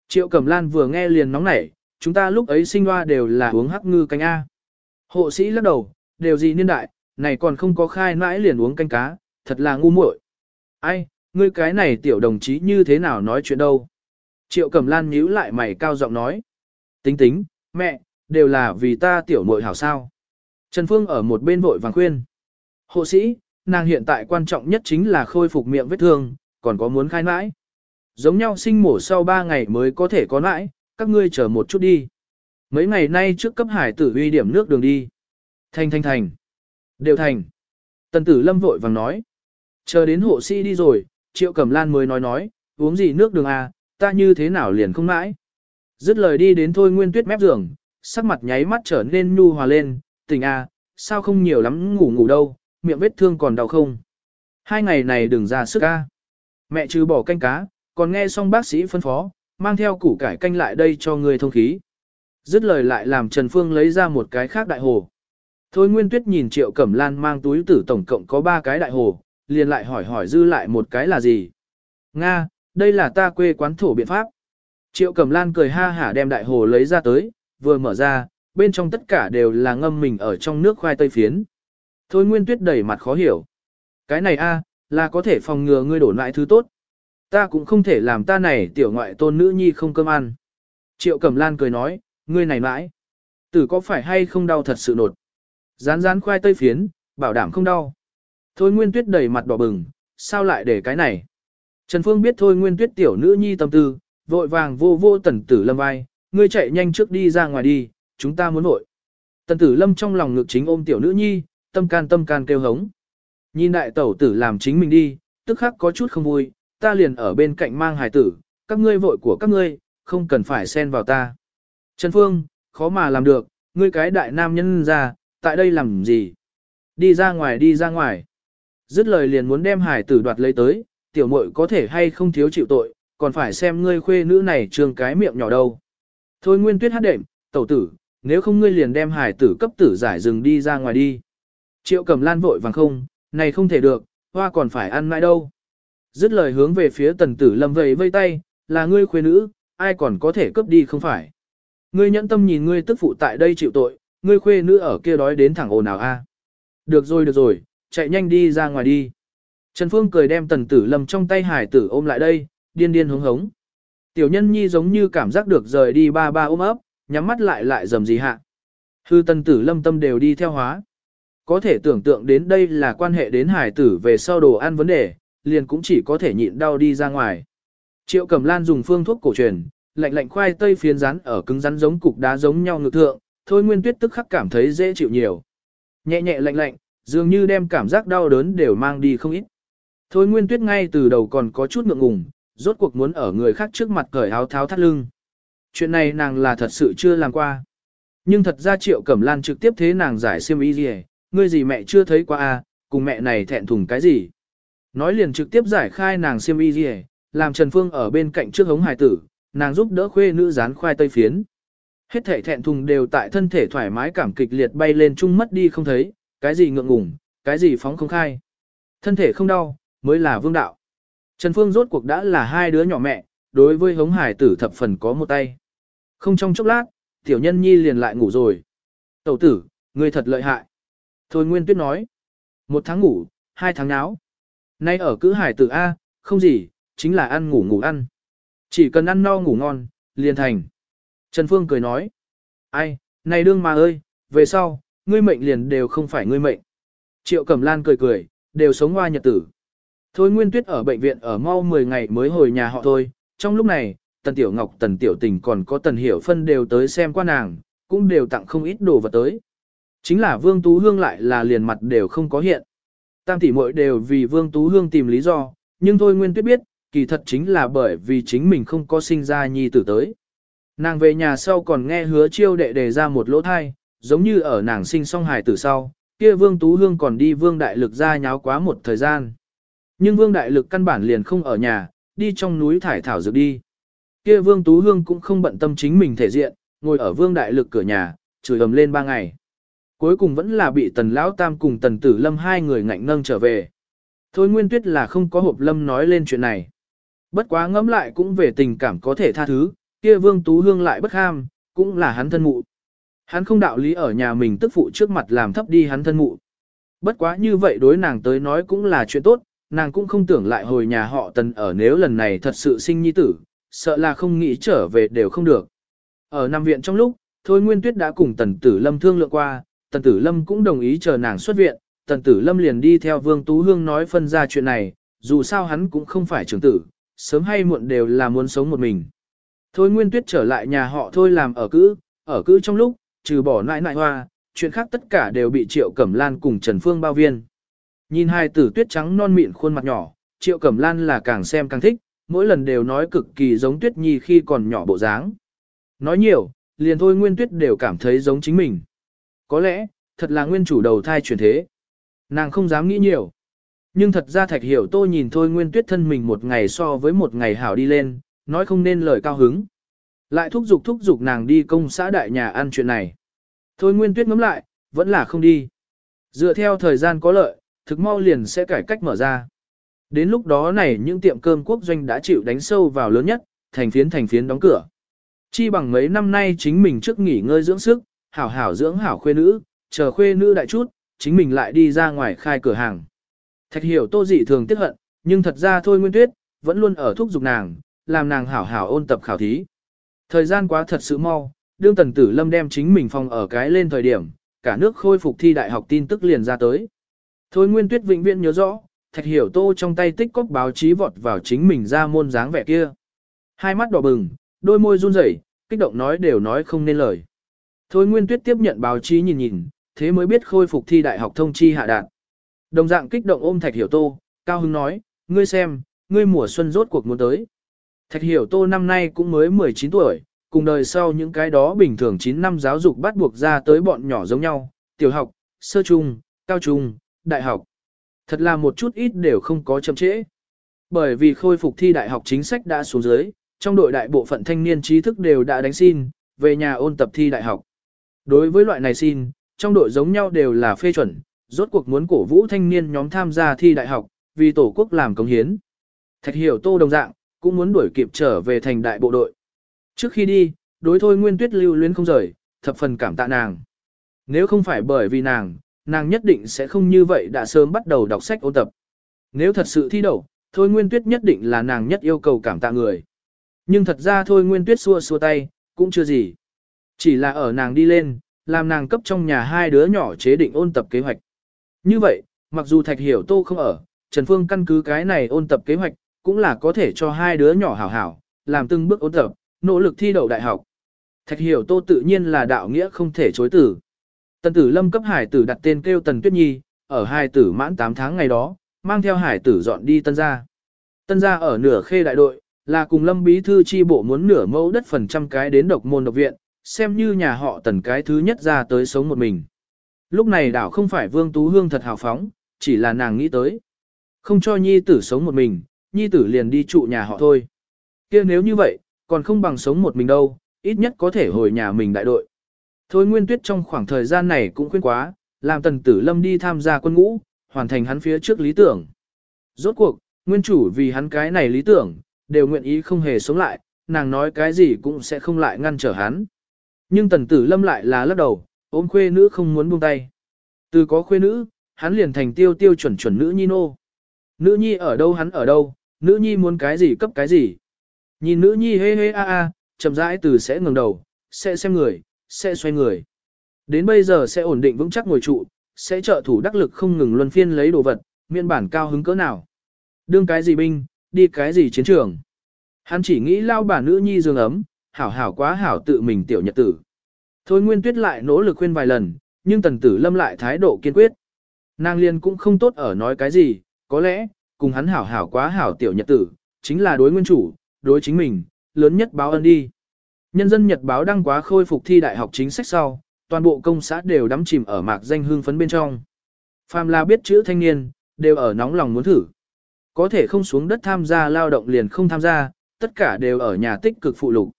Triệu Cẩm Lan vừa nghe liền nóng nảy, chúng ta lúc ấy sinh hoa đều là uống hắc ngư canh A. Hộ sĩ lắc đầu, đều gì niên đại, này còn không có khai mãi liền uống canh cá, thật là ngu muội. Ai, ngươi cái này tiểu đồng chí như thế nào nói chuyện đâu. Triệu Cẩm Lan nhíu lại mày cao giọng nói. Tính tính, mẹ, đều là vì ta tiểu muội hảo sao. Trần Phương ở một bên vội vàng khuyên. Hộ sĩ, nàng hiện tại quan trọng nhất chính là khôi phục miệng vết thương, còn có muốn khai mãi. Giống nhau sinh mổ sau 3 ngày mới có thể có mãi, các ngươi chờ một chút đi. Mấy ngày nay trước cấp hải tử uy điểm nước đường đi. Thành thành thành. Đều thành. Tần tử lâm vội vàng nói. Chờ đến hộ sĩ đi rồi, triệu cẩm lan mới nói nói, uống gì nước đường à, ta như thế nào liền không mãi. Dứt lời đi đến thôi nguyên tuyết mép giường, sắc mặt nháy mắt trở nên nhu hòa lên, tình à, sao không nhiều lắm ngủ ngủ đâu, miệng vết thương còn đau không. Hai ngày này đừng ra sức ca. Mẹ trừ bỏ canh cá, còn nghe xong bác sĩ phân phó, mang theo củ cải canh lại đây cho người thông khí. Dứt lời lại làm Trần Phương lấy ra một cái khác đại hồ. Thôi Nguyên Tuyết nhìn Triệu Cẩm Lan mang túi tử tổng cộng có ba cái đại hồ, liền lại hỏi hỏi dư lại một cái là gì. Nga, đây là ta quê quán thổ biện pháp. Triệu Cẩm Lan cười ha hả đem đại hồ lấy ra tới, vừa mở ra, bên trong tất cả đều là ngâm mình ở trong nước khoai tây phiến. Thôi Nguyên Tuyết đẩy mặt khó hiểu. Cái này a, là có thể phòng ngừa ngươi đổ lại thứ tốt. Ta cũng không thể làm ta này tiểu ngoại tôn nữ nhi không cơm ăn. Triệu Cẩm Lan cười nói, ngươi này mãi. Tử có phải hay không đau thật sự nột. Rán rán khoai tây phiến, bảo đảm không đau. Thôi Nguyên Tuyết đầy mặt đỏ bừng, sao lại để cái này? Trần Phương biết Thôi Nguyên Tuyết tiểu nữ nhi tâm tư, vội vàng vô vô tần tử lâm vai, ngươi chạy nhanh trước đi ra ngoài đi, chúng ta muốn vội. Tần tử lâm trong lòng ngực chính ôm tiểu nữ nhi, tâm can tâm can kêu hống. Nhìn đại tẩu tử làm chính mình đi, tức khắc có chút không vui, ta liền ở bên cạnh mang hài tử, các ngươi vội của các ngươi, không cần phải xen vào ta. Trần Phương, khó mà làm được, ngươi cái đại nam nhân ra, tại đây làm gì? Đi ra ngoài đi ra ngoài. Dứt lời liền muốn đem hải tử đoạt lấy tới, tiểu muội có thể hay không thiếu chịu tội, còn phải xem ngươi khuê nữ này trường cái miệng nhỏ đâu. Thôi nguyên tuyết hát đệm, tẩu tử, nếu không ngươi liền đem hải tử cấp tử giải rừng đi ra ngoài đi. Triệu cầm lan vội vàng không, này không thể được, hoa còn phải ăn mãi đâu. Dứt lời hướng về phía tần tử lâm vầy vây tay, là ngươi khuê nữ, ai còn có thể cướp đi không phải. Ngươi nhẫn tâm nhìn ngươi tức phụ tại đây chịu tội, ngươi khuê nữ ở kia đói đến thẳng ồn nào a. Được rồi được rồi, chạy nhanh đi ra ngoài đi. Trần Phương cười đem tần tử lâm trong tay hải tử ôm lại đây, điên điên hống hống. Tiểu nhân nhi giống như cảm giác được rời đi ba ba ôm ấp, nhắm mắt lại lại dầm gì hạ. Hư tần tử lâm tâm đều đi theo hóa. Có thể tưởng tượng đến đây là quan hệ đến hải tử về sau đồ ăn vấn đề, liền cũng chỉ có thể nhịn đau đi ra ngoài. Triệu Cẩm Lan dùng phương thuốc cổ truyền, lạnh lạnh khoai tây phiến rắn ở cứng rắn giống cục đá giống nhau ngược thượng, thôi Nguyên Tuyết tức khắc cảm thấy dễ chịu nhiều. Nhẹ nhẹ lạnh lạnh, dường như đem cảm giác đau đớn đều mang đi không ít. Thôi Nguyên Tuyết ngay từ đầu còn có chút ngượng ngùng, rốt cuộc muốn ở người khác trước mặt cởi áo tháo thắt lưng. Chuyện này nàng là thật sự chưa làm qua. Nhưng thật ra Triệu Cẩm Lan trực tiếp thế nàng giải xiêm y gì ngươi gì mẹ chưa thấy qua à, cùng mẹ này thẹn thùng cái gì. Nói liền trực tiếp giải khai nàng xiêm y gì làm Trần Phương ở bên cạnh trước hống hải tử, nàng giúp đỡ khuê nữ dán khoai tây phiến. Hết thể thẹn thùng đều tại thân thể thoải mái cảm kịch liệt bay lên chung mất đi không thấy, cái gì ngượng ngùng, cái gì phóng không khai. Thân thể không đau, mới là vương đạo. Trần Phương rốt cuộc đã là hai đứa nhỏ mẹ, đối với hống hải tử thập phần có một tay. Không trong chốc lát, tiểu nhân nhi liền lại ngủ rồi. Tẩu tử, ngươi thật lợi hại. Thôi Nguyên Tuyết nói. Một tháng ngủ, hai tháng náo. Nay ở cữ hải tử A, không gì, chính là ăn ngủ ngủ ăn. Chỉ cần ăn no ngủ ngon, liền thành. Trần Phương cười nói. Ai, này đương mà ơi, về sau, ngươi mệnh liền đều không phải ngươi mệnh. Triệu Cẩm Lan cười cười, đều sống hoa nhật tử. Thôi Nguyên Tuyết ở bệnh viện ở mau 10 ngày mới hồi nhà họ thôi. Trong lúc này, Tần Tiểu Ngọc, Tần Tiểu Tình còn có Tần Hiểu Phân đều tới xem qua nàng, cũng đều tặng không ít đồ vật tới. Chính là Vương Tú Hương lại là liền mặt đều không có hiện. Tam tỷ muội đều vì Vương Tú Hương tìm lý do, nhưng thôi Nguyên Tuyết biết, kỳ thật chính là bởi vì chính mình không có sinh ra nhi tử tới. Nàng về nhà sau còn nghe hứa chiêu đệ đề ra một lỗ thai, giống như ở nàng sinh song hài tử sau, kia Vương Tú Hương còn đi Vương Đại Lực ra nháo quá một thời gian. Nhưng Vương Đại Lực căn bản liền không ở nhà, đi trong núi thải thảo dược đi. Kia Vương Tú Hương cũng không bận tâm chính mình thể diện, ngồi ở Vương Đại Lực cửa nhà, chửi ầm lên ba ngày. Cuối cùng vẫn là bị Tần Lão Tam cùng Tần Tử Lâm hai người ngạnh nâng trở về. Thôi Nguyên Tuyết là không có hộp Lâm nói lên chuyện này. Bất quá ngẫm lại cũng về tình cảm có thể tha thứ, kia Vương Tú Hương lại bất ham, cũng là hắn thân mụ. Hắn không đạo lý ở nhà mình tức phụ trước mặt làm thấp đi hắn thân mụ. Bất quá như vậy đối nàng tới nói cũng là chuyện tốt, nàng cũng không tưởng lại hồi nhà họ tần ở nếu lần này thật sự sinh nhi tử, sợ là không nghĩ trở về đều không được. Ở nằm viện trong lúc, Thôi Nguyên Tuyết đã cùng Tần Tử Lâm thương lượng qua, Tần Tử Lâm cũng đồng ý chờ nàng xuất viện, Tần Tử Lâm liền đi theo Vương Tú Hương nói phân ra chuyện này, dù sao hắn cũng không phải trưởng tử, sớm hay muộn đều là muốn sống một mình. Thôi Nguyên Tuyết trở lại nhà họ thôi làm ở cữ, ở cữ trong lúc, trừ bỏ nại nại hoa, chuyện khác tất cả đều bị Triệu Cẩm Lan cùng Trần Phương bao viên. Nhìn hai tử tuyết trắng non mịn khuôn mặt nhỏ, Triệu Cẩm Lan là càng xem càng thích, mỗi lần đều nói cực kỳ giống Tuyết Nhi khi còn nhỏ bộ dáng. Nói nhiều, liền thôi Nguyên Tuyết đều cảm thấy giống chính mình. Có lẽ, thật là nguyên chủ đầu thai chuyển thế. Nàng không dám nghĩ nhiều. Nhưng thật ra Thạch Hiểu Tô nhìn thôi Nguyên Tuyết thân mình một ngày so với một ngày hảo đi lên, nói không nên lời cao hứng. Lại thúc giục thúc giục nàng đi công xã đại nhà ăn chuyện này. Thôi Nguyên Tuyết ngắm lại, vẫn là không đi. Dựa theo thời gian có lợi, thực mau liền sẽ cải cách mở ra. Đến lúc đó này những tiệm cơm quốc doanh đã chịu đánh sâu vào lớn nhất, thành phiến thành phiến đóng cửa. Chi bằng mấy năm nay chính mình trước nghỉ ngơi dưỡng sức, hảo hảo dưỡng hảo khuê nữ, chờ khuê nữ đại chút, chính mình lại đi ra ngoài khai cửa hàng. Thạch hiểu tô dị thường tiếc hận, nhưng thật ra thôi nguyên tuyết, vẫn luôn ở thúc giục nàng, làm nàng hảo hảo ôn tập khảo thí. Thời gian quá thật sự mau, đương tần tử lâm đem chính mình phòng ở cái lên thời điểm, cả nước khôi phục thi đại học tin tức liền ra tới. Thôi nguyên tuyết vĩnh viễn nhớ rõ, thạch hiểu tô trong tay tích cốc báo chí vọt vào chính mình ra môn dáng vẻ kia. Hai mắt đỏ bừng, đôi môi run rẩy, kích động nói đều nói không nên lời. Thôi Nguyên Tuyết tiếp nhận báo chí nhìn nhìn, thế mới biết khôi phục thi đại học thông chi hạ đạt. Đồng dạng kích động ôm Thạch Hiểu Tô, Cao Hưng nói, ngươi xem, ngươi mùa xuân rốt cuộc muốn tới. Thạch Hiểu Tô năm nay cũng mới 19 tuổi, cùng đời sau những cái đó bình thường 9 năm giáo dục bắt buộc ra tới bọn nhỏ giống nhau, tiểu học, sơ trung, cao trung, đại học. Thật là một chút ít đều không có chậm trễ. Bởi vì khôi phục thi đại học chính sách đã xuống dưới, trong đội đại bộ phận thanh niên trí thức đều đã đánh xin, về nhà ôn tập thi đại học. Đối với loại này xin, trong đội giống nhau đều là phê chuẩn, rốt cuộc muốn cổ vũ thanh niên nhóm tham gia thi đại học, vì tổ quốc làm công hiến. Thạch hiểu tô đồng dạng, cũng muốn đuổi kịp trở về thành đại bộ đội. Trước khi đi, đối thôi nguyên tuyết lưu luyến không rời, thập phần cảm tạ nàng. Nếu không phải bởi vì nàng, nàng nhất định sẽ không như vậy đã sớm bắt đầu đọc sách ôn tập. Nếu thật sự thi đậu, thôi nguyên tuyết nhất định là nàng nhất yêu cầu cảm tạ người. Nhưng thật ra thôi nguyên tuyết xua xua tay, cũng chưa gì. Chỉ là ở nàng đi lên, làm nàng cấp trong nhà hai đứa nhỏ chế định ôn tập kế hoạch. Như vậy, mặc dù Thạch Hiểu Tô không ở, Trần Phương căn cứ cái này ôn tập kế hoạch, cũng là có thể cho hai đứa nhỏ hảo hảo, làm từng bước ôn tập, nỗ lực thi đậu đại học. Thạch Hiểu Tô tự nhiên là đạo nghĩa không thể chối tử. Tần tử lâm cấp hải tử đặt tên kêu Tần Tuyết Nhi, ở hai tử mãn 8 tháng ngày đó, mang theo hải tử dọn đi tân gia. Tân gia ở nửa khê đại đội, là cùng lâm bí thư chi bộ muốn nửa mẫu đất phần trăm cái đến độc môn độc viện, xem như nhà họ tần cái thứ nhất ra tới sống một mình. Lúc này đảo không phải Vương Tú Hương thật hào phóng, chỉ là nàng nghĩ tới. Không cho nhi tử sống một mình, nhi tử liền đi trụ nhà họ thôi. kia nếu như vậy, còn không bằng sống một mình đâu, ít nhất có thể hồi nhà mình đại đội. Thôi Nguyên Tuyết trong khoảng thời gian này cũng khuyên quá, làm tần tử lâm đi tham gia quân ngũ, hoàn thành hắn phía trước lý tưởng. Rốt cuộc, nguyên chủ vì hắn cái này lý tưởng, đều nguyện ý không hề sống lại, nàng nói cái gì cũng sẽ không lại ngăn trở hắn. Nhưng tần tử lâm lại là lắc đầu, ôm khuê nữ không muốn buông tay. Từ có khuê nữ, hắn liền thành tiêu tiêu chuẩn chuẩn nữ nhi nô. Nữ nhi ở đâu hắn ở đâu, nữ nhi muốn cái gì cấp cái gì. Nhìn nữ nhi hê hê a a, chậm rãi từ sẽ ngẩng đầu, sẽ xem người, sẽ xoay người. Đến bây giờ sẽ ổn định vững chắc ngồi trụ, sẽ trợ thủ đắc lực không ngừng luân phiên lấy đồ vật, miên bản cao hứng cỡ nào. Đương cái gì binh, đi cái gì chiến trường. Hắn chỉ nghĩ lao bà nữ nhi giường ấm, hảo hảo quá hảo tự mình tiểu nhật tử. Thôi Nguyên Tuyết lại nỗ lực khuyên vài lần, nhưng Tần Tử Lâm lại thái độ kiên quyết. Nàng liên cũng không tốt ở nói cái gì, có lẽ, cùng hắn hảo hảo quá hảo tiểu nhật tử, chính là đối nguyên chủ, đối chính mình, lớn nhất báo ân đi. Nhân dân Nhật báo đăng quá khôi phục thi đại học chính sách sau, toàn bộ công xã đều đắm chìm ở mạc danh hương phấn bên trong. Phàm là biết chữ thanh niên, đều ở nóng lòng muốn thử. Có thể không xuống đất tham gia lao động liền không tham gia, tất cả đều ở nhà tích cực phụ lục.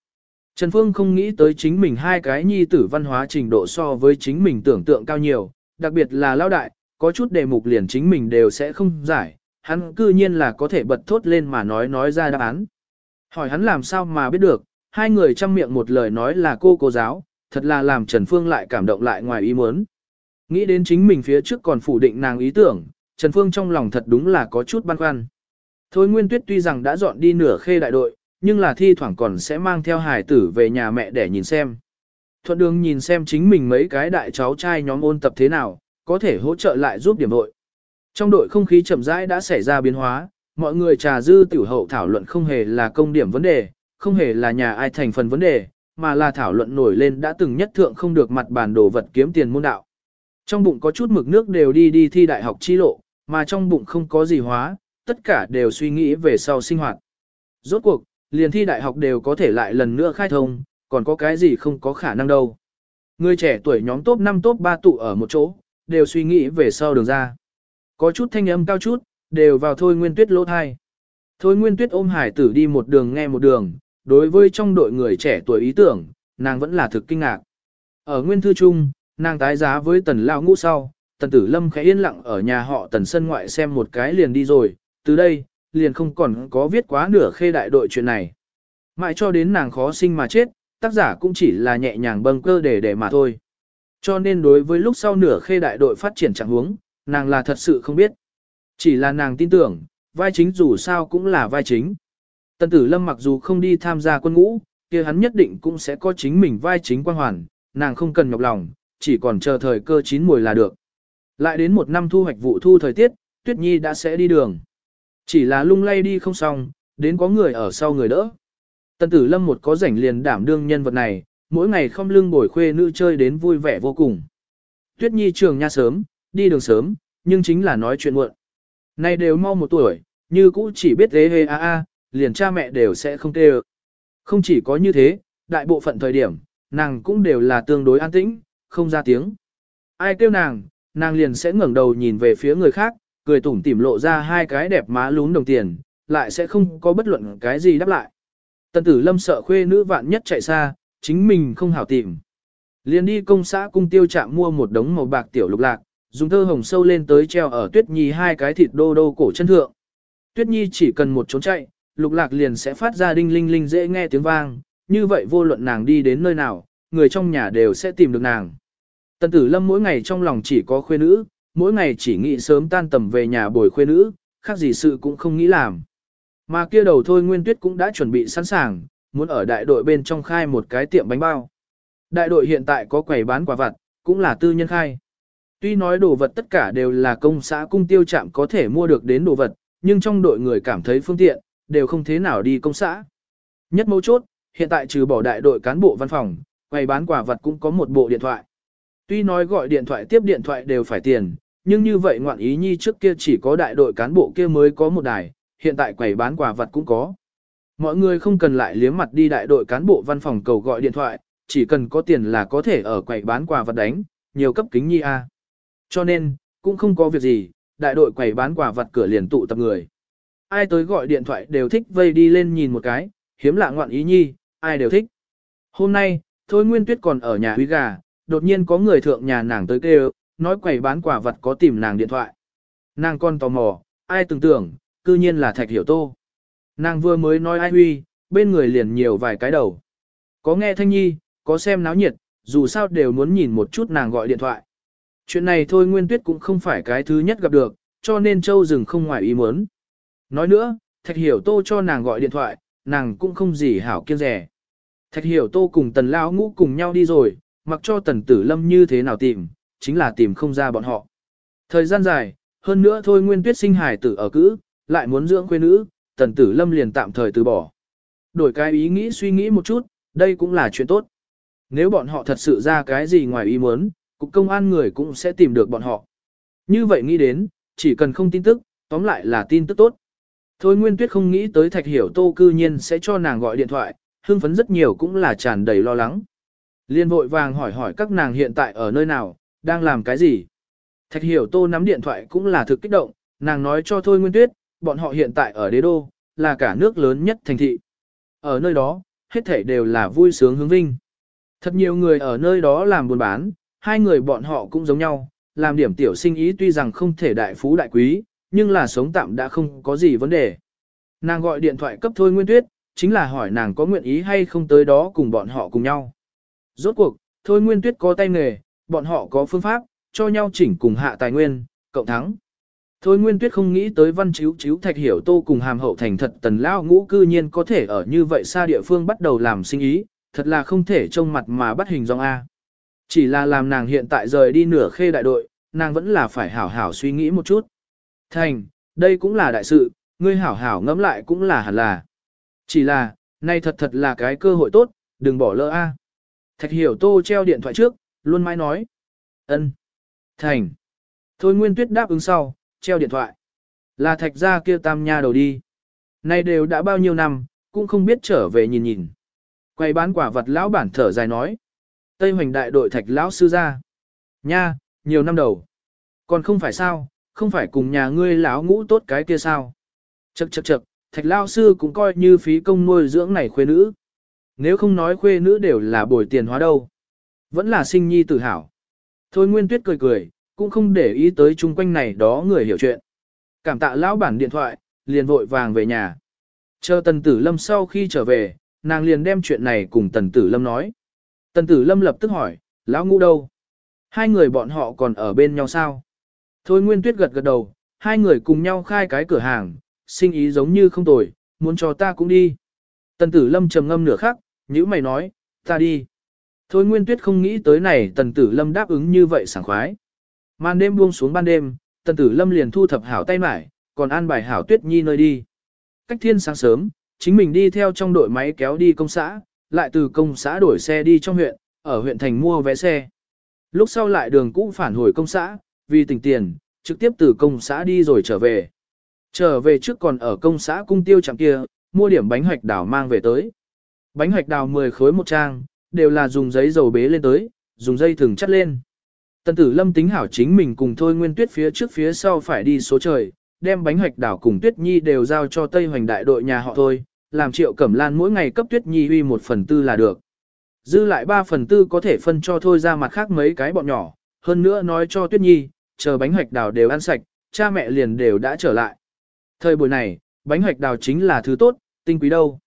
Trần Phương không nghĩ tới chính mình hai cái nhi tử văn hóa trình độ so với chính mình tưởng tượng cao nhiều, đặc biệt là lao đại, có chút đề mục liền chính mình đều sẽ không giải, hắn cư nhiên là có thể bật thốt lên mà nói nói ra đáp án. Hỏi hắn làm sao mà biết được, hai người chăm miệng một lời nói là cô cô giáo, thật là làm Trần Phương lại cảm động lại ngoài ý muốn. Nghĩ đến chính mình phía trước còn phủ định nàng ý tưởng, Trần Phương trong lòng thật đúng là có chút băn khoăn. Thôi Nguyên Tuyết tuy rằng đã dọn đi nửa khê đại đội, nhưng là thi thoảng còn sẽ mang theo hải tử về nhà mẹ để nhìn xem. Thuận đường nhìn xem chính mình mấy cái đại cháu trai nhóm ôn tập thế nào, có thể hỗ trợ lại giúp điểm đội. Trong đội không khí chậm rãi đã xảy ra biến hóa, mọi người trà dư tiểu hậu thảo luận không hề là công điểm vấn đề, không hề là nhà ai thành phần vấn đề, mà là thảo luận nổi lên đã từng nhất thượng không được mặt bản đồ vật kiếm tiền môn đạo. Trong bụng có chút mực nước đều đi đi thi đại học chi lộ, mà trong bụng không có gì hóa, tất cả đều suy nghĩ về sau sinh hoạt. Rốt cuộc, liền thi đại học đều có thể lại lần nữa khai thông, còn có cái gì không có khả năng đâu. Người trẻ tuổi nhóm top 5 top 3 tụ ở một chỗ, đều suy nghĩ về sau đường ra. Có chút thanh âm cao chút, đều vào thôi nguyên tuyết lỗ thai. Thôi nguyên tuyết ôm hải tử đi một đường nghe một đường, đối với trong đội người trẻ tuổi ý tưởng, nàng vẫn là thực kinh ngạc. Ở nguyên thư chung, nàng tái giá với tần lao ngũ sau, tần tử lâm khẽ yên lặng ở nhà họ tần sân ngoại xem một cái liền đi rồi, từ đây, liền không còn có viết quá nửa khê đại đội chuyện này. Mãi cho đến nàng khó sinh mà chết, tác giả cũng chỉ là nhẹ nhàng bâng cơ để để mà thôi. Cho nên đối với lúc sau nửa khê đại đội phát triển trạng huống, nàng là thật sự không biết. Chỉ là nàng tin tưởng, vai chính dù sao cũng là vai chính. Tần tử lâm mặc dù không đi tham gia quân ngũ, kia hắn nhất định cũng sẽ có chính mình vai chính quan hoàn, nàng không cần nhọc lòng, chỉ còn chờ thời cơ chín mùi là được. Lại đến một năm thu hoạch vụ thu thời tiết, Tuyết Nhi đã sẽ đi đường. Chỉ là lung lay đi không xong, đến có người ở sau người đỡ. Tần tử lâm một có rảnh liền đảm đương nhân vật này, mỗi ngày không lưng bồi khuê nữ chơi đến vui vẻ vô cùng. Tuyết Nhi trường nha sớm, đi đường sớm, nhưng chính là nói chuyện muộn. Nay đều mau một tuổi, như cũ chỉ biết thế hê a a, liền cha mẹ đều sẽ không tê Không chỉ có như thế, đại bộ phận thời điểm, nàng cũng đều là tương đối an tĩnh, không ra tiếng. Ai kêu nàng, nàng liền sẽ ngẩng đầu nhìn về phía người khác, cười tủm tỉm lộ ra hai cái đẹp má lún đồng tiền, lại sẽ không có bất luận cái gì đáp lại. Tần tử lâm sợ khuê nữ vạn nhất chạy xa, chính mình không hảo tìm. Liền đi công xã cung tiêu trạm mua một đống màu bạc tiểu lục lạc, dùng thơ hồng sâu lên tới treo ở tuyết nhi hai cái thịt đô đô cổ chân thượng. Tuyết nhi chỉ cần một trốn chạy, lục lạc liền sẽ phát ra đinh linh linh dễ nghe tiếng vang, như vậy vô luận nàng đi đến nơi nào, người trong nhà đều sẽ tìm được nàng. Tần tử lâm mỗi ngày trong lòng chỉ có khuê nữ, mỗi ngày chỉ nghĩ sớm tan tầm về nhà bồi khuê nữ, khác gì sự cũng không nghĩ làm. Mà kia đầu thôi Nguyên Tuyết cũng đã chuẩn bị sẵn sàng, muốn ở đại đội bên trong khai một cái tiệm bánh bao. Đại đội hiện tại có quầy bán quả vặt, cũng là tư nhân khai. Tuy nói đồ vật tất cả đều là công xã cung tiêu trạm có thể mua được đến đồ vật, nhưng trong đội người cảm thấy phương tiện, đều không thế nào đi công xã. Nhất mấu chốt, hiện tại trừ bỏ đại đội cán bộ văn phòng, quầy bán quả vật cũng có một bộ điện thoại. Tuy nói gọi điện thoại tiếp điện thoại đều phải tiền, nhưng như vậy ngoạn ý nhi trước kia chỉ có đại đội cán bộ kia mới có một đài, hiện tại quầy bán quà vật cũng có. Mọi người không cần lại liếm mặt đi đại đội cán bộ văn phòng cầu gọi điện thoại, chỉ cần có tiền là có thể ở quầy bán quà vật đánh, nhiều cấp kính nhi a. Cho nên, cũng không có việc gì, đại đội quầy bán quà vật cửa liền tụ tập người. Ai tới gọi điện thoại đều thích vây đi lên nhìn một cái, hiếm lạ ngoạn ý nhi, ai đều thích. Hôm nay, Thôi Nguyên Tuyết còn ở nhà huy gà, đột nhiên có người thượng nhà nàng tới kêu, nói quầy bán quả vật có tìm nàng điện thoại. Nàng con tò mò, ai tưởng tưởng, cư nhiên là Thạch Hiểu Tô. Nàng vừa mới nói ai huy, bên người liền nhiều vài cái đầu. Có nghe thanh nhi, có xem náo nhiệt, dù sao đều muốn nhìn một chút nàng gọi điện thoại. Chuyện này thôi Nguyên Tuyết cũng không phải cái thứ nhất gặp được, cho nên Châu rừng không ngoài ý muốn. Nói nữa, Thạch Hiểu Tô cho nàng gọi điện thoại, nàng cũng không gì hảo kiêng rẻ. Thạch Hiểu Tô cùng Tần Lão Ngũ cùng nhau đi rồi, mặc cho Tần Tử Lâm như thế nào tìm, chính là tìm không ra bọn họ. Thời gian dài, hơn nữa thôi Nguyên Tuyết sinh hài tử ở cữ, lại muốn dưỡng quê nữ, Tần Tử Lâm liền tạm thời từ bỏ. Đổi cái ý nghĩ suy nghĩ một chút, đây cũng là chuyện tốt. Nếu bọn họ thật sự ra cái gì ngoài ý muốn, cục công an người cũng sẽ tìm được bọn họ. Như vậy nghĩ đến, chỉ cần không tin tức, tóm lại là tin tức tốt. Thôi Nguyên Tuyết không nghĩ tới Thạch Hiểu Tô cư nhiên sẽ cho nàng gọi điện thoại, hưng phấn rất nhiều cũng là tràn đầy lo lắng. Liên vội vàng hỏi hỏi các nàng hiện tại ở nơi nào, đang làm cái gì. Thạch Hiểu Tô nắm điện thoại cũng là thực kích động, nàng nói cho Thôi Nguyên Tuyết, bọn họ hiện tại ở đế đô, là cả nước lớn nhất thành thị. Ở nơi đó, hết thảy đều là vui sướng hướng vinh. Thật nhiều người ở nơi đó làm buôn bán, hai người bọn họ cũng giống nhau, làm điểm tiểu sinh ý tuy rằng không thể đại phú đại quý, nhưng là sống tạm đã không có gì vấn đề. Nàng gọi điện thoại cấp Thôi Nguyên Tuyết, chính là hỏi nàng có nguyện ý hay không tới đó cùng bọn họ cùng nhau. Rốt cuộc, Thôi Nguyên Tuyết có tay nghề, bọn họ có phương pháp, cho nhau chỉnh cùng hạ tài nguyên, cộng thắng. Thôi Nguyên Tuyết không nghĩ tới văn chiếu chiếu thạch hiểu tô cùng hàm hậu thành thật tần lao ngũ cư nhiên có thể ở như vậy xa địa phương bắt đầu làm sinh ý, thật là không thể trông mặt mà bắt hình dong A. Chỉ là làm nàng hiện tại rời đi nửa khê đại đội, nàng vẫn là phải hảo hảo suy nghĩ một chút. Thành, đây cũng là đại sự, ngươi hảo hảo ngẫm lại cũng là hẳn là. Chỉ là, nay thật thật là cái cơ hội tốt, đừng bỏ lỡ A. Thạch hiểu tô treo điện thoại trước, luôn mãi nói. ân Thành. Thôi Nguyên Tuyết đáp ứng sau, treo điện thoại. Là thạch gia kia tam nha đầu đi. Nay đều đã bao nhiêu năm, cũng không biết trở về nhìn nhìn. Quay bán quả vật lão bản thở dài nói. Tây hoành đại đội thạch lão sư gia. Nha, nhiều năm đầu. Còn không phải sao, không phải cùng nhà ngươi lão ngũ tốt cái kia sao. Chậc chậc chậc, thạch lão sư cũng coi như phí công nuôi dưỡng này khuê nữ. Nếu không nói khuê nữ đều là bồi tiền hóa đâu. Vẫn là sinh nhi tự hảo. Thôi Nguyên Tuyết cười cười, cũng không để ý tới chung quanh này đó người hiểu chuyện. Cảm tạ lão bản điện thoại, liền vội vàng về nhà. Chờ Tần Tử Lâm sau khi trở về, nàng liền đem chuyện này cùng Tần Tử Lâm nói. Tần Tử Lâm lập tức hỏi, lão ngũ đâu? Hai người bọn họ còn ở bên nhau sao? Thôi Nguyên Tuyết gật gật đầu, hai người cùng nhau khai cái cửa hàng, sinh ý giống như không tồi, muốn cho ta cũng đi. Tần Tử Lâm trầm ngâm nửa khắc, nhữ mày nói, ta đi. Thôi Nguyên Tuyết không nghĩ tới này Tần Tử Lâm đáp ứng như vậy sảng khoái. Màn đêm buông xuống ban đêm, Tần Tử Lâm liền thu thập hảo tay mải, còn an bài hảo Tuyết Nhi nơi đi. Cách thiên sáng sớm, chính mình đi theo trong đội máy kéo đi công xã, lại từ công xã đổi xe đi trong huyện, ở huyện thành mua vé xe. Lúc sau lại đường cũ phản hồi công xã, vì tỉnh tiền, trực tiếp từ công xã đi rồi trở về. Trở về trước còn ở công xã cung tiêu chẳng kia, mua điểm bánh hoạch đào mang về tới. Bánh hoạch đào 10 khối một trang, đều là dùng giấy dầu bế lên tới, dùng dây thừng chắt lên. Tần tử lâm tính hảo chính mình cùng thôi nguyên tuyết phía trước phía sau phải đi số trời, đem bánh hoạch đảo cùng tuyết nhi đều giao cho Tây Hoành đại đội nhà họ thôi, làm triệu cẩm lan mỗi ngày cấp tuyết nhi huy một phần tư là được. Dư lại ba phần tư có thể phân cho thôi ra mặt khác mấy cái bọn nhỏ, hơn nữa nói cho tuyết nhi, chờ bánh hoạch đào đều ăn sạch, cha mẹ liền đều đã trở lại. Thời buổi này, bánh hoạch đào chính là thứ tốt, tinh quý đâu.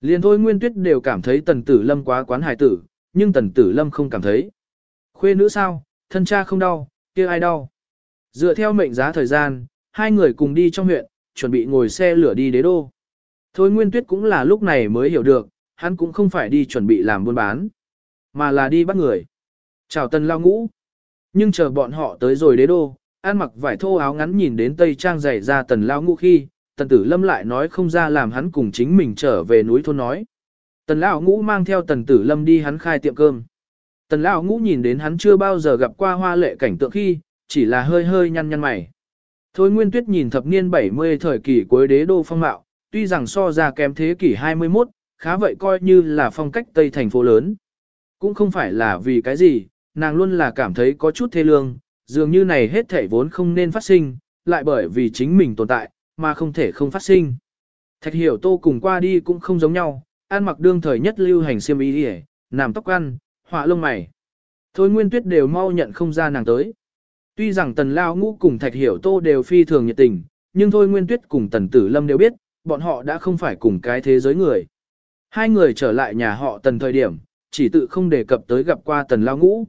Liền thôi nguyên tuyết đều cảm thấy tần tử lâm quá quán hài tử, nhưng tần tử lâm không cảm thấy. Khuê nữ sao, thân cha không đau, kia ai đau. Dựa theo mệnh giá thời gian, hai người cùng đi trong huyện, chuẩn bị ngồi xe lửa đi đế đô. Thôi Nguyên Tuyết cũng là lúc này mới hiểu được, hắn cũng không phải đi chuẩn bị làm buôn bán, mà là đi bắt người. Chào tần lao ngũ. Nhưng chờ bọn họ tới rồi đế đô, ăn mặc vải thô áo ngắn nhìn đến tây trang dày ra tần lao ngũ khi, tần tử lâm lại nói không ra làm hắn cùng chính mình trở về núi thôn nói. Tần Lão ngũ mang theo tần tử lâm đi hắn khai tiệm cơm. Tần lão ngũ nhìn đến hắn chưa bao giờ gặp qua hoa lệ cảnh tượng khi, chỉ là hơi hơi nhăn nhăn mày. Thôi Nguyên Tuyết nhìn thập niên 70 thời kỳ cuối đế đô phong mạo, tuy rằng so ra kém thế kỷ 21, khá vậy coi như là phong cách Tây thành phố lớn. Cũng không phải là vì cái gì, nàng luôn là cảm thấy có chút thê lương, dường như này hết thể vốn không nên phát sinh, lại bởi vì chính mình tồn tại, mà không thể không phát sinh. Thạch hiểu tô cùng qua đi cũng không giống nhau, ăn mặc đương thời nhất lưu hành xiêm y đi nằm tóc ăn, họa lông mày. Thôi nguyên tuyết đều mau nhận không ra nàng tới. Tuy rằng tần lao ngũ cùng thạch hiểu tô đều phi thường nhiệt tình, nhưng thôi nguyên tuyết cùng tần tử lâm đều biết, bọn họ đã không phải cùng cái thế giới người. Hai người trở lại nhà họ tần thời điểm, chỉ tự không đề cập tới gặp qua tần lao ngũ.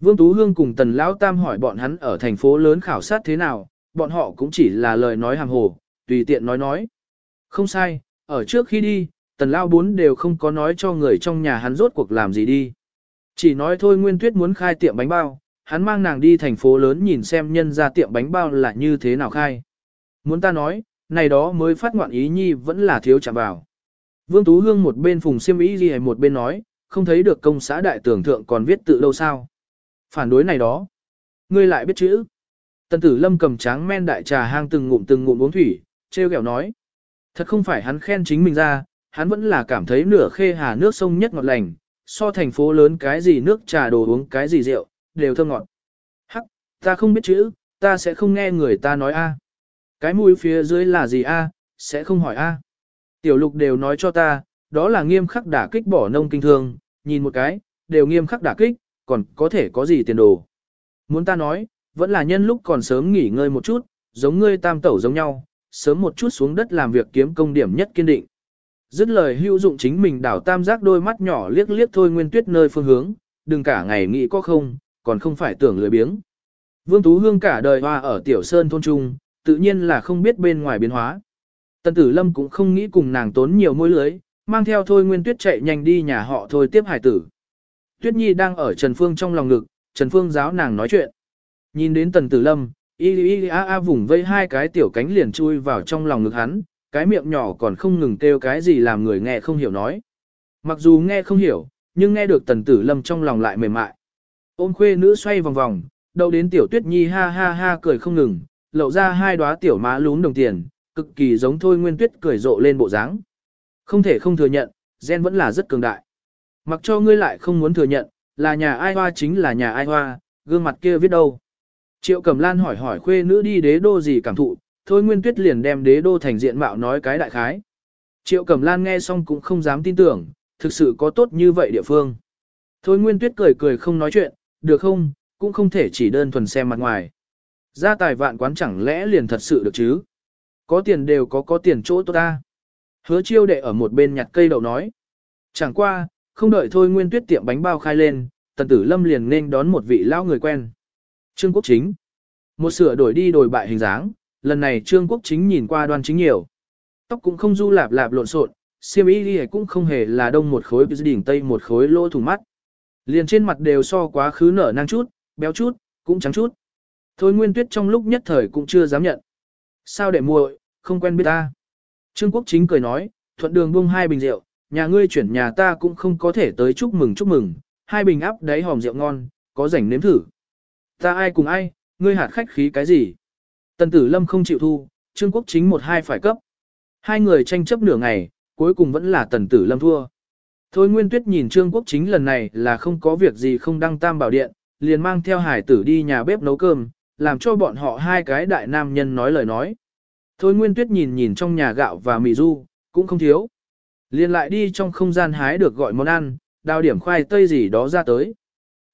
Vương Tú Hương cùng Tần Lão Tam hỏi bọn hắn ở thành phố lớn khảo sát thế nào, bọn họ cũng chỉ là lời nói hàng hồ, tùy tiện nói nói. Không sai, ở trước khi đi, Tần lao Bốn đều không có nói cho người trong nhà hắn rốt cuộc làm gì đi. Chỉ nói thôi Nguyên Tuyết muốn khai tiệm bánh bao, hắn mang nàng đi thành phố lớn nhìn xem nhân ra tiệm bánh bao là như thế nào khai. Muốn ta nói, này đó mới phát ngoạn ý nhi vẫn là thiếu chạm vào. Vương Tú Hương một bên phùng siêm ý gì hay một bên nói, không thấy được công xã đại tưởng thượng còn viết tự đâu sao. Phản đối này đó. Ngươi lại biết chữ. Tần tử lâm cầm tráng men đại trà hang từng ngụm từng ngụm uống thủy, treo kẹo nói. Thật không phải hắn khen chính mình ra, hắn vẫn là cảm thấy nửa khê hà nước sông nhất ngọt lành, so thành phố lớn cái gì nước trà đồ uống cái gì rượu, đều thơm ngọt. Hắc, ta không biết chữ, ta sẽ không nghe người ta nói a. Cái mũi phía dưới là gì a, sẽ không hỏi a. Tiểu lục đều nói cho ta, đó là nghiêm khắc đả kích bỏ nông kinh thương, nhìn một cái, đều nghiêm khắc đả kích, còn có thể có gì tiền đồ. Muốn ta nói, vẫn là nhân lúc còn sớm nghỉ ngơi một chút, giống ngươi tam tẩu giống nhau, sớm một chút xuống đất làm việc kiếm công điểm nhất kiên định. Dứt lời hữu dụng chính mình đảo tam giác đôi mắt nhỏ liếc liếc thôi nguyên tuyết nơi phương hướng, đừng cả ngày nghĩ có không, còn không phải tưởng lười biếng. Vương Tú Hương cả đời hoa ở Tiểu Sơn thôn trung, tự nhiên là không biết bên ngoài biến hóa. Tần Tử Lâm cũng không nghĩ cùng nàng tốn nhiều môi lưới, mang theo Thôi Nguyên Tuyết chạy nhanh đi nhà họ Thôi tiếp hải tử. Tuyết Nhi đang ở Trần Phương trong lòng ngực, Trần Phương giáo nàng nói chuyện. Nhìn đến Tần Tử Lâm, y y a a vùng vây hai cái tiểu cánh liền chui vào trong lòng ngực hắn, cái miệng nhỏ còn không ngừng kêu cái gì làm người nghe không hiểu nói. Mặc dù nghe không hiểu, nhưng nghe được Tần Tử Lâm trong lòng lại mềm mại. Ôm khuê nữ xoay vòng vòng, đầu đến tiểu tuyết nhi ha ha ha cười không ngừng, lộ ra hai đóa tiểu má lún đồng tiền, cực kỳ giống thôi nguyên tuyết cười rộ lên bộ dáng. Không thể không thừa nhận, gen vẫn là rất cường đại. Mặc cho ngươi lại không muốn thừa nhận, là nhà ai hoa chính là nhà ai hoa, gương mặt kia viết đâu. Triệu Cẩm Lan hỏi hỏi khuê nữ đi đế đô gì cảm thụ, thôi nguyên tuyết liền đem đế đô thành diện mạo nói cái đại khái. Triệu Cẩm Lan nghe xong cũng không dám tin tưởng, thực sự có tốt như vậy địa phương. Thôi nguyên tuyết cười cười không nói chuyện, được không, cũng không thể chỉ đơn thuần xem mặt ngoài. Gia tài vạn quán chẳng lẽ liền thật sự được chứ? Có tiền đều có có tiền chỗ tốt ta. Hứa chiêu đệ ở một bên nhặt cây đậu nói. Chẳng qua, không đợi thôi nguyên tuyết tiệm bánh bao khai lên, tần tử lâm liền nên đón một vị lao người quen. Trương Quốc Chính. Một sửa đổi đi đổi bại hình dáng, lần này Trương Quốc Chính nhìn qua đoan chính nhiều. Tóc cũng không du lạp lạp lộn xộn, xiêm y đi cũng không hề là đông một khối đỉnh tây một khối lỗ thủng mắt. Liền trên mặt đều so quá khứ nở năng chút, béo chút, cũng trắng chút. Thôi Nguyên Tuyết trong lúc nhất thời cũng chưa dám nhận. Sao để muội, không quen biết ta. Trương Quốc Chính cười nói, thuận đường buông hai bình rượu, nhà ngươi chuyển nhà ta cũng không có thể tới chúc mừng chúc mừng, hai bình áp đáy hòm rượu ngon, có rảnh nếm thử. Ta ai cùng ai, ngươi hạt khách khí cái gì? Tần Tử Lâm không chịu thu, Trương Quốc Chính một hai phải cấp. Hai người tranh chấp nửa ngày, cuối cùng vẫn là Tần Tử Lâm thua. Thôi Nguyên Tuyết nhìn Trương Quốc Chính lần này là không có việc gì không đăng tam bảo điện, liền mang theo hải tử đi nhà bếp nấu cơm, làm cho bọn họ hai cái đại nam nhân nói lời nói. Thôi Nguyên Tuyết nhìn nhìn trong nhà gạo và mì du, cũng không thiếu. Liền lại đi trong không gian hái được gọi món ăn, đào điểm khoai tây gì đó ra tới.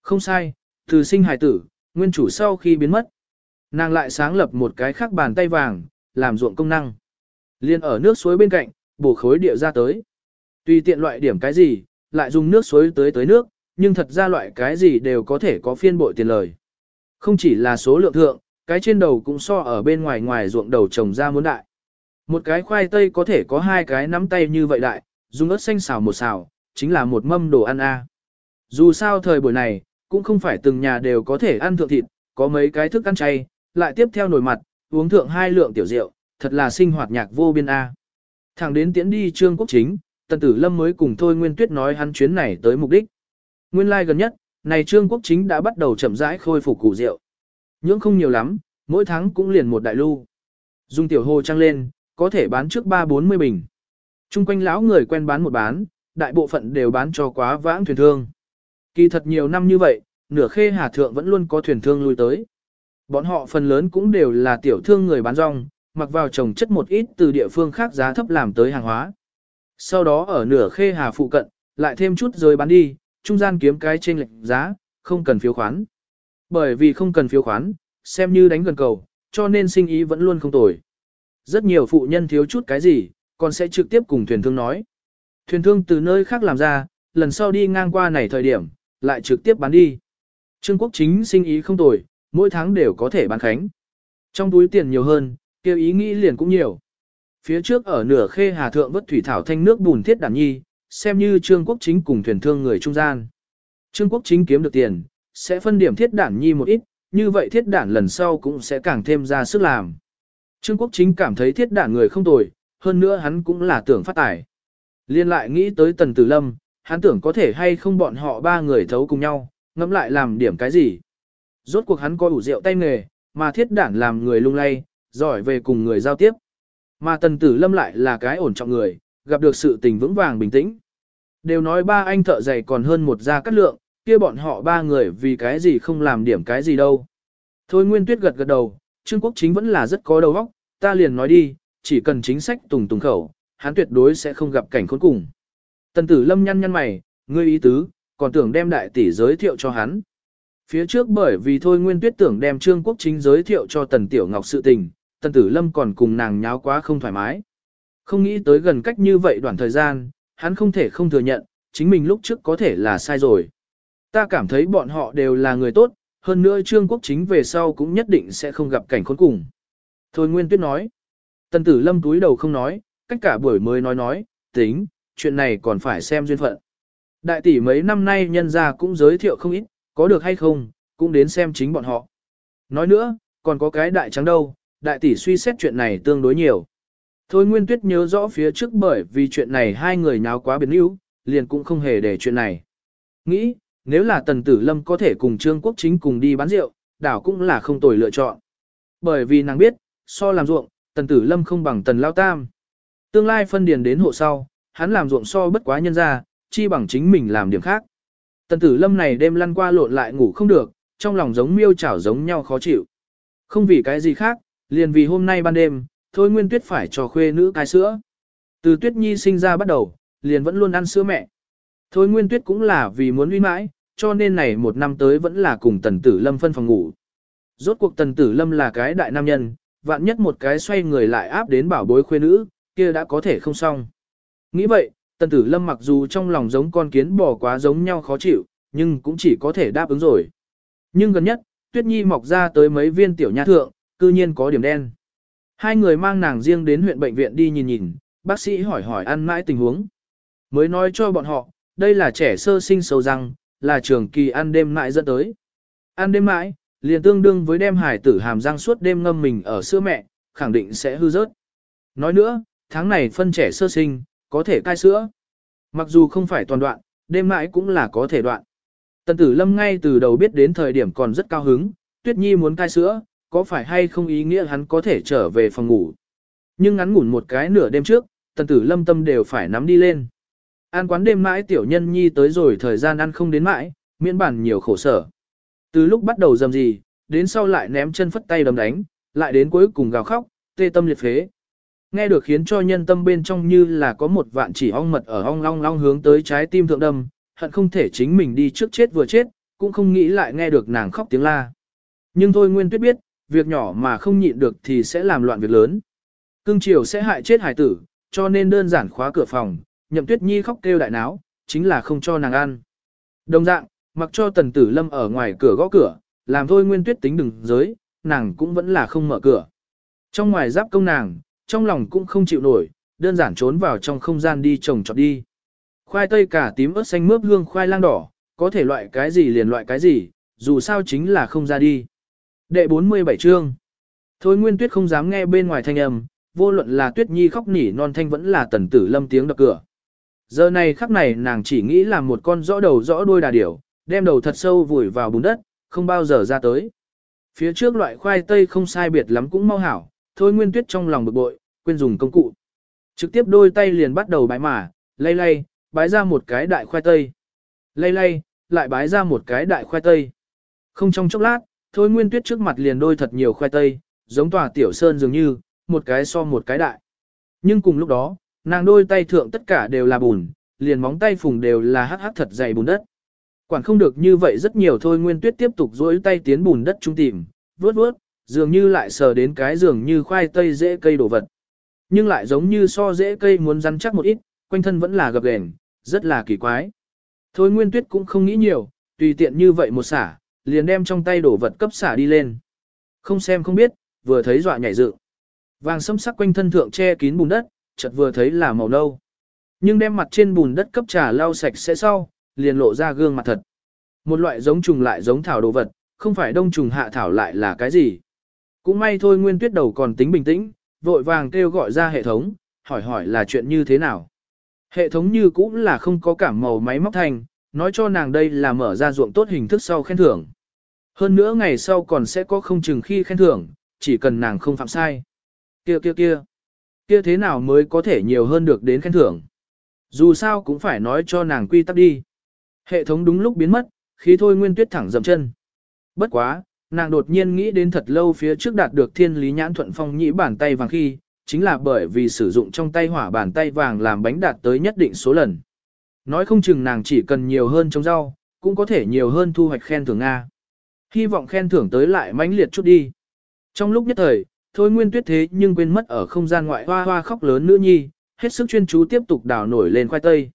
Không sai, từ sinh hải tử, nguyên chủ sau khi biến mất. Nàng lại sáng lập một cái khác bàn tay vàng, làm ruộng công năng. Liên ở nước suối bên cạnh, bổ khối địa ra tới. Tùy tiện loại điểm cái gì, lại dùng nước suối tới tới nước, nhưng thật ra loại cái gì đều có thể có phiên bội tiền lời. Không chỉ là số lượng thượng, cái trên đầu cũng so ở bên ngoài ngoài ruộng đầu trồng ra muốn đại. Một cái khoai tây có thể có hai cái nắm tay như vậy đại, dùng ớt xanh xào một xào, chính là một mâm đồ ăn a. Dù sao thời buổi này, cũng không phải từng nhà đều có thể ăn thượng thịt, có mấy cái thức ăn chay, lại tiếp theo nổi mặt, uống thượng hai lượng tiểu rượu, thật là sinh hoạt nhạc vô biên a. Thẳng đến tiễn đi trương quốc chính, Tần Tử Lâm mới cùng Thôi Nguyên Tuyết nói hắn chuyến này tới mục đích. Nguyên lai like gần nhất, này Trương Quốc Chính đã bắt đầu chậm rãi khôi phục củ rượu. Nhưỡng không nhiều lắm, mỗi tháng cũng liền một đại lưu. Dung tiểu hồ trăng lên, có thể bán trước 3-40 bình. Trung quanh lão người quen bán một bán, đại bộ phận đều bán cho quá vãng thuyền thương. Kỳ thật nhiều năm như vậy, nửa khê hà thượng vẫn luôn có thuyền thương lui tới. Bọn họ phần lớn cũng đều là tiểu thương người bán rong, mặc vào trồng chất một ít từ địa phương khác giá thấp làm tới hàng hóa. Sau đó ở nửa khê hà phụ cận, lại thêm chút rồi bán đi, trung gian kiếm cái trên lệnh giá, không cần phiếu khoán. Bởi vì không cần phiếu khoán, xem như đánh gần cầu, cho nên sinh ý vẫn luôn không tồi. Rất nhiều phụ nhân thiếu chút cái gì, còn sẽ trực tiếp cùng thuyền thương nói. Thuyền thương từ nơi khác làm ra, lần sau đi ngang qua này thời điểm, lại trực tiếp bán đi. Trương Quốc Chính sinh ý không tồi, mỗi tháng đều có thể bán khánh. Trong túi tiền nhiều hơn, kêu ý nghĩ liền cũng nhiều. Phía trước ở nửa khê hà thượng vất thủy thảo thanh nước bùn thiết đản nhi, xem như Trương Quốc Chính cùng thuyền thương người trung gian. Trương Quốc Chính kiếm được tiền, sẽ phân điểm thiết đản nhi một ít, như vậy thiết đản lần sau cũng sẽ càng thêm ra sức làm. Trương Quốc Chính cảm thấy thiết đản người không tồi, hơn nữa hắn cũng là tưởng phát tài. Liên lại nghĩ tới Tần Tử Lâm, hắn tưởng có thể hay không bọn họ ba người thấu cùng nhau, ngẫm lại làm điểm cái gì. Rốt cuộc hắn có ủ rượu tay nghề, mà thiết đản làm người lung lay, giỏi về cùng người giao tiếp. Mà Tần Tử Lâm lại là cái ổn trọng người, gặp được sự tình vững vàng bình tĩnh. Đều nói ba anh thợ giày còn hơn một gia cắt lượng, kia bọn họ ba người vì cái gì không làm điểm cái gì đâu. Thôi Nguyên Tuyết gật gật đầu, Trương Quốc Chính vẫn là rất có đầu óc, ta liền nói đi, chỉ cần chính sách tùng tùng khẩu, hắn tuyệt đối sẽ không gặp cảnh khốn cùng. Tần tử lâm nhăn nhăn mày, ngươi ý tứ, còn tưởng đem đại tỷ giới thiệu cho hắn. Phía trước bởi vì thôi nguyên tuyết tưởng đem trương quốc chính giới thiệu cho tần tiểu ngọc sự tình, tần tử lâm còn cùng nàng nháo quá không thoải mái. Không nghĩ tới gần cách như vậy đoạn thời gian, hắn không thể không thừa nhận, chính mình lúc trước có thể là sai rồi. Ta cảm thấy bọn họ đều là người tốt, hơn nữa trương quốc chính về sau cũng nhất định sẽ không gặp cảnh khốn cùng. Thôi Nguyên Tuyết nói. Tần tử lâm túi đầu không nói, cách cả buổi mới nói nói, tính, chuyện này còn phải xem duyên phận. Đại tỷ mấy năm nay nhân gia cũng giới thiệu không ít, có được hay không, cũng đến xem chính bọn họ. Nói nữa, còn có cái đại trắng đâu, đại tỷ suy xét chuyện này tương đối nhiều. Thôi Nguyên Tuyết nhớ rõ phía trước bởi vì chuyện này hai người nháo quá biến yếu, liền cũng không hề để chuyện này. Nghĩ, nếu là Tần Tử Lâm có thể cùng Trương Quốc Chính cùng đi bán rượu, đảo cũng là không tồi lựa chọn. Bởi vì nàng biết, so làm ruộng, Tần Tử Lâm không bằng Tần Lao Tam. Tương lai phân điền đến hộ sau, hắn làm ruộng so bất quá nhân ra, chi bằng chính mình làm điểm khác. Tần tử lâm này đêm lăn qua lộn lại ngủ không được, trong lòng giống miêu chảo giống nhau khó chịu. Không vì cái gì khác, liền vì hôm nay ban đêm, thôi nguyên tuyết phải cho khuê nữ cái sữa. Từ tuyết nhi sinh ra bắt đầu, liền vẫn luôn ăn sữa mẹ. Thôi nguyên tuyết cũng là vì muốn uy mãi, cho nên này một năm tới vẫn là cùng tần tử lâm phân phòng ngủ. Rốt cuộc tần tử lâm là cái đại nam nhân, vạn nhất một cái xoay người lại áp đến bảo bối khuê nữ, kia đã có thể không xong. Nghĩ vậy, tần tử lâm mặc dù trong lòng giống con kiến bò quá giống nhau khó chịu, nhưng cũng chỉ có thể đáp ứng rồi. Nhưng gần nhất, Tuyết Nhi mọc ra tới mấy viên tiểu nha thượng, cư nhiên có điểm đen. Hai người mang nàng riêng đến huyện bệnh viện đi nhìn nhìn, bác sĩ hỏi hỏi ăn mãi tình huống. Mới nói cho bọn họ, đây là trẻ sơ sinh sâu răng, là trường kỳ ăn đêm mãi dẫn tới. Ăn đêm mãi, liền tương đương với đem hải tử hàm răng suốt đêm ngâm mình ở sữa mẹ, khẳng định sẽ hư rớt. Nói nữa, tháng này phân trẻ sơ sinh, có thể cai sữa. Mặc dù không phải toàn đoạn, đêm mãi cũng là có thể đoạn. Tần tử lâm ngay từ đầu biết đến thời điểm còn rất cao hứng, tuyết nhi muốn cai sữa, có phải hay không ý nghĩa hắn có thể trở về phòng ngủ. Nhưng ngắn ngủn một cái nửa đêm trước, tần tử lâm tâm đều phải nắm đi lên. An quán đêm mãi tiểu nhân nhi tới rồi thời gian ăn không đến mãi, miễn bản nhiều khổ sở. Từ lúc bắt đầu dầm gì, đến sau lại ném chân phất tay đấm đánh, lại đến cuối cùng gào khóc, tê tâm liệt phế. Nghe được khiến cho nhân tâm bên trong như là có một vạn chỉ ong mật ở ong long long hướng tới trái tim thượng đâm, hận không thể chính mình đi trước chết vừa chết, cũng không nghĩ lại nghe được nàng khóc tiếng la. Nhưng thôi Nguyên Tuyết biết, việc nhỏ mà không nhịn được thì sẽ làm loạn việc lớn. Cương triều sẽ hại chết hải tử, cho nên đơn giản khóa cửa phòng, nhậm Tuyết Nhi khóc kêu đại náo, chính là không cho nàng ăn. Đồng dạng, mặc cho tần tử lâm ở ngoài cửa gõ cửa, làm thôi Nguyên Tuyết tính đừng giới, nàng cũng vẫn là không mở cửa. Trong ngoài giáp công nàng, trong lòng cũng không chịu nổi, đơn giản trốn vào trong không gian đi trồng trọt đi. Khoai tây cả tím ớt xanh mướp hương khoai lang đỏ, có thể loại cái gì liền loại cái gì, dù sao chính là không ra đi. Đệ 47 chương Thôi Nguyên Tuyết không dám nghe bên ngoài thanh âm, vô luận là Tuyết Nhi khóc nỉ non thanh vẫn là tần tử lâm tiếng đập cửa. Giờ này khắc này nàng chỉ nghĩ là một con rõ đầu rõ đuôi đà điểu, đem đầu thật sâu vùi vào bùn đất, không bao giờ ra tới. Phía trước loại khoai tây không sai biệt lắm cũng mau hảo, thôi nguyên tuyết trong lòng bực bội, quên dùng công cụ. Trực tiếp đôi tay liền bắt đầu bái mà, lay lay, bái ra một cái đại khoai tây. Lay lay, lại bái ra một cái đại khoai tây. Không trong chốc lát, thôi nguyên tuyết trước mặt liền đôi thật nhiều khoai tây, giống tòa tiểu sơn dường như, một cái so một cái đại. Nhưng cùng lúc đó, nàng đôi tay thượng tất cả đều là bùn, liền móng tay phùng đều là hắc hắc thật dày bùn đất. Quản không được như vậy rất nhiều thôi nguyên tuyết tiếp tục dối tay tiến bùn đất trung tìm, vớt vớt, dường như lại sờ đến cái dường như khoai tây dễ cây đổ vật. Nhưng lại giống như so dễ cây muốn rắn chắc một ít, quanh thân vẫn là gập ghềnh, rất là kỳ quái. Thôi Nguyên Tuyết cũng không nghĩ nhiều, tùy tiện như vậy một xả, liền đem trong tay đổ vật cấp xả đi lên. Không xem không biết, vừa thấy dọa nhảy dựng. Vàng sâm sắc quanh thân thượng che kín bùn đất, chợt vừa thấy là màu nâu. Nhưng đem mặt trên bùn đất cấp trà lau sạch sẽ sau, liền lộ ra gương mặt thật. Một loại giống trùng lại giống thảo đồ vật, không phải đông trùng hạ thảo lại là cái gì. Cũng may thôi nguyên tuyết đầu còn tính bình tĩnh, vội vàng kêu gọi ra hệ thống, hỏi hỏi là chuyện như thế nào. Hệ thống như cũng là không có cảm màu máy móc thành, nói cho nàng đây là mở ra ruộng tốt hình thức sau khen thưởng. Hơn nữa ngày sau còn sẽ có không chừng khi khen thưởng, chỉ cần nàng không phạm sai. Kia kia kia, kia thế nào mới có thể nhiều hơn được đến khen thưởng. Dù sao cũng phải nói cho nàng quy tắc đi. Hệ thống đúng lúc biến mất, khí thôi nguyên tuyết thẳng dầm chân. Bất quá, nàng đột nhiên nghĩ đến thật lâu phía trước đạt được thiên lý nhãn thuận phong nhĩ bàn tay vàng khi, chính là bởi vì sử dụng trong tay hỏa bàn tay vàng làm bánh đạt tới nhất định số lần. Nói không chừng nàng chỉ cần nhiều hơn trồng rau, cũng có thể nhiều hơn thu hoạch khen thưởng Nga. Hy vọng khen thưởng tới lại mãnh liệt chút đi. Trong lúc nhất thời, thôi nguyên tuyết thế nhưng quên mất ở không gian ngoại hoa hoa khóc lớn nữ nhi, hết sức chuyên chú tiếp tục đào nổi lên khoai tây.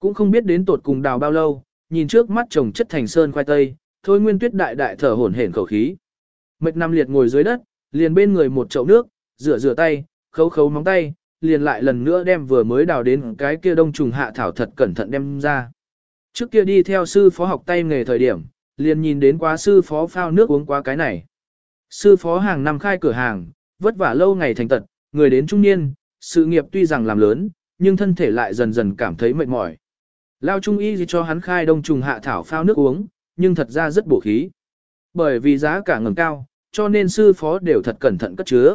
Cũng không biết đến tột cùng đào bao lâu, nhìn trước mắt chồng chất thành sơn khoai tây, thôi nguyên tuyết đại đại thở hổn hển khẩu khí. Mệt nằm liệt ngồi dưới đất, liền bên người một chậu nước, rửa rửa tay, khấu khấu móng tay, liền lại lần nữa đem vừa mới đào đến cái kia đông trùng hạ thảo thật cẩn thận đem ra. Trước kia đi theo sư phó học tay nghề thời điểm, liền nhìn đến quá sư phó phao nước uống quá cái này. Sư phó hàng năm khai cửa hàng, vất vả lâu ngày thành tật, người đến trung niên, sự nghiệp tuy rằng làm lớn, nhưng thân thể lại dần dần cảm thấy mệt mỏi. Lao trung y gì cho hắn khai đông trùng hạ thảo phao nước uống, nhưng thật ra rất bổ khí. Bởi vì giá cả ngầm cao, cho nên sư phó đều thật cẩn thận cất chứa.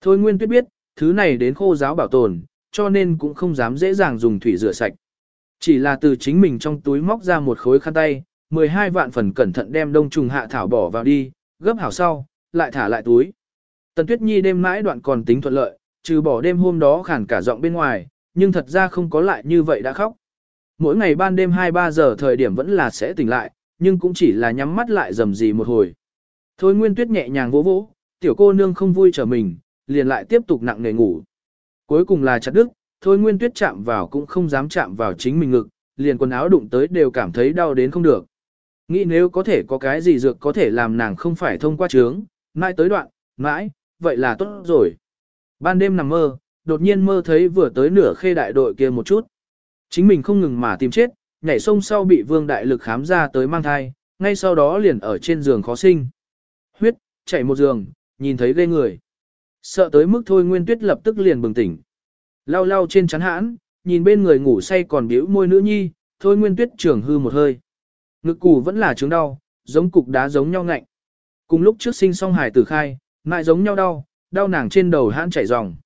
Thôi Nguyên Tuyết biết, thứ này đến khô giáo bảo tồn, cho nên cũng không dám dễ dàng dùng thủy rửa sạch. Chỉ là từ chính mình trong túi móc ra một khối khăn tay, 12 vạn phần cẩn thận đem đông trùng hạ thảo bỏ vào đi, gấp hảo sau, lại thả lại túi. Tần Tuyết Nhi đêm mãi đoạn còn tính thuận lợi, trừ bỏ đêm hôm đó khản cả giọng bên ngoài, nhưng thật ra không có lại như vậy đã khóc. Mỗi ngày ban đêm 2-3 giờ thời điểm vẫn là sẽ tỉnh lại, nhưng cũng chỉ là nhắm mắt lại dầm gì một hồi. Thôi Nguyên Tuyết nhẹ nhàng vỗ vỗ, tiểu cô nương không vui trở mình, liền lại tiếp tục nặng nề ngủ. Cuối cùng là chặt đứt, Thôi Nguyên Tuyết chạm vào cũng không dám chạm vào chính mình ngực, liền quần áo đụng tới đều cảm thấy đau đến không được. Nghĩ nếu có thể có cái gì dược có thể làm nàng không phải thông qua trướng, mãi tới đoạn, mãi, vậy là tốt rồi. Ban đêm nằm mơ, đột nhiên mơ thấy vừa tới nửa khê đại đội kia một chút. Chính mình không ngừng mà tìm chết, nhảy sông sau bị vương đại lực khám ra tới mang thai, ngay sau đó liền ở trên giường khó sinh. Huyết, chảy một giường, nhìn thấy ghê người. Sợ tới mức thôi nguyên tuyết lập tức liền bừng tỉnh. lao lao trên chắn hãn, nhìn bên người ngủ say còn biểu môi nữ nhi, thôi nguyên tuyết trưởng hư một hơi. Ngực củ vẫn là chứng đau, giống cục đá giống nhau ngạnh. Cùng lúc trước sinh song hải tử khai, lại giống nhau đau, đau nàng trên đầu hãn chảy ròng.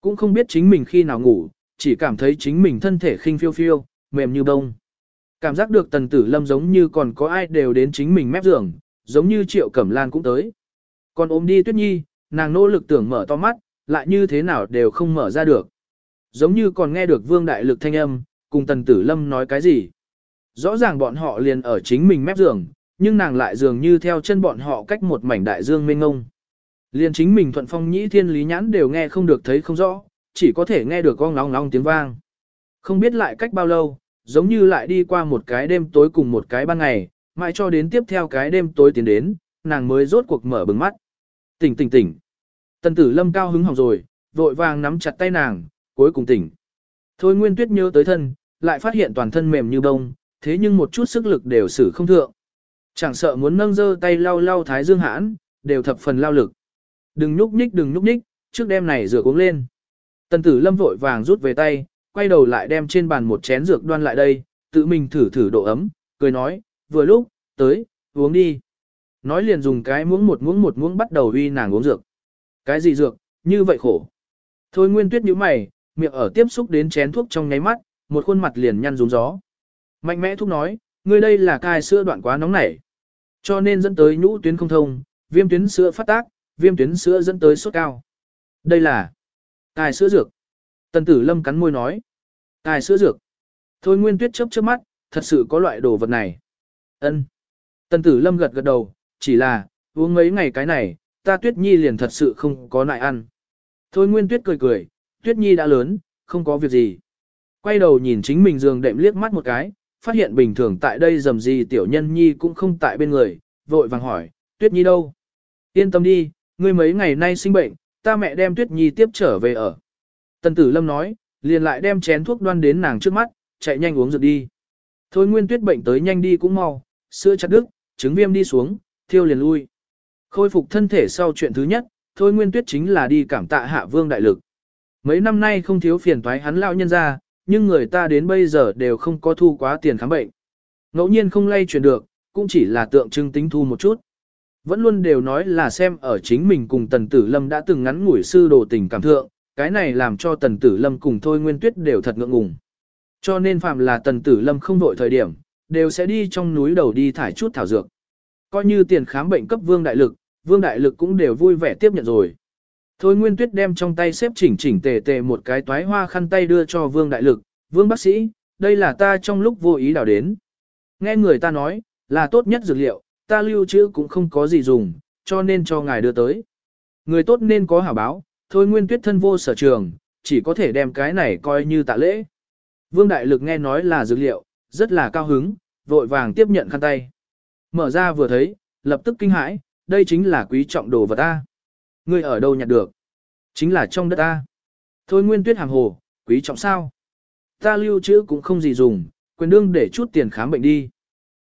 Cũng không biết chính mình khi nào ngủ, chỉ cảm thấy chính mình thân thể khinh phiêu phiêu, mềm như bông. Cảm giác được tần tử lâm giống như còn có ai đều đến chính mình mép giường, giống như triệu cẩm lan cũng tới. Còn ôm đi tuyết nhi, nàng nỗ lực tưởng mở to mắt, lại như thế nào đều không mở ra được. Giống như còn nghe được vương đại lực thanh âm, cùng tần tử lâm nói cái gì. Rõ ràng bọn họ liền ở chính mình mép giường, nhưng nàng lại dường như theo chân bọn họ cách một mảnh đại dương mênh ngông. Liền chính mình thuận phong nhĩ thiên lý nhãn đều nghe không được thấy không rõ, chỉ có thể nghe được con long long tiếng vang. Không biết lại cách bao lâu, giống như lại đi qua một cái đêm tối cùng một cái ban ngày, mãi cho đến tiếp theo cái đêm tối tiến đến, nàng mới rốt cuộc mở bừng mắt. Tỉnh tỉnh tỉnh. Tần tử lâm cao hứng hỏng rồi, vội vàng nắm chặt tay nàng, cuối cùng tỉnh. Thôi nguyên tuyết nhớ tới thân, lại phát hiện toàn thân mềm như bông, thế nhưng một chút sức lực đều xử không thượng. Chẳng sợ muốn nâng dơ tay lau lau thái dương hãn, đều thập phần lao lực. Đừng nhúc nhích đừng nhúc nhích, trước đêm này rửa uống lên. Tần tử lâm vội vàng rút về tay, quay đầu lại đem trên bàn một chén dược đoan lại đây, tự mình thử thử độ ấm, cười nói, vừa lúc, tới, uống đi. Nói liền dùng cái muỗng một muỗng một muỗng bắt đầu uy nàng uống dược. Cái gì dược, như vậy khổ. Thôi nguyên tuyết nhíu mày, miệng ở tiếp xúc đến chén thuốc trong nháy mắt, một khuôn mặt liền nhăn rúng gió. Mạnh mẽ thuốc nói, ngươi đây là cai sữa đoạn quá nóng nảy. Cho nên dẫn tới nhũ tuyến không thông, viêm tuyến sữa phát tác, viêm tuyến sữa dẫn tới sốt cao. Đây là cai sữa dược. Tần tử lâm cắn môi nói. tài sữa dược. Thôi nguyên tuyết chớp chớp mắt, thật sự có loại đồ vật này. Ân. Tần tử lâm gật gật đầu, chỉ là, uống mấy ngày cái này, ta tuyết nhi liền thật sự không có nại ăn. Thôi nguyên tuyết cười cười, tuyết nhi đã lớn, không có việc gì. Quay đầu nhìn chính mình giường đệm liếc mắt một cái, phát hiện bình thường tại đây dầm gì tiểu nhân nhi cũng không tại bên người, vội vàng hỏi, Tuyết Nhi đâu? Yên tâm đi, ngươi mấy ngày nay sinh bệnh, ta mẹ đem Tuyết Nhi tiếp trở về ở. Tần Tử Lâm nói, liền lại đem chén thuốc đoan đến nàng trước mắt, chạy nhanh uống dược đi. Thôi Nguyên Tuyết bệnh tới nhanh đi cũng mau, sữa chặt đứt, trứng viêm đi xuống, thiêu liền lui. Khôi phục thân thể sau chuyện thứ nhất, Thôi Nguyên Tuyết chính là đi cảm tạ Hạ Vương đại lực. Mấy năm nay không thiếu phiền toái hắn lão nhân ra, nhưng người ta đến bây giờ đều không có thu quá tiền khám bệnh. Ngẫu nhiên không lay chuyển được, cũng chỉ là tượng trưng tính thu một chút. Vẫn luôn đều nói là xem ở chính mình cùng Tần Tử Lâm đã từng ngắn ngủi sư đồ tình cảm thượng, cái này làm cho Tần Tử Lâm cùng Thôi Nguyên Tuyết đều thật ngượng ngùng. Cho nên phạm là Tần Tử Lâm không đội thời điểm, đều sẽ đi trong núi đầu đi thải chút thảo dược. Coi như tiền khám bệnh cấp Vương Đại Lực, Vương Đại Lực cũng đều vui vẻ tiếp nhận rồi. Thôi Nguyên Tuyết đem trong tay xếp chỉnh chỉnh tề tề một cái toái hoa khăn tay đưa cho Vương Đại Lực, Vương bác sĩ, đây là ta trong lúc vô ý đào đến. Nghe người ta nói, là tốt nhất dược liệu, ta lưu trữ cũng không có gì dùng, cho nên cho ngài đưa tới. Người tốt nên có hảo báo, thôi nguyên tuyết thân vô sở trường, chỉ có thể đem cái này coi như tạ lễ. Vương Đại Lực nghe nói là dược liệu, rất là cao hứng, vội vàng tiếp nhận khăn tay. Mở ra vừa thấy, lập tức kinh hãi, đây chính là quý trọng đồ vật ta. Ngươi ở đâu nhặt được? Chính là trong đất ta. Thôi nguyên tuyết hàng hồ, quý trọng sao? Ta lưu trữ cũng không gì dùng, quyền đương để chút tiền khám bệnh đi.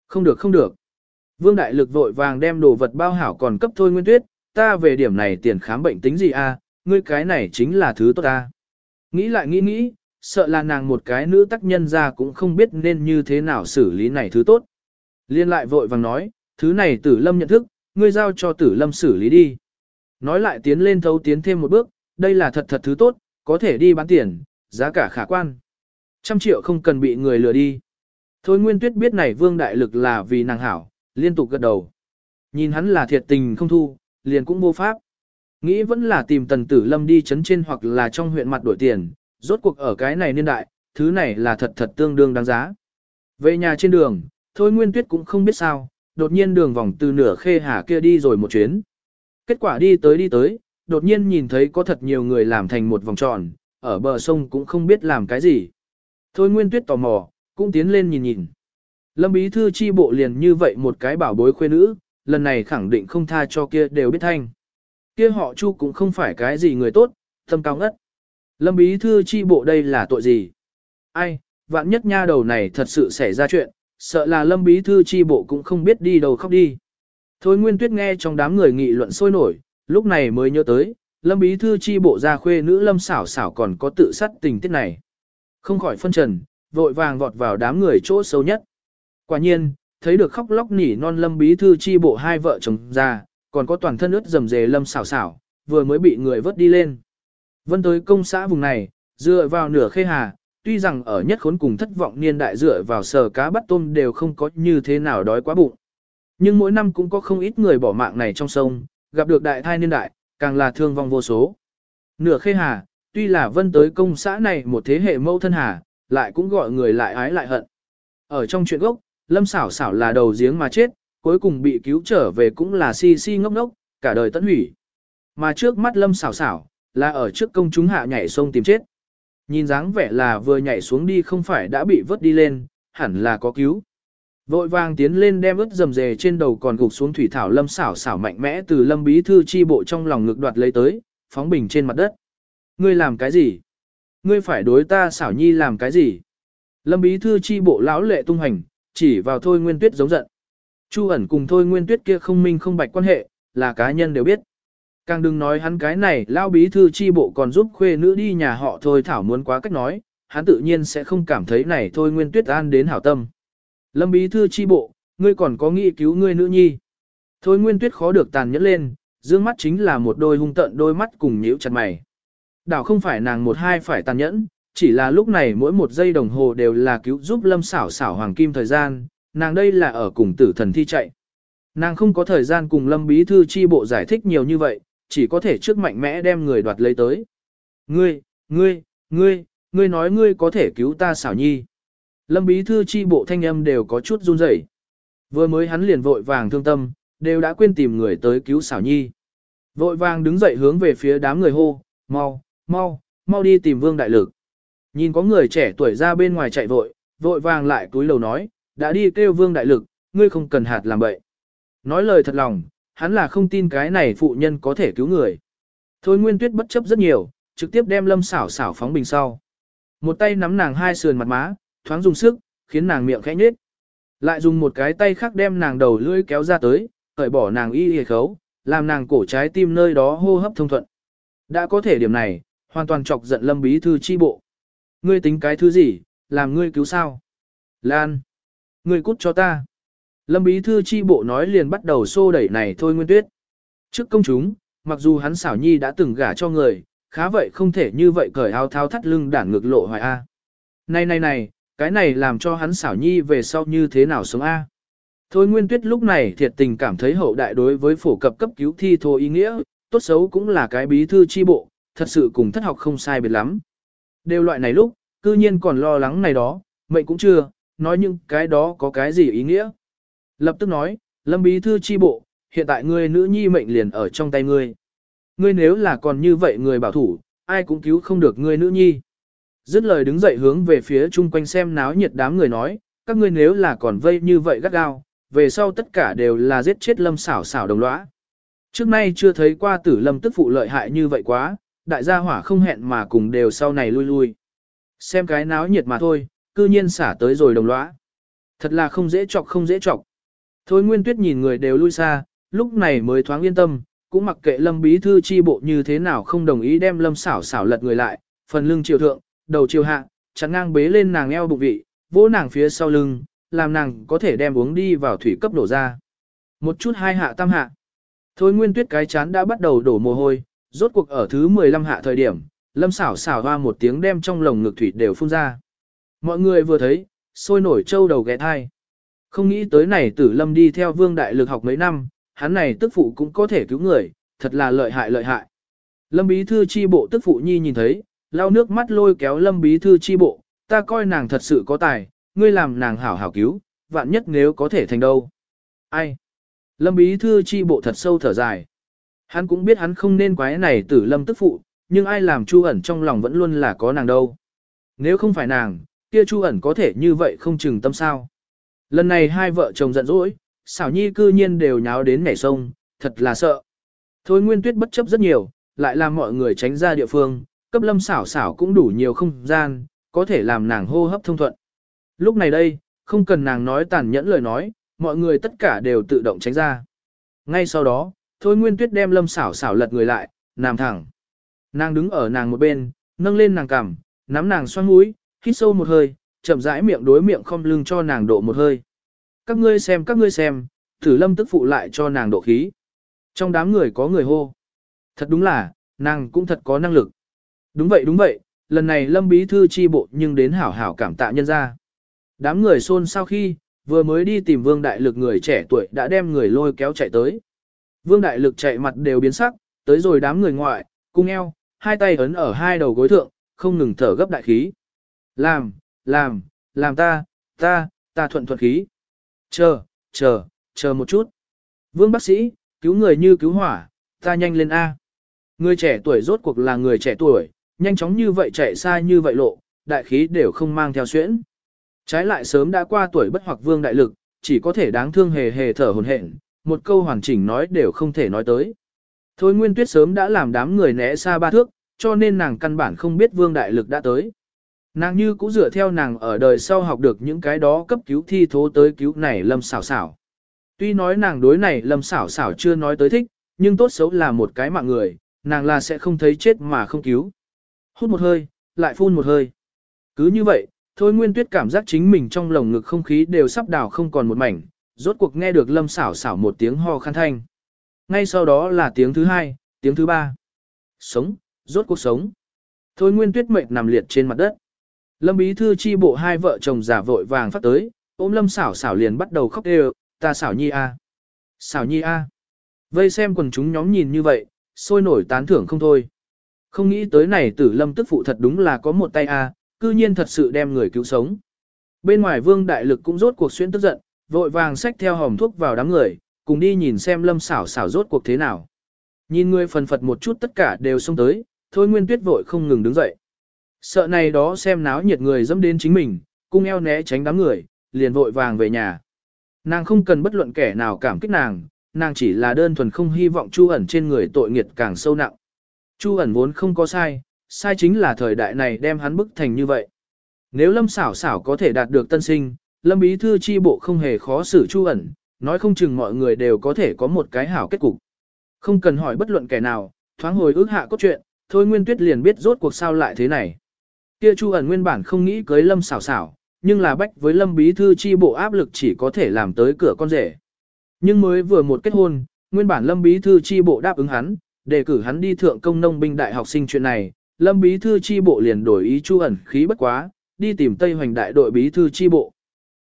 Không được không được. Vương Đại Lực vội vàng đem đồ vật bao hảo còn cấp thôi nguyên tuyết, ta về điểm này tiền khám bệnh tính gì a? À? Ngươi cái này chính là thứ tốt ta. Nghĩ lại nghĩ nghĩ, sợ là nàng một cái nữ tác nhân ra cũng không biết nên như thế nào xử lý này thứ tốt. Liên lại vội vàng nói, thứ này tử lâm nhận thức, ngươi giao cho tử lâm xử lý đi. Nói lại tiến lên thấu tiến thêm một bước, đây là thật thật thứ tốt, có thể đi bán tiền, giá cả khả quan. Trăm triệu không cần bị người lừa đi. Thôi Nguyên Tuyết biết này Vương Đại Lực là vì nàng hảo, liên tục gật đầu. Nhìn hắn là thiệt tình không thu, liền cũng vô pháp. Nghĩ vẫn là tìm Tần Tử Lâm đi chấn trên hoặc là trong huyện mặt đổi tiền, rốt cuộc ở cái này niên đại, thứ này là thật thật tương đương đáng giá. Về nhà trên đường, Thôi Nguyên Tuyết cũng không biết sao, đột nhiên đường vòng từ nửa khê hà kia đi rồi một chuyến. Kết quả đi tới đi tới, đột nhiên nhìn thấy có thật nhiều người làm thành một vòng tròn, ở bờ sông cũng không biết làm cái gì. Thôi Nguyên Tuyết tò mò, cũng tiến lên nhìn nhìn. Lâm Bí Thư chi bộ liền như vậy một cái bảo bối khuê nữ, lần này khẳng định không tha cho kia đều biết thanh. Kia họ Chu cũng không phải cái gì người tốt, tâm cao ngất. Lâm Bí Thư chi bộ đây là tội gì? Ai, vạn nhất nha đầu này thật sự xảy ra chuyện, sợ là Lâm Bí Thư chi bộ cũng không biết đi đâu khóc đi. Thôi Nguyên Tuyết nghe trong đám người nghị luận sôi nổi, lúc này mới nhớ tới, Lâm Bí Thư chi bộ ra khuê nữ Lâm xảo xảo còn có tự sát tình tiết này. Không khỏi phân trần, vội vàng vọt vào đám người chỗ sâu nhất. Quả nhiên, thấy được khóc lóc nỉ non Lâm Bí Thư chi bộ hai vợ chồng ra, còn có toàn thân ướt dầm dề Lâm xảo xảo, vừa mới bị người vớt đi lên. Vân tới công xã vùng này, dựa vào nửa khê hà, tuy rằng ở nhất khốn cùng thất vọng niên đại dựa vào sờ cá bắt tôm đều không có như thế nào đói quá bụng. Nhưng mỗi năm cũng có không ít người bỏ mạng này trong sông, gặp được đại thai niên đại, càng là thương vong vô số. Nửa khê hà, tuy là vân tới công xã này một thế hệ mâu thân hà, lại cũng gọi người lại ái lại hận. Ở trong chuyện gốc, lâm xảo xảo là đầu giếng mà chết, cuối cùng bị cứu trở về cũng là si si ngốc ngốc, cả đời tận hủy. Mà trước mắt lâm xảo xảo, là ở trước công chúng hạ nhảy sông tìm chết. Nhìn dáng vẻ là vừa nhảy xuống đi không phải đã bị vớt đi lên, hẳn là có cứu. Vội vàng tiến lên đem ướt dầm dề trên đầu còn gục xuống thủy thảo lâm xảo xảo mạnh mẽ từ lâm bí thư chi bộ trong lòng ngực đoạt lấy tới, phóng bình trên mặt đất. Ngươi làm cái gì? Ngươi phải đối ta xảo nhi làm cái gì? Lâm bí thư chi bộ lão lệ tung hành, chỉ vào thôi nguyên tuyết giống giận. Chu ẩn cùng thôi nguyên tuyết kia không minh không bạch quan hệ, là cá nhân đều biết. Càng đừng nói hắn cái này lao bí thư chi bộ còn giúp khuê nữ đi nhà họ thôi thảo muốn quá cách nói, hắn tự nhiên sẽ không cảm thấy này thôi nguyên tuyết an đến hảo tâm. Lâm bí thư chi bộ, ngươi còn có nghĩ cứu ngươi nữ nhi. Thôi nguyên tuyết khó được tàn nhẫn lên, dương mắt chính là một đôi hung tận đôi mắt cùng nhíu chặt mày. Đảo không phải nàng một hai phải tàn nhẫn, chỉ là lúc này mỗi một giây đồng hồ đều là cứu giúp lâm xảo xảo hoàng kim thời gian, nàng đây là ở cùng tử thần thi chạy. Nàng không có thời gian cùng lâm bí thư chi bộ giải thích nhiều như vậy, chỉ có thể trước mạnh mẽ đem người đoạt lấy tới. Ngươi, ngươi, ngươi, ngươi nói ngươi có thể cứu ta xảo nhi. Lâm bí thư chi bộ thanh âm đều có chút run rẩy. Vừa mới hắn liền vội vàng thương tâm, đều đã quên tìm người tới cứu xảo nhi. Vội vàng đứng dậy hướng về phía đám người hô, mau, mau, mau đi tìm vương đại lực. Nhìn có người trẻ tuổi ra bên ngoài chạy vội, vội vàng lại túi lầu nói, đã đi kêu vương đại lực, ngươi không cần hạt làm bậy. Nói lời thật lòng, hắn là không tin cái này phụ nhân có thể cứu người. Thôi Nguyên Tuyết bất chấp rất nhiều, trực tiếp đem Lâm xảo xảo phóng bình sau. Một tay nắm nàng hai sườn mặt má, thoáng dùng sức, khiến nàng miệng khẽ nhếch. Lại dùng một cái tay khác đem nàng đầu lưỡi kéo ra tới, cởi bỏ nàng y y khấu, làm nàng cổ trái tim nơi đó hô hấp thông thuận. Đã có thể điểm này, hoàn toàn chọc giận Lâm Bí Thư chi bộ. Ngươi tính cái thứ gì, làm ngươi cứu sao? Lan! Ngươi cút cho ta! Lâm Bí Thư chi bộ nói liền bắt đầu xô đẩy này thôi nguyên tuyết. Trước công chúng, mặc dù hắn xảo nhi đã từng gả cho người, khá vậy không thể như vậy cởi áo tháo thắt lưng đản ngược lộ hoài A. Này này này, cái này làm cho hắn xảo nhi về sau như thế nào sống A. Thôi Nguyên Tuyết lúc này thiệt tình cảm thấy hậu đại đối với phổ cập cấp cứu thi thô ý nghĩa, tốt xấu cũng là cái bí thư chi bộ, thật sự cùng thất học không sai biệt lắm. Đều loại này lúc, cư nhiên còn lo lắng này đó, mệnh cũng chưa, nói những cái đó có cái gì ý nghĩa. Lập tức nói, Lâm bí thư chi bộ, hiện tại ngươi nữ nhi mệnh liền ở trong tay ngươi. Ngươi nếu là còn như vậy người bảo thủ, ai cũng cứu không được ngươi nữ nhi. Dứt lời đứng dậy hướng về phía chung quanh xem náo nhiệt đám người nói, các ngươi nếu là còn vây như vậy gắt gao, về sau tất cả đều là giết chết lâm xảo xảo đồng lõa. Trước nay chưa thấy qua tử lâm tức phụ lợi hại như vậy quá, đại gia hỏa không hẹn mà cùng đều sau này lui lui. Xem cái náo nhiệt mà thôi, cư nhiên xả tới rồi đồng lõa. Thật là không dễ chọc không dễ chọc. Thôi Nguyên Tuyết nhìn người đều lui xa, lúc này mới thoáng yên tâm, cũng mặc kệ Lâm bí thư chi bộ như thế nào không đồng ý đem Lâm xảo xảo lật người lại, phần lưng chiều thượng, đầu chiều hạ, chắn ngang bế lên nàng eo bụng vị, vỗ nàng phía sau lưng, làm nàng có thể đem uống đi vào thủy cấp đổ ra. Một chút hai hạ tam hạ. Thôi Nguyên Tuyết cái chán đã bắt đầu đổ mồ hôi, rốt cuộc ở thứ 15 hạ thời điểm, Lâm xảo xảo hoa một tiếng đem trong lồng ngực thủy đều phun ra. Mọi người vừa thấy, sôi nổi trâu đầu ghé thai. Không nghĩ tới này tử lâm đi theo vương đại lực học mấy năm, hắn này tức phụ cũng có thể cứu người, thật là lợi hại lợi hại. Lâm bí thư chi bộ tức phụ nhi nhìn thấy, lau nước mắt lôi kéo lâm bí thư chi bộ, ta coi nàng thật sự có tài, ngươi làm nàng hảo hảo cứu, vạn nhất nếu có thể thành đâu. Ai? Lâm bí thư chi bộ thật sâu thở dài. Hắn cũng biết hắn không nên quái này tử lâm tức phụ, nhưng ai làm chu ẩn trong lòng vẫn luôn là có nàng đâu. Nếu không phải nàng, kia chu ẩn có thể như vậy không chừng tâm sao. Lần này hai vợ chồng giận dỗi, xảo nhi cư nhiên đều nháo đến nhảy sông, thật là sợ. Thôi nguyên tuyết bất chấp rất nhiều, lại làm mọi người tránh ra địa phương, cấp lâm xảo xảo cũng đủ nhiều không gian, có thể làm nàng hô hấp thông thuận. Lúc này đây, không cần nàng nói tàn nhẫn lời nói, mọi người tất cả đều tự động tránh ra. Ngay sau đó, thôi nguyên tuyết đem lâm xảo xảo lật người lại, nằm thẳng. Nàng đứng ở nàng một bên, nâng lên nàng cằm, nắm nàng xoan mũi, hít sâu một hơi, chậm rãi miệng đối miệng không lưng cho nàng độ một hơi. Các ngươi xem các ngươi xem, thử lâm tức phụ lại cho nàng độ khí. Trong đám người có người hô. Thật đúng là, nàng cũng thật có năng lực. Đúng vậy đúng vậy, lần này lâm bí thư chi bộ nhưng đến hảo hảo cảm tạ nhân ra. Đám người xôn sau khi, vừa mới đi tìm vương đại lực người trẻ tuổi đã đem người lôi kéo chạy tới. Vương đại lực chạy mặt đều biến sắc, tới rồi đám người ngoại, cung eo, hai tay ấn ở hai đầu gối thượng, không ngừng thở gấp đại khí. Làm, làm, làm ta, ta, ta thuận thuận khí. Chờ, chờ, chờ một chút. Vương bác sĩ, cứu người như cứu hỏa, ta nhanh lên A. Người trẻ tuổi rốt cuộc là người trẻ tuổi, nhanh chóng như vậy chạy xa như vậy lộ, đại khí đều không mang theo xuyễn. Trái lại sớm đã qua tuổi bất hoặc vương đại lực, chỉ có thể đáng thương hề hề thở hồn hển, một câu hoàn chỉnh nói đều không thể nói tới. Thôi Nguyên Tuyết sớm đã làm đám người né xa ba thước, cho nên nàng căn bản không biết vương đại lực đã tới. Nàng như cũng dựa theo nàng ở đời sau học được những cái đó cấp cứu thi thố tới cứu này lâm xảo xảo. Tuy nói nàng đối này lâm xảo xảo chưa nói tới thích, nhưng tốt xấu là một cái mạng người, nàng là sẽ không thấy chết mà không cứu. Hút một hơi, lại phun một hơi. Cứ như vậy, thôi nguyên tuyết cảm giác chính mình trong lồng ngực không khí đều sắp đào không còn một mảnh, rốt cuộc nghe được lâm xảo xảo một tiếng ho khăn thanh. Ngay sau đó là tiếng thứ hai, tiếng thứ ba. Sống, rốt cuộc sống. Thôi nguyên tuyết mệt nằm liệt trên mặt đất. Lâm bí thư chi bộ hai vợ chồng giả vội vàng phát tới, ôm lâm xảo xảo liền bắt đầu khóc đều, ta xảo nhi a, xảo nhi a. Vây xem quần chúng nhóm nhìn như vậy, sôi nổi tán thưởng không thôi. Không nghĩ tới này tử lâm tức phụ thật đúng là có một tay a, cư nhiên thật sự đem người cứu sống. Bên ngoài vương đại lực cũng rốt cuộc xuyên tức giận, vội vàng xách theo hòm thuốc vào đám người, cùng đi nhìn xem lâm xảo xảo rốt cuộc thế nào. Nhìn người phần phật một chút tất cả đều xông tới, thôi nguyên tuyết vội không ngừng đứng dậy. Sợ này đó xem náo nhiệt người dẫm đến chính mình, cung eo né tránh đám người, liền vội vàng về nhà. Nàng không cần bất luận kẻ nào cảm kích nàng, nàng chỉ là đơn thuần không hy vọng Chu ẩn trên người tội nghiệt càng sâu nặng. Chu ẩn vốn không có sai, sai chính là thời đại này đem hắn bức thành như vậy. Nếu Lâm xảo xảo có thể đạt được tân sinh, Lâm bí thư chi bộ không hề khó xử Chu ẩn, nói không chừng mọi người đều có thể có một cái hảo kết cục. Không cần hỏi bất luận kẻ nào, thoáng hồi ước hạ cốt truyện, thôi Nguyên Tuyết liền biết rốt cuộc sao lại thế này. Kia Chu ẩn nguyên bản không nghĩ cưới Lâm xảo xảo, nhưng là bách với Lâm bí thư chi bộ áp lực chỉ có thể làm tới cửa con rể. Nhưng mới vừa một kết hôn, nguyên bản Lâm bí thư chi bộ đáp ứng hắn, đề cử hắn đi thượng công nông binh đại học sinh chuyện này, Lâm bí thư chi bộ liền đổi ý Chu ẩn khí bất quá, đi tìm Tây Hoành đại đội bí thư chi bộ.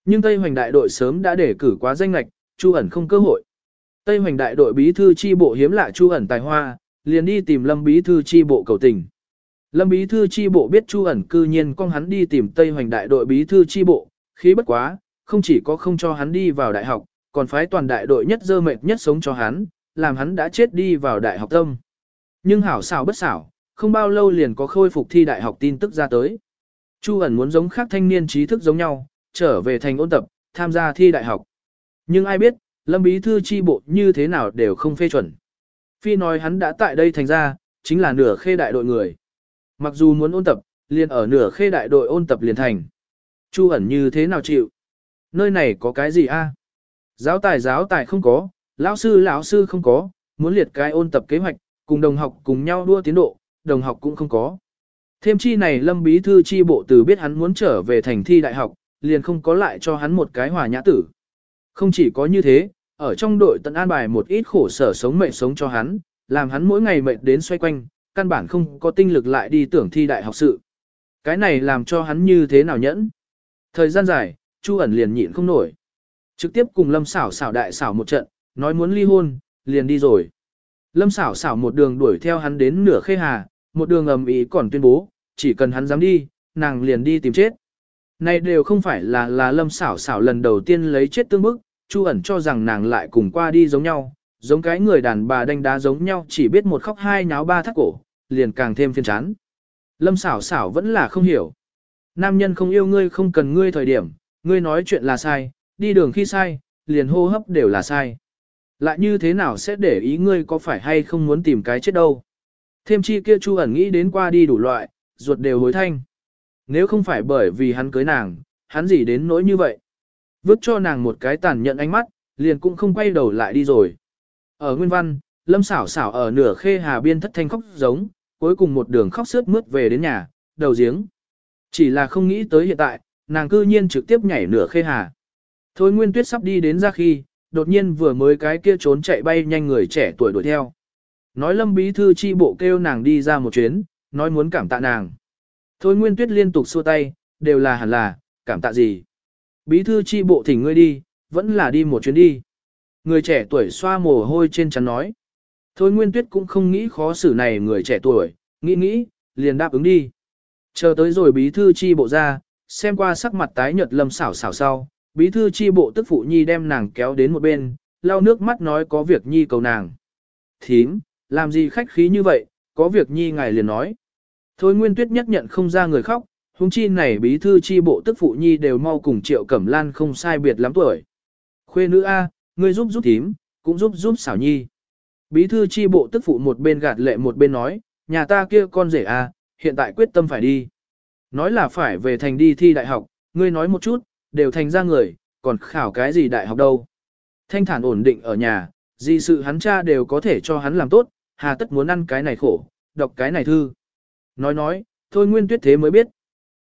Nhưng Tây Hoành đại đội sớm đã đề cử quá danh lệch, Chu ẩn không cơ hội. Tây Hoành đại đội bí thư chi bộ hiếm lạ Chu ẩn tài hoa, liền đi tìm Lâm bí thư chi bộ cầu tình. Lâm bí thư chi bộ biết Chu ẩn cư nhiên con hắn đi tìm Tây Hoành đại đội bí thư chi bộ, khí bất quá, không chỉ có không cho hắn đi vào đại học, còn phái toàn đại đội nhất dơ mệt nhất sống cho hắn, làm hắn đã chết đi vào đại học tâm. Nhưng hảo xảo bất xảo, không bao lâu liền có khôi phục thi đại học tin tức ra tới. Chu ẩn muốn giống khác thanh niên trí thức giống nhau, trở về thành ôn tập, tham gia thi đại học. Nhưng ai biết, Lâm Bí Thư chi bộ như thế nào đều không phê chuẩn. Phi nói hắn đã tại đây thành ra, chính là nửa khê đại đội người. Mặc dù muốn ôn tập, liền ở nửa khê đại đội ôn tập liền thành. Chu ẩn như thế nào chịu? Nơi này có cái gì a? Giáo tài giáo tài không có, lão sư lão sư không có, muốn liệt cái ôn tập kế hoạch, cùng đồng học cùng nhau đua tiến độ, đồng học cũng không có. Thêm chi này Lâm Bí Thư chi bộ từ biết hắn muốn trở về thành thi đại học, liền không có lại cho hắn một cái hòa nhã tử. Không chỉ có như thế, ở trong đội tận an bài một ít khổ sở sống mệnh sống cho hắn, làm hắn mỗi ngày mệt đến xoay quanh, căn bản không có tinh lực lại đi tưởng thi đại học sự. Cái này làm cho hắn như thế nào nhẫn. Thời gian dài, Chu ẩn liền nhịn không nổi. Trực tiếp cùng Lâm xảo xảo đại xảo một trận, nói muốn ly hôn, liền đi rồi. Lâm xảo xảo một đường đuổi theo hắn đến nửa khê hà, một đường ầm ý còn tuyên bố, chỉ cần hắn dám đi, nàng liền đi tìm chết. Này đều không phải là là lâm xảo xảo lần đầu tiên lấy chết tương bức, Chu ẩn cho rằng nàng lại cùng qua đi giống nhau, giống cái người đàn bà đánh đá giống nhau chỉ biết một khóc hai nháo ba thắt cổ, liền càng thêm phiền chán. Lâm xảo xảo vẫn là không hiểu. Nam nhân không yêu ngươi không cần ngươi thời điểm, ngươi nói chuyện là sai, đi đường khi sai, liền hô hấp đều là sai. Lại như thế nào sẽ để ý ngươi có phải hay không muốn tìm cái chết đâu. Thêm chi kia Chu ẩn nghĩ đến qua đi đủ loại, ruột đều hối thanh. Nếu không phải bởi vì hắn cưới nàng, hắn gì đến nỗi như vậy. Vứt cho nàng một cái tàn nhận ánh mắt, liền cũng không quay đầu lại đi rồi. Ở Nguyên Văn, Lâm xảo xảo ở nửa khê hà biên thất thanh khóc giống, cuối cùng một đường khóc sướt mướt về đến nhà, đầu giếng. Chỉ là không nghĩ tới hiện tại, nàng cư nhiên trực tiếp nhảy nửa khê hà. Thôi Nguyên Tuyết sắp đi đến ra khi, đột nhiên vừa mới cái kia trốn chạy bay nhanh người trẻ tuổi đuổi theo. Nói Lâm Bí Thư chi bộ kêu nàng đi ra một chuyến, nói muốn cảm tạ nàng. Thôi Nguyên Tuyết liên tục xua tay, đều là hẳn là, cảm tạ gì. Bí Thư chi bộ thỉnh ngươi đi, vẫn là đi một chuyến đi. Người trẻ tuổi xoa mồ hôi trên chắn nói. Thôi Nguyên Tuyết cũng không nghĩ khó xử này người trẻ tuổi, nghĩ nghĩ, liền đáp ứng đi. Chờ tới rồi bí thư chi bộ ra, xem qua sắc mặt tái nhợt lâm xảo xảo sau, bí thư chi bộ tức phụ nhi đem nàng kéo đến một bên, lau nước mắt nói có việc nhi cầu nàng. Thím, làm gì khách khí như vậy, có việc nhi ngài liền nói. Thôi Nguyên Tuyết nhất nhận không ra người khóc, huống chi này bí thư chi bộ tức phụ nhi đều mau cùng Triệu Cẩm Lan không sai biệt lắm tuổi. Khuê nữ A, ngươi giúp giúp thím, cũng giúp giúp xảo nhi. Bí thư chi bộ tức phụ một bên gạt lệ một bên nói, nhà ta kia con rể à? hiện tại quyết tâm phải đi. Nói là phải về thành đi thi đại học, ngươi nói một chút, đều thành ra người, còn khảo cái gì đại học đâu. Thanh thản ổn định ở nhà, gì sự hắn cha đều có thể cho hắn làm tốt, hà tất muốn ăn cái này khổ, đọc cái này thư. Nói nói, thôi nguyên tuyết thế mới biết.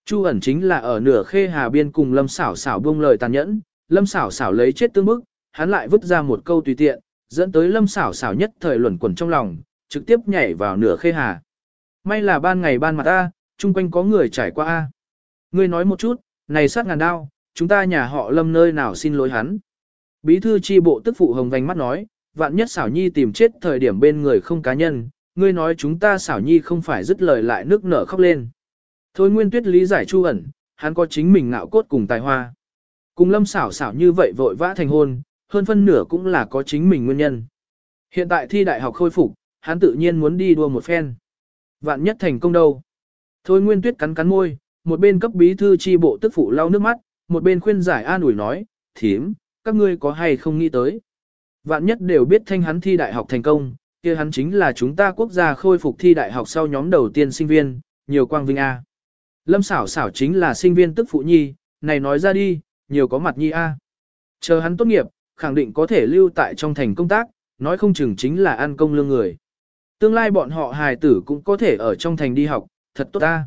Chu ẩn chính là ở nửa khê hà biên cùng lâm xảo xảo buông lời tàn nhẫn, lâm xảo xảo lấy chết tương bức, hắn lại vứt ra một câu tùy tiện, dẫn tới lâm xảo xảo nhất thời luẩn quẩn trong lòng, trực tiếp nhảy vào nửa khê hà. May là ban ngày ban mặt A, chung quanh có người trải qua A. Ngươi nói một chút, này sát ngàn đao, chúng ta nhà họ lâm nơi nào xin lỗi hắn. Bí thư chi bộ tức phụ hồng vành mắt nói, vạn nhất xảo nhi tìm chết thời điểm bên người không cá nhân, ngươi nói chúng ta xảo nhi không phải dứt lời lại nước nở khóc lên. Thôi nguyên tuyết lý giải chu ẩn, hắn có chính mình ngạo cốt cùng tài hoa. Cùng lâm xảo xảo như vậy vội vã thành hôn, hơn phân nửa cũng là có chính mình nguyên nhân. Hiện tại thi đại học khôi phục, hắn tự nhiên muốn đi đua một phen. Vạn nhất thành công đâu. Thôi nguyên tuyết cắn cắn môi, một bên cấp bí thư chi bộ tức phụ lau nước mắt, một bên khuyên giải an ủi nói, thím, các ngươi có hay không nghĩ tới. Vạn nhất đều biết thanh hắn thi đại học thành công, kia hắn chính là chúng ta quốc gia khôi phục thi đại học sau nhóm đầu tiên sinh viên, nhiều quang vinh A. Lâm xảo xảo chính là sinh viên tức phụ nhi, này nói ra đi, nhiều có mặt nhi A. Chờ hắn tốt nghiệp, khẳng định có thể lưu tại trong thành công tác, nói không chừng chính là ăn công lương người. Tương lai bọn họ hài tử cũng có thể ở trong thành đi học, thật tốt ta.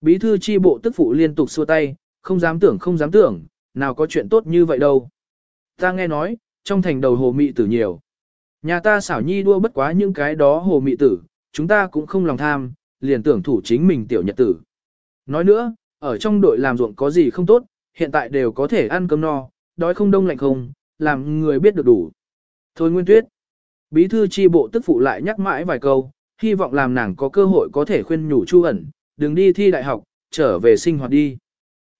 Bí thư chi bộ tức phụ liên tục xua tay, không dám tưởng không dám tưởng, nào có chuyện tốt như vậy đâu. Ta nghe nói, trong thành đầu hồ mị tử nhiều. Nhà ta xảo nhi đua bất quá những cái đó hồ mị tử, chúng ta cũng không lòng tham, liền tưởng thủ chính mình tiểu nhật tử. Nói nữa, ở trong đội làm ruộng có gì không tốt, hiện tại đều có thể ăn cơm no, đói không đông lạnh không, làm người biết được đủ. Thôi Nguyên Tuyết, bí thư chi bộ tức phụ lại nhắc mãi vài câu, hy vọng làm nàng có cơ hội có thể khuyên nhủ Chu ẩn, đừng đi thi đại học, trở về sinh hoạt đi.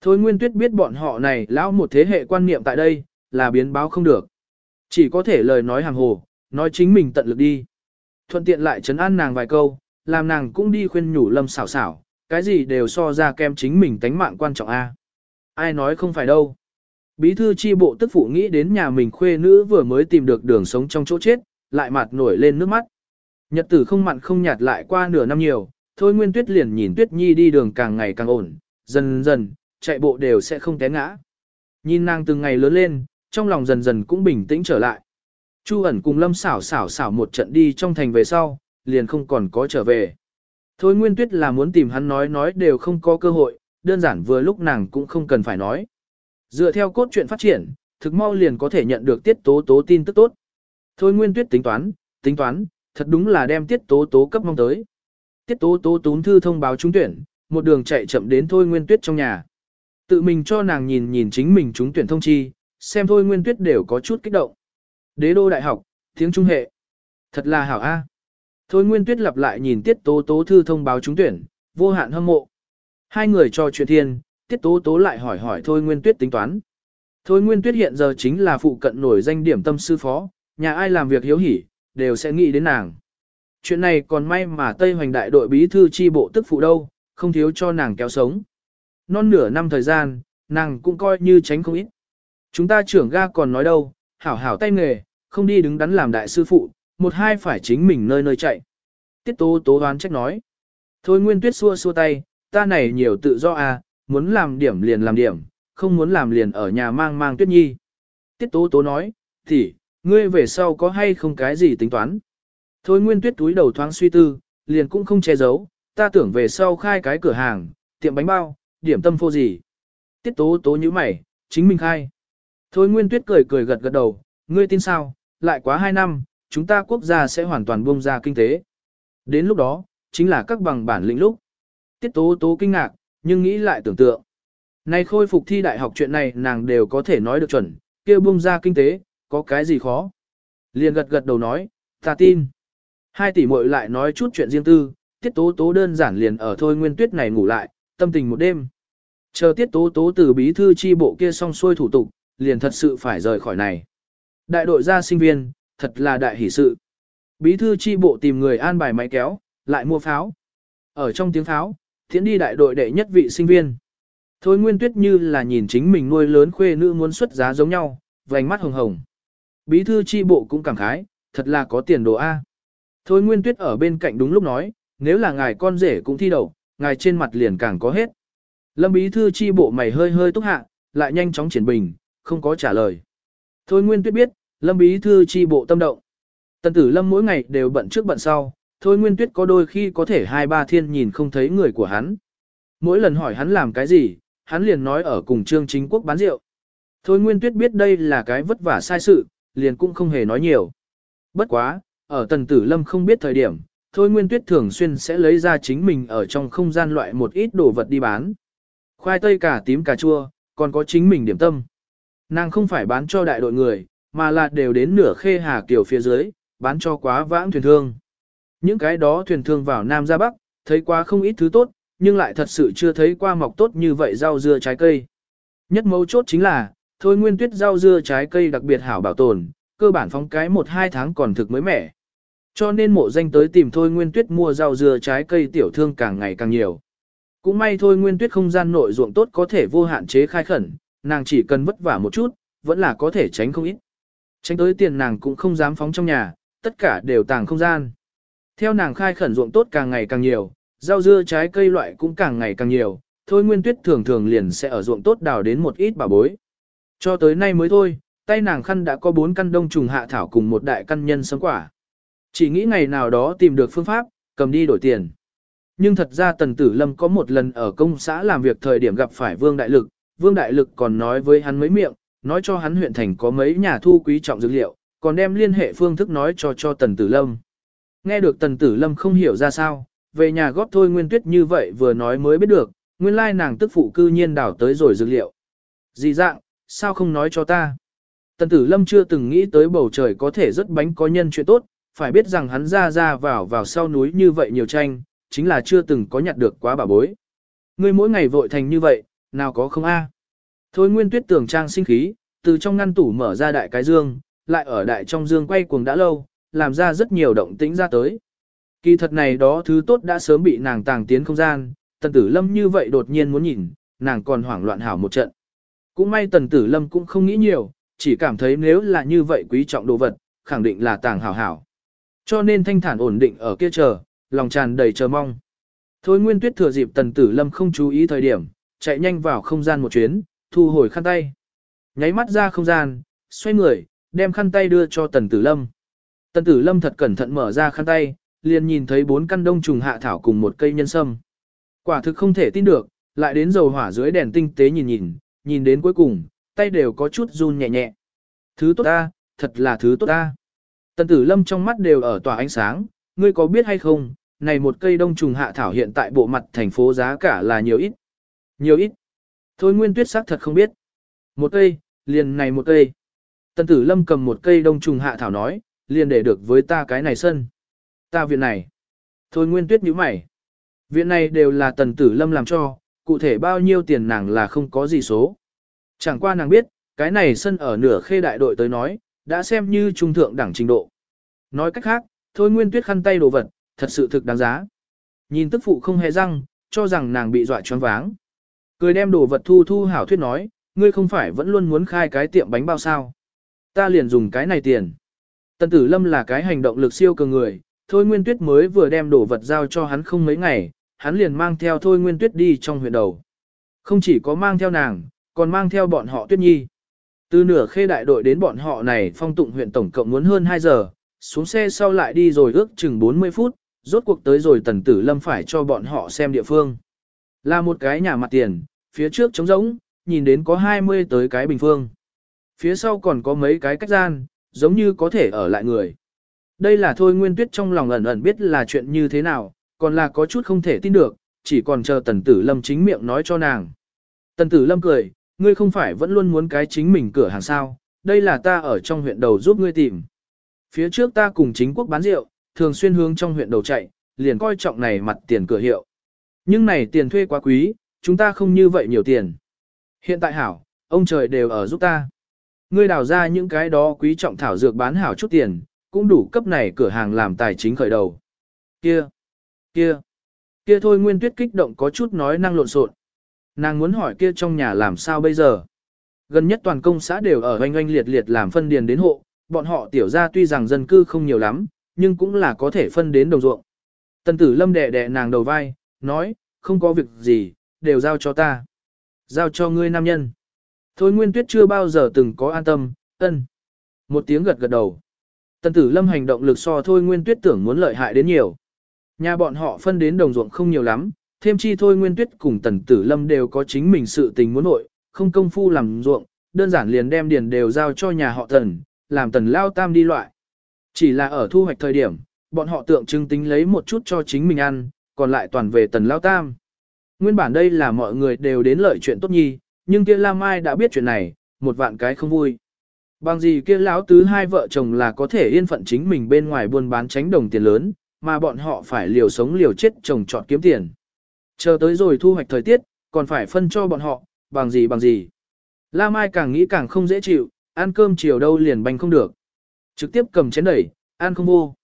Thôi Nguyên Tuyết biết bọn họ này lão một thế hệ quan niệm tại đây, là biến báo không được. Chỉ có thể lời nói hàng hồ, nói chính mình tận lực đi. Thuận tiện lại chấn an nàng vài câu, làm nàng cũng đi khuyên nhủ lâm xảo xảo, cái gì đều so ra kem chính mình tánh mạng quan trọng a. Ai nói không phải đâu. Bí thư chi bộ tức phụ nghĩ đến nhà mình khuê nữ vừa mới tìm được đường sống trong chỗ chết, lại mặt nổi lên nước mắt. Nhật tử không mặn không nhạt lại qua nửa năm nhiều, thôi Nguyên Tuyết liền nhìn Tuyết Nhi đi đường càng ngày càng ổn, dần dần, chạy bộ đều sẽ không té ngã. Nhìn nàng từng ngày lớn lên, trong lòng dần dần cũng bình tĩnh trở lại. Chu ẩn cùng Lâm xảo xảo xảo một trận đi trong thành về sau, liền không còn có trở về. Thôi Nguyên Tuyết là muốn tìm hắn nói nói đều không có cơ hội, đơn giản vừa lúc nàng cũng không cần phải nói. Dựa theo cốt truyện phát triển, thực mau liền có thể nhận được tiết tố tố tin tức tốt. Thôi Nguyên Tuyết tính toán, tính toán, thật đúng là đem tiết tố tố cấp mong tới. Tiết tố tố tún thư thông báo trúng tuyển, một đường chạy chậm đến Thôi Nguyên Tuyết trong nhà. Tự mình cho nàng nhìn nhìn chính mình trúng tuyển thông chi, xem Thôi Nguyên Tuyết đều có chút kích động. Đế đô đại học, tiếng trung hệ. Thật là hảo a. Thôi Nguyên Tuyết lặp lại nhìn tiết tố tố thư thông báo trúng tuyển, vô hạn hâm mộ. Hai người trò chuyện thiên, tiết tố tố lại hỏi hỏi Thôi Nguyên Tuyết tính toán. Thôi Nguyên Tuyết hiện giờ chính là phụ cận nổi danh điểm tâm sư phó, nhà ai làm việc hiếu hỉ, đều sẽ nghĩ đến nàng. Chuyện này còn may mà Tây Hoành đại đội bí thư chi bộ tức phụ đâu, không thiếu cho nàng kéo sống. Non nửa năm thời gian, nàng cũng coi như tránh không ít. Chúng ta trưởng ga còn nói đâu, hảo hảo tay nghề, không đi đứng đắn làm đại sư phụ, một hai phải chính mình nơi nơi chạy. Tiết tố tố đoán trách nói. Thôi Nguyên Tuyết xua xua tay, ta này nhiều tự do à, muốn làm điểm liền làm điểm, không muốn làm liền ở nhà mang mang Tuyết Nhi. Tiết tố tố nói, thì, ngươi về sau có hay không cái gì tính toán. Thôi Nguyên Tuyết túi đầu thoáng suy tư, liền cũng không che giấu, ta tưởng về sau khai cái cửa hàng, tiệm bánh bao, điểm tâm phô gì. Tiết tố tố như mày, chính mình khai. Thôi Nguyên Tuyết cười cười gật gật đầu, ngươi tin sao, lại quá hai năm, chúng ta quốc gia sẽ hoàn toàn bông ra kinh tế. Đến lúc đó, chính là các bằng bản lĩnh lúc. Tiết tố tố kinh ngạc, nhưng nghĩ lại tưởng tượng. Nay khôi phục thi đại học chuyện này nàng đều có thể nói được chuẩn, kêu buông ra kinh tế, có cái gì khó. Liền gật gật đầu nói, ta tin. Hai tỷ muội lại nói chút chuyện riêng tư, tiết tố tố đơn giản liền ở thôi nguyên tuyết này ngủ lại, tâm tình một đêm. Chờ tiết tố tố từ bí thư chi bộ kia xong xuôi thủ tục, liền thật sự phải rời khỏi này. Đại đội ra sinh viên, thật là đại hỷ sự. Bí thư chi bộ tìm người an bài máy kéo, lại mua pháo. Ở trong tiếng pháo, thiện đi đại đội đệ nhất vị sinh viên. Thôi Nguyên Tuyết như là nhìn chính mình nuôi lớn khuê nữ muốn xuất giá giống nhau, vành mắt hồng hồng. Bí thư chi bộ cũng cảm khái, thật là có tiền đồ A. Thôi Nguyên Tuyết ở bên cạnh đúng lúc nói, nếu là ngài con rể cũng thi đậu, ngài trên mặt liền càng có hết. Lâm bí thư chi bộ mày hơi hơi túc hạ, lại nhanh chóng triển bình, không có trả lời. Thôi Nguyên Tuyết biết, Lâm bí thư chi bộ tâm động. Tần tử Lâm mỗi ngày đều bận trước bận sau, Thôi Nguyên Tuyết có đôi khi có thể hai ba thiên nhìn không thấy người của hắn. Mỗi lần hỏi hắn làm cái gì, hắn liền nói ở cùng Trương Chính Quốc bán rượu. Thôi Nguyên Tuyết biết đây là cái vất vả sai sự, liền cũng không hề nói nhiều. Bất quá, ở Tần Tử Lâm không biết thời điểm, Thôi Nguyên Tuyết thường xuyên sẽ lấy ra chính mình ở trong không gian loại một ít đồ vật đi bán. Khoai tây cà tím cà chua, còn có chính mình điểm tâm. Nàng không phải bán cho đại đội người, mà là đều đến nửa khê hà kiểu phía dưới, bán cho quá vãng thuyền thương. Những cái đó thuyền thương vào Nam ra Bắc, thấy quá không ít thứ tốt, nhưng lại thật sự chưa thấy qua mọc tốt như vậy rau dưa trái cây. Nhất mấu chốt chính là, thôi nguyên tuyết rau dưa trái cây đặc biệt hảo bảo tồn, cơ bản phóng cái 1-2 tháng còn thực mới mẻ. Cho nên mộ danh tới tìm thôi nguyên tuyết mua rau dưa trái cây tiểu thương càng ngày càng nhiều. Cũng may thôi nguyên tuyết không gian nội ruộng tốt có thể vô hạn chế khai khẩn, nàng chỉ cần vất vả một chút, vẫn là có thể tránh không ít. Tránh tới tiền nàng cũng không dám phóng trong nhà, tất cả đều tàng không gian. Theo nàng khai khẩn ruộng tốt càng ngày càng nhiều, rau dưa trái cây loại cũng càng ngày càng nhiều, thôi nguyên tuyết thường thường liền sẽ ở ruộng tốt đào đến một ít bà bối. Cho tới nay mới thôi, tay nàng khăn đã có bốn căn đông trùng hạ thảo cùng một đại căn nhân sấm quả. Chỉ nghĩ ngày nào đó tìm được phương pháp, cầm đi đổi tiền. Nhưng thật ra Tần Tử Lâm có một lần ở công xã làm việc thời điểm gặp phải Vương Đại Lực, Vương Đại Lực còn nói với hắn mấy miệng, nói cho hắn huyện thành có mấy nhà thu quý trọng dược liệu, còn đem liên hệ phương thức nói cho cho Tần Tử Lâm. Nghe được Tần Tử Lâm không hiểu ra sao, về nhà góp thôi Nguyên Tuyết như vậy vừa nói mới biết được, nguyên lai nàng tức phụ cư nhiên đảo tới rồi dược liệu. Gì dạng, sao không nói cho ta? Tần Tử Lâm chưa từng nghĩ tới bầu trời có thể rất bánh có nhân chuyện tốt, phải biết rằng hắn ra ra vào vào sau núi như vậy nhiều tranh, chính là chưa từng có nhặt được quá bà bối. Ngươi mỗi ngày vội thành như vậy, nào có không a? Thôi Nguyên Tuyết tưởng trang sinh khí, từ trong ngăn tủ mở ra đại cái dương, lại ở đại trong dương quay cuồng đã lâu, làm ra rất nhiều động tĩnh ra tới. Kỳ thật này đó thứ tốt đã sớm bị nàng tàng tiến không gian, tần tử lâm như vậy đột nhiên muốn nhìn, nàng còn hoảng loạn hảo một trận. Cũng may tần tử lâm cũng không nghĩ nhiều, chỉ cảm thấy nếu là như vậy quý trọng đồ vật, khẳng định là tàng hảo hảo. Cho nên thanh thản ổn định ở kia chờ, lòng tràn đầy chờ mong. Thôi Nguyên Tuyết thừa dịp Tần Tử Lâm không chú ý thời điểm, chạy nhanh vào không gian một chuyến, thu hồi khăn tay. Nháy mắt ra không gian, xoay người, đem khăn tay đưa cho Tần Tử Lâm. Tần Tử Lâm thật cẩn thận mở ra khăn tay, liền nhìn thấy bốn căn đông trùng hạ thảo cùng một cây nhân sâm. Quả thực không thể tin được, lại đến dầu hỏa dưới đèn tinh tế nhìn nhìn, nhìn đến cuối cùng, tay đều có chút run nhẹ nhẹ. Thứ tốt ta, thật là thứ tốt ta. Tần Tử Lâm trong mắt đều ở tỏa ánh sáng, ngươi có biết hay không, này một cây đông trùng hạ thảo hiện tại bộ mặt thành phố giá cả là nhiều ít. Nhiều ít. Thôi Nguyên Tuyết sắc thật không biết. Một cây, liền này một cây. Tần tử lâm cầm một cây đông trùng hạ thảo nói, liền để được với ta cái này sân. Ta viện này. Thôi Nguyên Tuyết nhíu mày. Viện này đều là tần tử lâm làm cho, cụ thể bao nhiêu tiền nàng là không có gì số. Chẳng qua nàng biết, cái này sân ở nửa khê đại đội tới nói, đã xem như trung thượng đẳng trình độ. Nói cách khác, thôi nguyên tuyết khăn tay đồ vật, thật sự thực đáng giá. Nhìn tức phụ không hề răng, cho rằng nàng bị dọa choáng váng. Cười đem đồ vật thu thu hảo thuyết nói, ngươi không phải vẫn luôn muốn khai cái tiệm bánh bao sao. Ta liền dùng cái này tiền. Tần tử lâm là cái hành động lực siêu cường người, thôi nguyên tuyết mới vừa đem đồ vật giao cho hắn không mấy ngày, hắn liền mang theo thôi nguyên tuyết đi trong huyện đầu. Không chỉ có mang theo nàng, còn mang theo bọn họ tuyết nhi. Từ nửa khê đại đội đến bọn họ này phong tụng huyện tổng cộng muốn hơn 2 giờ, xuống xe sau lại đi rồi ước chừng 40 phút, rốt cuộc tới rồi tần tử lâm phải cho bọn họ xem địa phương. Là một cái nhà mặt tiền, phía trước trống rỗng, nhìn đến có 20 tới cái bình phương. Phía sau còn có mấy cái cách gian, giống như có thể ở lại người. Đây là thôi nguyên tuyết trong lòng ẩn ẩn biết là chuyện như thế nào, còn là có chút không thể tin được, chỉ còn chờ tần tử lâm chính miệng nói cho nàng. Tần tử lâm cười, ngươi không phải vẫn luôn muốn cái chính mình cửa hàng sao, đây là ta ở trong huyện đầu giúp ngươi tìm. Phía trước ta cùng chính quốc bán rượu, thường xuyên hướng trong huyện đầu chạy, liền coi trọng này mặt tiền cửa hiệu. Nhưng này tiền thuê quá quý, chúng ta không như vậy nhiều tiền. Hiện tại hảo, ông trời đều ở giúp ta. Ngươi đào ra những cái đó quý trọng thảo dược bán hảo chút tiền, cũng đủ cấp này cửa hàng làm tài chính khởi đầu. Kia, kia, kia thôi Nguyên Tuyết kích động có chút nói năng lộn xộn. Nàng muốn hỏi kia trong nhà làm sao bây giờ. Gần nhất toàn công xã đều ở oanh oanh liệt liệt làm phân điền đến hộ, bọn họ tiểu ra tuy rằng dân cư không nhiều lắm, nhưng cũng là có thể phân đến đồng ruộng. Tần tử lâm đẻ đẻ nàng đầu vai, nói, không có việc gì, đều giao cho ta. Giao cho ngươi nam nhân. Thôi Nguyên Tuyết chưa bao giờ từng có an tâm, ân. Một tiếng gật gật đầu. Tần tử lâm hành động lực so Thôi Nguyên Tuyết tưởng muốn lợi hại đến nhiều. Nhà bọn họ phân đến đồng ruộng không nhiều lắm, thêm chi Thôi Nguyên Tuyết cùng Tần tử lâm đều có chính mình sự tình muốn nội, không công phu làm ruộng, đơn giản liền đem điền đều giao cho nhà họ Tần, làm tần lao tam đi loại. Chỉ là ở thu hoạch thời điểm, bọn họ tượng trưng tính lấy một chút cho chính mình ăn, còn lại toàn về tần lao tam. Nguyên bản đây là mọi người đều đến lợi chuyện tốt nhi, nhưng kia Lam Mai đã biết chuyện này, một vạn cái không vui. Bằng gì kia lão tứ hai vợ chồng là có thể yên phận chính mình bên ngoài buôn bán tránh đồng tiền lớn, mà bọn họ phải liều sống liều chết trồng trọt kiếm tiền. Chờ tới rồi thu hoạch thời tiết, còn phải phân cho bọn họ, bằng gì bằng gì. La Mai càng nghĩ càng không dễ chịu, ăn cơm chiều đâu liền bánh không được. Trực tiếp cầm chén đẩy, ăn không vô.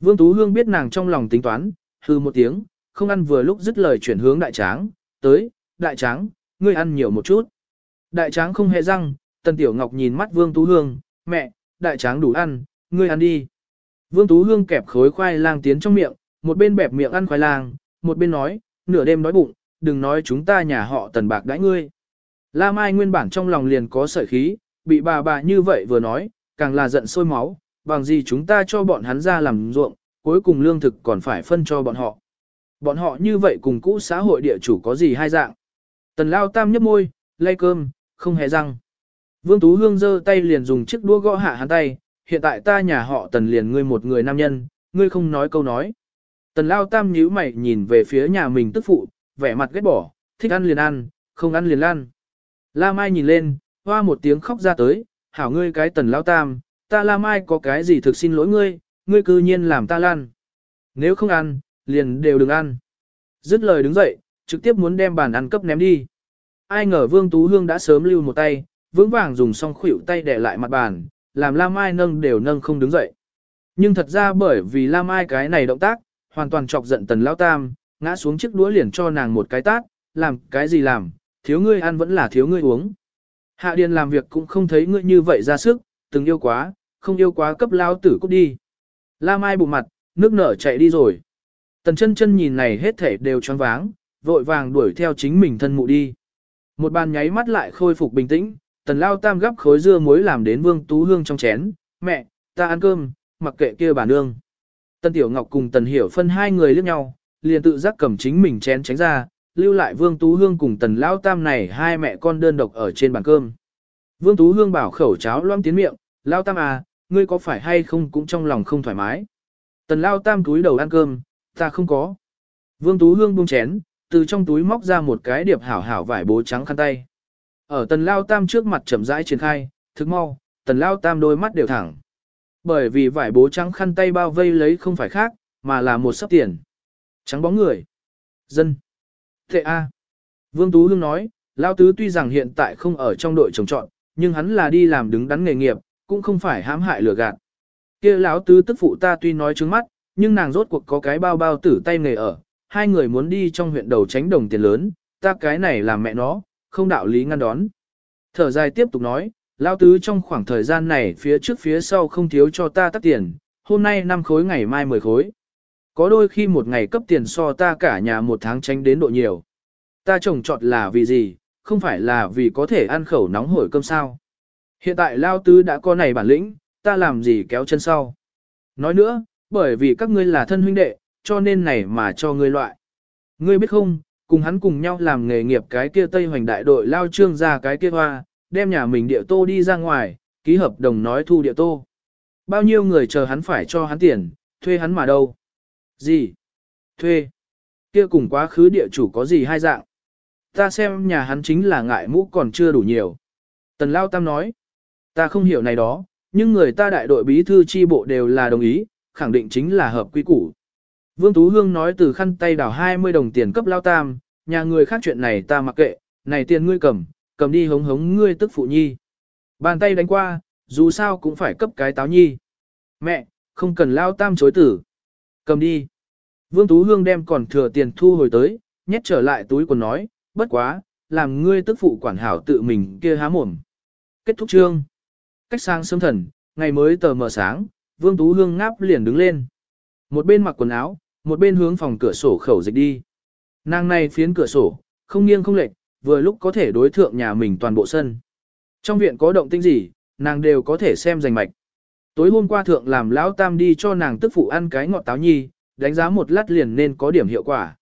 Vương Tú Hương biết nàng trong lòng tính toán, hư một tiếng, không ăn vừa lúc dứt lời chuyển hướng đại tráng, tới, đại tráng, ngươi ăn nhiều một chút. Đại tráng không hề răng, Tần Tiểu Ngọc nhìn mắt Vương Tú Hương, mẹ, đại tráng đủ ăn, ngươi ăn đi. Vương Tú Hương kẹp khối khoai lang tiến trong miệng, một bên bẹp miệng ăn khoai lang, một bên nói, nửa đêm đói bụng, đừng nói chúng ta nhà họ tần bạc đãi ngươi. La Mai nguyên bản trong lòng liền có sợi khí, bị bà bà như vậy vừa nói, càng là giận sôi máu, bằng gì chúng ta cho bọn hắn ra làm ruộng, cuối cùng lương thực còn phải phân cho bọn họ. Bọn họ như vậy cùng cũ xã hội địa chủ có gì hai dạng. Tần lao tam nhấp môi, lay cơm, không hề răng. Vương Tú Hương giơ tay liền dùng chiếc đũa gõ hạ hắn tay, hiện tại ta nhà họ tần liền ngươi một người nam nhân, ngươi không nói câu nói. Tần lao tam nhíu mày nhìn về phía nhà mình tức phụ, vẻ mặt ghét bỏ, thích ăn liền ăn, không ăn liền ăn. La Mai nhìn lên, hoa một tiếng khóc ra tới, hảo ngươi cái tần lao tam, ta La Mai có cái gì thực xin lỗi ngươi, ngươi cư nhiên làm ta lan. Nếu không ăn, liền đều đừng ăn. Dứt lời đứng dậy, trực tiếp muốn đem bàn ăn cấp ném đi. Ai ngờ Vương Tú Hương đã sớm lưu một tay, vững vàng dùng song khuỷu tay để lại mặt bàn, làm Lam Mai nâng đều nâng không đứng dậy. Nhưng thật ra bởi vì Lam Mai cái này động tác, hoàn toàn chọc giận tần lão tam, ngã xuống chiếc đũa liền cho nàng một cái tát, làm cái gì làm, thiếu ngươi ăn vẫn là thiếu ngươi uống. Hạ Điền làm việc cũng không thấy ngươi như vậy ra sức, từng yêu quá, không yêu quá cấp lao tử cút đi. Lam Mai bụng mặt, nước nở chạy đi rồi. Tần chân chân nhìn này hết thể đều choáng váng, vội vàng đuổi theo chính mình thân mụ đi. Một bàn nháy mắt lại khôi phục bình tĩnh, tần lao tam gấp khối dưa muối làm đến vương tú hương trong chén, mẹ, ta ăn cơm, mặc kệ kia bà nương. Tần tiểu ngọc cùng tần hiểu phân hai người liếc nhau, liền tự giác cầm chính mình chén tránh ra, lưu lại vương tú hương cùng tần Lão tam này hai mẹ con đơn độc ở trên bàn cơm. Vương tú hương bảo khẩu cháo loãng tiến miệng, Lão tam à, ngươi có phải hay không cũng trong lòng không thoải mái. Tần Lão tam cúi đầu ăn cơm, ta không có. Vương tú hương buông chén, từ trong túi móc ra một cái điệp hảo hảo vải bố trắng khăn tay. Ở tần lao tam trước mặt chậm rãi triển khai, thức mau, tần lao tam đôi mắt đều thẳng. Bởi vì vải bố trắng khăn tay bao vây lấy không phải khác, mà là một sắp tiền. Trắng bóng người. Dân. Thệ A. Vương Tú Hương nói, Lao Tứ tuy rằng hiện tại không ở trong đội trồng trọn, nhưng hắn là đi làm đứng đắn nghề nghiệp, cũng không phải hãm hại lừa gạt. kia lão Tứ tức phụ ta tuy nói trướng mắt, nhưng nàng rốt cuộc có cái bao bao tử tay nghề ở, hai người muốn đi trong huyện đầu tránh đồng tiền lớn, ta cái này làm mẹ nó, không đạo lý ngăn đón. Thở dài tiếp tục nói, Lao Tứ trong khoảng thời gian này phía trước phía sau không thiếu cho ta tắt tiền, hôm nay 5 khối ngày mai 10 khối. Có đôi khi một ngày cấp tiền so ta cả nhà một tháng tránh đến độ nhiều. Ta trồng trọt là vì gì, không phải là vì có thể ăn khẩu nóng hổi cơm sao. Hiện tại Lao Tứ đã có này bản lĩnh, ta làm gì kéo chân sau. Nói nữa, bởi vì các ngươi là thân huynh đệ, cho nên này mà cho ngươi loại. Ngươi biết không, cùng hắn cùng nhau làm nghề nghiệp cái kia Tây Hoành đại đội lao trương ra cái kia hoa, đem nhà mình địa tô đi ra ngoài, ký hợp đồng nói thu địa tô. Bao nhiêu người chờ hắn phải cho hắn tiền, thuê hắn mà đâu? Gì? Thuê? Kia cùng quá khứ địa chủ có gì hai dạng? Ta xem nhà hắn chính là ngại mũ còn chưa đủ nhiều. Tần Lao Tam nói, ta không hiểu này đó, nhưng người ta đại đội bí thư chi bộ đều là đồng ý, khẳng định chính là hợp quy củ. Vương Tú Hương nói từ khăn tay đảo 20 đồng tiền cấp Lao Tam, nhà người khác chuyện này ta mặc kệ, này tiền ngươi cầm, cầm đi hống hống ngươi tức phụ nhi. Bàn tay đánh qua, dù sao cũng phải cấp cái táo nhi. Mẹ, không cần Lao Tam chối tử. Cầm đi. Vương Tú Hương đem còn thừa tiền thu hồi tới, nhét trở lại túi quần nói, bất quá, làm ngươi tức phụ quản hảo tự mình kia há mồm. Kết thúc chương. Cách sang sớm thần, ngày mới tờ mờ sáng, Vương Tú Hương ngáp liền đứng lên. Một bên mặc quần áo, một bên hướng phòng cửa sổ khẩu dịch đi. Nàng này phiến cửa sổ, không nghiêng không lệch, vừa lúc có thể đối thượng nhà mình toàn bộ sân. Trong viện có động tĩnh gì, nàng đều có thể xem rành mạch. Tối hôm qua thượng làm lão tam đi cho nàng tức phụ ăn cái ngọt táo nhi, đánh giá một lát liền nên có điểm hiệu quả.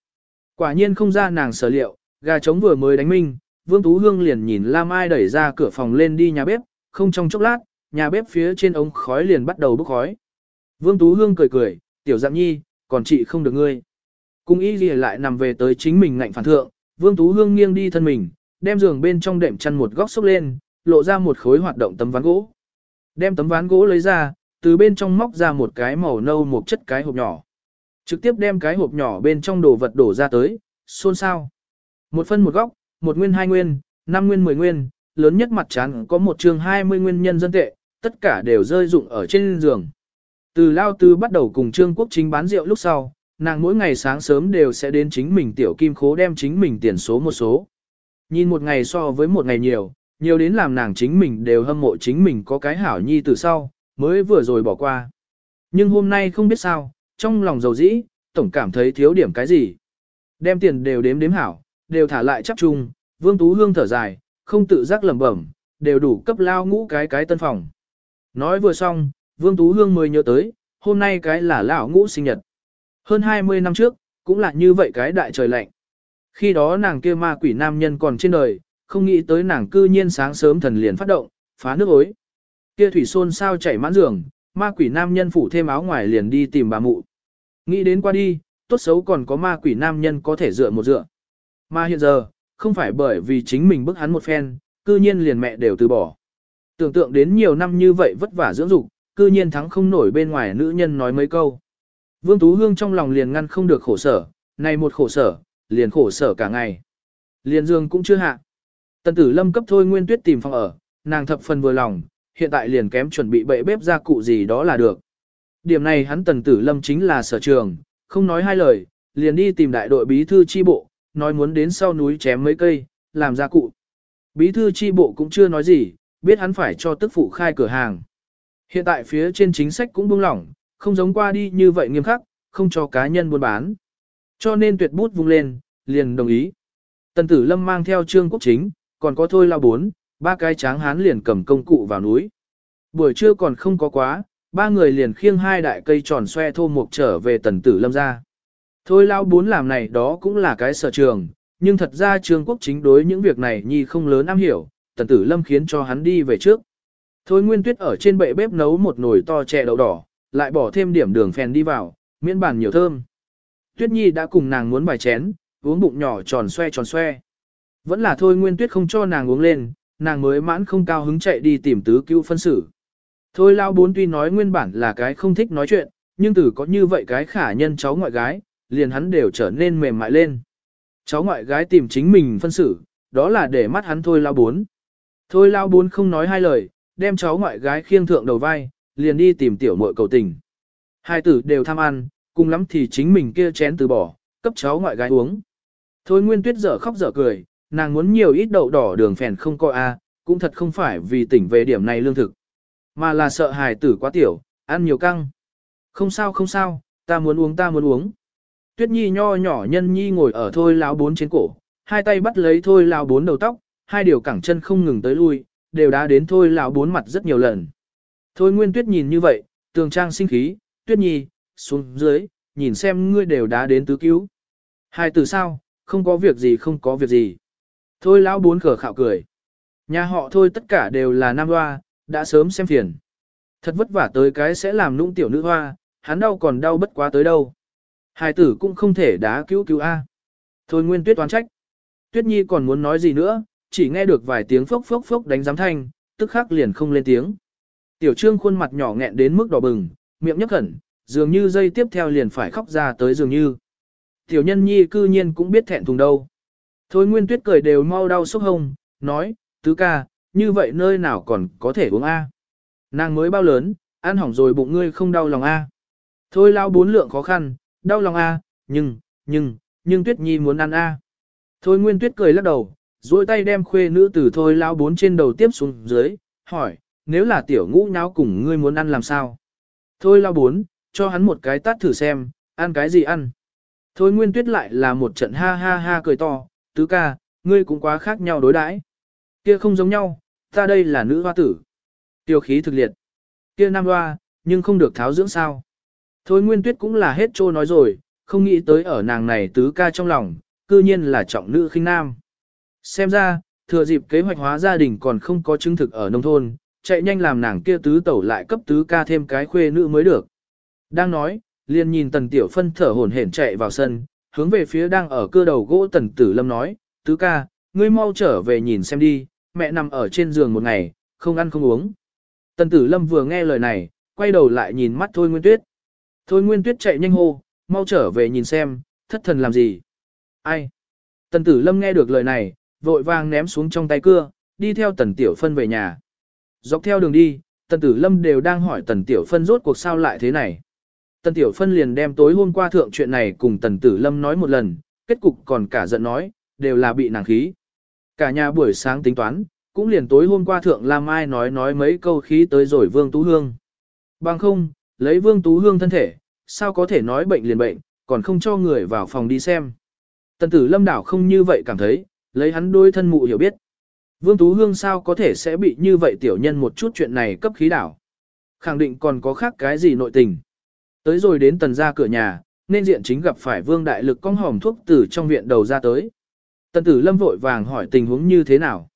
Quả nhiên không ra nàng sở liệu, gà trống vừa mới đánh minh, Vương Tú Hương liền nhìn Lam Ai đẩy ra cửa phòng lên đi nhà bếp, không trong chốc lát, nhà bếp phía trên ống khói liền bắt đầu bốc khói. Vương Tú Hương cười cười, tiểu dạng nhi, còn chị không được ngươi. Cung y lìa lại nằm về tới chính mình ngạnh phản thượng, Vương Tú Hương nghiêng đi thân mình, đem giường bên trong đệm chăn một góc xốc lên, lộ ra một khối hoạt động tấm ván gỗ. Đem tấm ván gỗ lấy ra, từ bên trong móc ra một cái màu nâu một chất cái hộp nhỏ. Trực tiếp đem cái hộp nhỏ bên trong đồ vật đổ ra tới, xôn xao. Một phân một góc, một nguyên hai nguyên, năm nguyên mười nguyên, lớn nhất mặt trán có một trường hai mươi nguyên nhân dân tệ, tất cả đều rơi dụng ở trên giường. Từ Lao Tư bắt đầu cùng Trương Quốc Chính bán rượu lúc sau, nàng mỗi ngày sáng sớm đều sẽ đến chính mình tiểu kim khố đem chính mình tiền số một số. Nhìn một ngày so với một ngày nhiều, nhiều đến làm nàng chính mình đều hâm mộ chính mình có cái hảo nhi từ sau, mới vừa rồi bỏ qua. Nhưng hôm nay không biết sao, trong lòng dầu dĩ, tổng cảm thấy thiếu điểm cái gì. Đem tiền đều đếm đếm hảo, đều thả lại chắc chung, Vương Tú Hương thở dài, không tự giác lẩm bẩm, đều đủ cấp lao ngũ cái cái tân phòng. Nói vừa xong, Vương Tú Hương mới nhớ tới, hôm nay cái là lão ngũ sinh nhật. Hơn 20 năm trước, cũng là như vậy cái đại trời lạnh. Khi đó nàng kia ma quỷ nam nhân còn trên đời, không nghĩ tới nàng cư nhiên sáng sớm thần liền phát động, phá nước ối. Kia thủy xôn sao chảy mãn giường, ma quỷ nam nhân phủ thêm áo ngoài liền đi tìm bà mụ. Nghĩ đến qua đi, tốt xấu còn có ma quỷ nam nhân có thể dựa một dựa. Mà hiện giờ, không phải bởi vì chính mình bức hắn một phen, cư nhiên liền mẹ đều từ bỏ. Tưởng tượng đến nhiều năm như vậy vất vả dưỡng dục, cư nhiên thắng không nổi bên ngoài nữ nhân nói mấy câu. Vương Tú Hương trong lòng liền ngăn không được khổ sở, này một khổ sở, liền khổ sở cả ngày. Liền dương cũng chưa hạ. Tần tử lâm cấp thôi nguyên tuyết tìm phòng ở, nàng thập phần vừa lòng, hiện tại liền kém chuẩn bị bậy bếp ra cụ gì đó là được. Điểm này hắn tần tử lâm chính là sở trường, không nói hai lời, liền đi tìm đại đội bí thư chi bộ, nói muốn đến sau núi chém mấy cây, làm ra cụ. Bí thư chi bộ cũng chưa nói gì, biết hắn phải cho tức phụ khai cửa hàng. Hiện tại phía trên chính sách cũng buông lỏng, không giống qua đi như vậy nghiêm khắc, không cho cá nhân buôn bán. Cho nên tuyệt bút vung lên, liền đồng ý. Tần tử lâm mang theo trương quốc chính, còn có thôi lao bốn, ba cái tráng hán liền cầm công cụ vào núi. Buổi trưa còn không có quá, ba người liền khiêng hai đại cây tròn xoe thô mục trở về tần tử lâm ra. Thôi lao bốn làm này đó cũng là cái sở trường, nhưng thật ra trương quốc chính đối những việc này nhi không lớn am hiểu, tần tử lâm khiến cho hắn đi về trước. Thôi nguyên tuyết ở trên bệ bếp nấu một nồi to chè đậu đỏ, lại bỏ thêm điểm đường phèn đi vào, miễn bản nhiều thơm. Tuyết nhi đã cùng nàng muốn bài chén, uống bụng nhỏ tròn xoe tròn xoe. Vẫn là thôi nguyên tuyết không cho nàng uống lên, nàng mới mãn không cao hứng chạy đi tìm tứ cứu phân xử. Thôi lao bốn tuy nói nguyên bản là cái không thích nói chuyện, nhưng từ có như vậy cái khả nhân cháu ngoại gái, liền hắn đều trở nên mềm mại lên. Cháu ngoại gái tìm chính mình phân xử, đó là để mắt hắn thôi lao bốn. Thôi lao bốn không nói hai lời, đem cháu ngoại gái khiêng thượng đầu vai, liền đi tìm tiểu muội cầu tình. Hai tử đều tham ăn, cùng lắm thì chính mình kia chén từ bỏ, cấp cháu ngoại gái uống. Thôi Nguyên Tuyết dở khóc dở cười, nàng muốn nhiều ít đậu đỏ đường phèn không coi a, cũng thật không phải vì tỉnh về điểm này lương thực, mà là sợ hài tử quá tiểu, ăn nhiều căng. Không sao không sao, ta muốn uống ta muốn uống. Tuyết Nhi nho nhỏ nhân nhi ngồi ở thôi lão bốn trên cổ, hai tay bắt lấy thôi lão bốn đầu tóc, hai điều cẳng chân không ngừng tới lui, đều đã đến thôi lão bốn mặt rất nhiều lần. Thôi Nguyên Tuyết nhìn như vậy, tường trang sinh khí, Tuyết Nhi, xuống dưới, nhìn xem ngươi đều đã đến tứ cứu. Hai từ sao, không có việc gì không có việc gì. Thôi lão bốn khở khạo cười. Nhà họ thôi tất cả đều là nam hoa, đã sớm xem phiền. Thật vất vả tới cái sẽ làm nũng tiểu nữ hoa, hắn đau còn đau bất quá tới đâu. Hai tử cũng không thể đá cứu cứu A. Thôi nguyên tuyết toán trách. Tuyết nhi còn muốn nói gì nữa, chỉ nghe được vài tiếng phốc phốc phốc đánh giám thanh, tức khắc liền không lên tiếng. Tiểu trương khuôn mặt nhỏ nghẹn đến mức đỏ bừng, miệng nhấp khẩn, dường như dây tiếp theo liền phải khóc ra tới dường như. Tiểu nhân nhi cư nhiên cũng biết thẹn thùng đâu. Thôi nguyên tuyết cười đều mau đau sốc hông, nói, tứ ca, như vậy nơi nào còn có thể uống A. Nàng mới bao lớn, ăn hỏng rồi bụng ngươi không đau lòng A. Thôi lao bốn lượng khó khăn, đau lòng A, nhưng, nhưng, nhưng tuyết nhi muốn ăn A. Thôi nguyên tuyết cười lắc đầu, duỗi tay đem khuê nữ từ thôi lao bốn trên đầu tiếp xuống dưới, hỏi, nếu là tiểu ngũ nháo cùng ngươi muốn ăn làm sao? Thôi lao bốn, cho hắn một cái tát thử xem, ăn cái gì ăn? Thôi nguyên tuyết lại là một trận ha ha ha cười to, tứ ca, ngươi cũng quá khác nhau đối đãi. Kia không giống nhau, ta đây là nữ hoa tử. Tiêu khí thực liệt. Kia nam hoa, nhưng không được tháo dưỡng sao. Thôi nguyên tuyết cũng là hết trô nói rồi, không nghĩ tới ở nàng này tứ ca trong lòng, cư nhiên là trọng nữ khinh nam. Xem ra, thừa dịp kế hoạch hóa gia đình còn không có chứng thực ở nông thôn, chạy nhanh làm nàng kia tứ tẩu lại cấp tứ ca thêm cái khuê nữ mới được. Đang nói, liền nhìn tần tiểu phân thở hổn hển chạy vào sân, hướng về phía đang ở cơ đầu gỗ tần tử lâm nói, tứ ca, ngươi mau trở về nhìn xem đi, mẹ nằm ở trên giường một ngày, không ăn không uống. Tần tử lâm vừa nghe lời này, quay đầu lại nhìn mắt Thôi Nguyên Tuyết. Thôi Nguyên Tuyết chạy nhanh hô, mau trở về nhìn xem, thất thần làm gì. Ai? Tần tử lâm nghe được lời này, vội vàng ném xuống trong tay cưa, đi theo tần tiểu phân về nhà. Dọc theo đường đi, tần tử lâm đều đang hỏi tần tiểu phân rốt cuộc sao lại thế này. Tần Tiểu Phân liền đem tối hôm qua thượng chuyện này cùng Tần Tử Lâm nói một lần, kết cục còn cả giận nói, đều là bị nàng khí. Cả nhà buổi sáng tính toán, cũng liền tối hôm qua thượng Lam Mai nói nói mấy câu khí tới rồi Vương Tú Hương. Bằng không, lấy Vương Tú Hương thân thể, sao có thể nói bệnh liền bệnh, còn không cho người vào phòng đi xem. Tần tử lâm đảo không như vậy cảm thấy, lấy hắn đôi thân mụ hiểu biết. Vương Tú Hương sao có thể sẽ bị như vậy tiểu nhân một chút chuyện này cấp khí đảo. Khẳng định còn có khác cái gì nội tình. Tới rồi đến tần ra cửa nhà, nên diện chính gặp phải Vương Đại Lực cong hòm thuốc từ trong viện đầu ra tới. Tần tử lâm vội vàng hỏi tình huống như thế nào.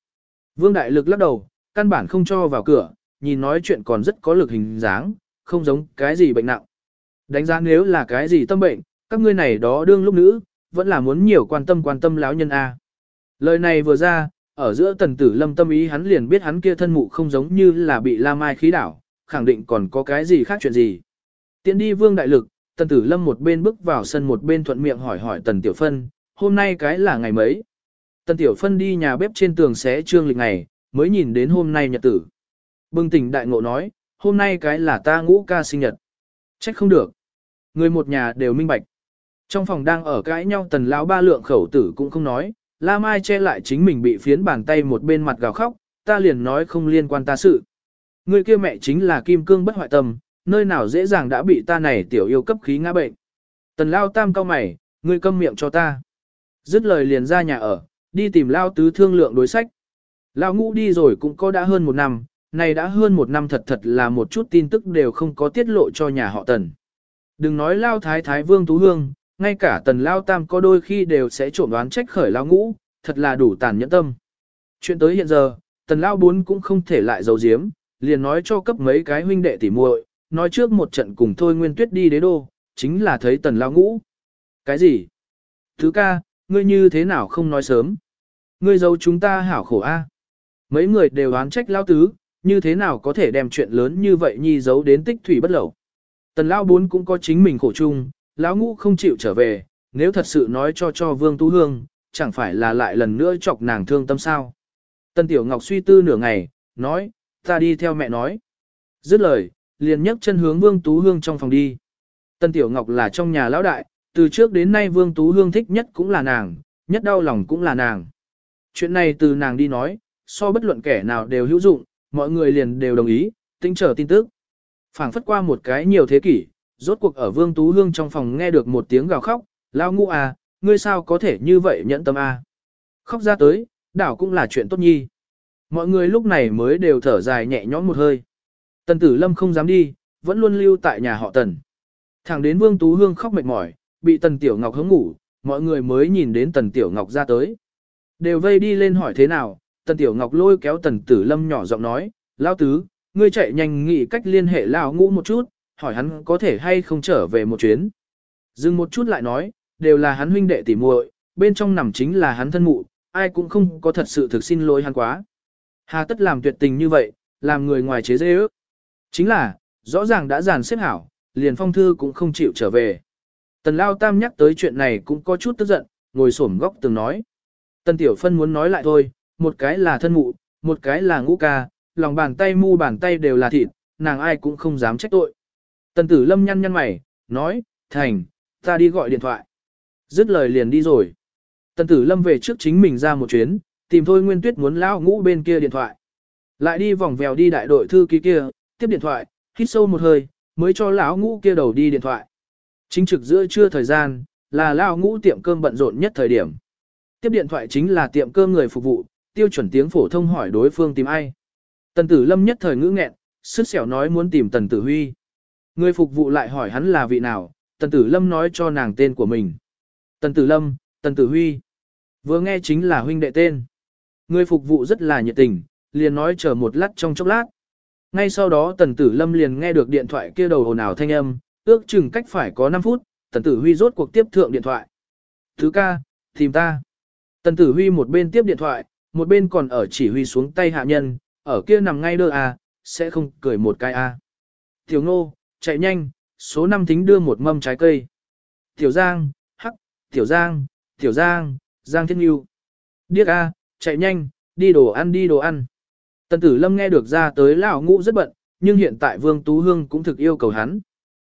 Vương Đại Lực lắc đầu, căn bản không cho vào cửa, nhìn nói chuyện còn rất có lực hình dáng, không giống cái gì bệnh nặng. Đánh giá nếu là cái gì tâm bệnh, các ngươi này đó đương lúc nữ, vẫn là muốn nhiều quan tâm quan tâm lão nhân A. Lời này vừa ra, ở giữa tần tử lâm tâm ý hắn liền biết hắn kia thân mụ không giống như là bị la mai khí đảo, khẳng định còn có cái gì khác chuyện gì. Tiến đi vương đại lực, tần tử lâm một bên bước vào sân một bên thuận miệng hỏi hỏi tần tiểu phân, hôm nay cái là ngày mấy. Tần tiểu phân đi nhà bếp trên tường xé trương lịch ngày, mới nhìn đến hôm nay nhật tử. Bừng tỉnh đại ngộ nói, hôm nay cái là ta ngũ ca sinh nhật. Trách không được. Người một nhà đều minh bạch. Trong phòng đang ở cãi nhau tần lão ba lượng khẩu tử cũng không nói, La Mai che lại chính mình bị phiến bàn tay một bên mặt gào khóc, ta liền nói không liên quan ta sự. Người kia mẹ chính là kim cương bất hoại tâm, nơi nào dễ dàng đã bị ta này tiểu yêu cấp khí ngã bệnh. Tần lao tam cao mày, ngươi câm miệng cho ta. Dứt lời liền ra nhà ở, đi tìm lao tứ thương lượng đối sách. Lao ngũ đi rồi cũng có đã hơn một năm, này đã hơn một năm thật thật là một chút tin tức đều không có tiết lộ cho nhà họ tần. Đừng nói lao thái thái vương tú hương, ngay cả tần lao tam có đôi khi đều sẽ trộm đoán trách khởi lao ngũ, thật là đủ tàn nhẫn tâm. Chuyện tới hiện giờ, tần lao bốn cũng không thể lại giấu giếm, liền nói cho cấp mấy cái huynh đệ tỉ muội, nói trước một trận cùng thôi nguyên tuyết đi đế đô, chính là thấy tần lao ngũ. Cái gì? Thứ ca, ngươi như thế nào không nói sớm? Ngươi giấu chúng ta hảo khổ a. À? Mấy người đều đoán trách lao tứ, như thế nào có thể đem chuyện lớn như vậy nhi giấu đến tích thủy bất lẩu. Tần lao bốn cũng có chính mình khổ chung, lão ngũ không chịu trở về, nếu thật sự nói cho cho Vương Tú Hương, chẳng phải là lại lần nữa chọc nàng thương tâm sao. Tân Tiểu Ngọc suy tư nửa ngày, nói, ta đi theo mẹ nói. Dứt lời, liền nhấc chân hướng Vương Tú Hương trong phòng đi. Tân Tiểu Ngọc là trong nhà lão đại, từ trước đến nay Vương Tú Hương thích nhất cũng là nàng, nhất đau lòng cũng là nàng. Chuyện này từ nàng đi nói, so bất luận kẻ nào đều hữu dụng, mọi người liền đều đồng ý, tính trở tin tức. phảng phất qua một cái nhiều thế kỷ, rốt cuộc ở Vương Tú Hương trong phòng nghe được một tiếng gào khóc, lao ngũ à, ngươi sao có thể như vậy nhẫn tâm à. Khóc ra tới, đảo cũng là chuyện tốt nhi. Mọi người lúc này mới đều thở dài nhẹ nhõm một hơi. Tần Tử Lâm không dám đi, vẫn luôn lưu tại nhà họ Tần. Thẳng đến Vương Tú Hương khóc mệt mỏi, bị Tần Tiểu Ngọc hứng ngủ, mọi người mới nhìn đến Tần Tiểu Ngọc ra tới. Đều vây đi lên hỏi thế nào, Tần Tiểu Ngọc lôi kéo Tần Tử Lâm nhỏ giọng nói, Lao Tứ, ngươi chạy nhanh nghĩ cách liên hệ Lao Ngũ một chút, hỏi hắn có thể hay không trở về một chuyến. Dừng một chút lại nói, đều là hắn huynh đệ tỉ muội, bên trong nằm chính là hắn thân mụ, ai cũng không có thật sự thực xin lỗi hắn quá. Hà tất làm tuyệt tình như vậy, làm người ngoài chế dê ước. Chính là, rõ ràng đã giàn xếp hảo, liền phong thư cũng không chịu trở về. Tần Lao Tam nhắc tới chuyện này cũng có chút tức giận, ngồi xổm góc từng nói. Tần Tiểu Phân muốn nói lại thôi, một cái là thân mụ, một cái là ngũ ca, lòng bàn tay mu bàn tay đều là thịt, nàng ai cũng không dám trách tội. Tần tử lâm nhăn nhăn mày, nói, thành, ta đi gọi điện thoại. Dứt lời liền đi rồi. Tần tử lâm về trước chính mình ra một chuyến, tìm thôi nguyên tuyết muốn lao ngũ bên kia điện thoại. Lại đi vòng vèo đi đại đội thư ký kia, tiếp điện thoại, hít sâu một hơi, mới cho lão ngũ kia đầu đi điện thoại. Chính trực giữa trưa thời gian, là lao ngũ tiệm cơm bận rộn nhất thời điểm. Tiếp điện thoại chính là tiệm cơm người phục vụ, tiêu chuẩn tiếng phổ thông hỏi đối phương tìm ai. Tần tử lâm nhất thời ngữ nghẹn, sức xẻo nói muốn tìm tần tử huy. Người phục vụ lại hỏi hắn là vị nào, Tần Tử Lâm nói cho nàng tên của mình. Tần Tử Lâm, Tần Tử Huy. Vừa nghe chính là huynh đệ tên. Người phục vụ rất là nhiệt tình, liền nói chờ một lát trong chốc lát. Ngay sau đó Tần Tử Lâm liền nghe được điện thoại kia đầu ồn ào thanh âm, ước chừng cách phải có 5 phút, Tần Tử Huy rốt cuộc tiếp thượng điện thoại. Thứ ca, tìm ta. Tần Tử Huy một bên tiếp điện thoại, một bên còn ở chỉ huy xuống tay hạ nhân, ở kia nằm ngay đơ à, sẽ không cười một cái à. Tiểu ngô, chạy nhanh, số 5 thính đưa một mâm trái cây. Tiểu Giang, hắc, Tiểu Giang, Tiểu Giang, Giang Thiên Nhiêu. Điếc A, chạy nhanh, đi đồ ăn đi đồ ăn. Tần tử lâm nghe được ra tới lão ngũ rất bận, nhưng hiện tại Vương Tú Hương cũng thực yêu cầu hắn.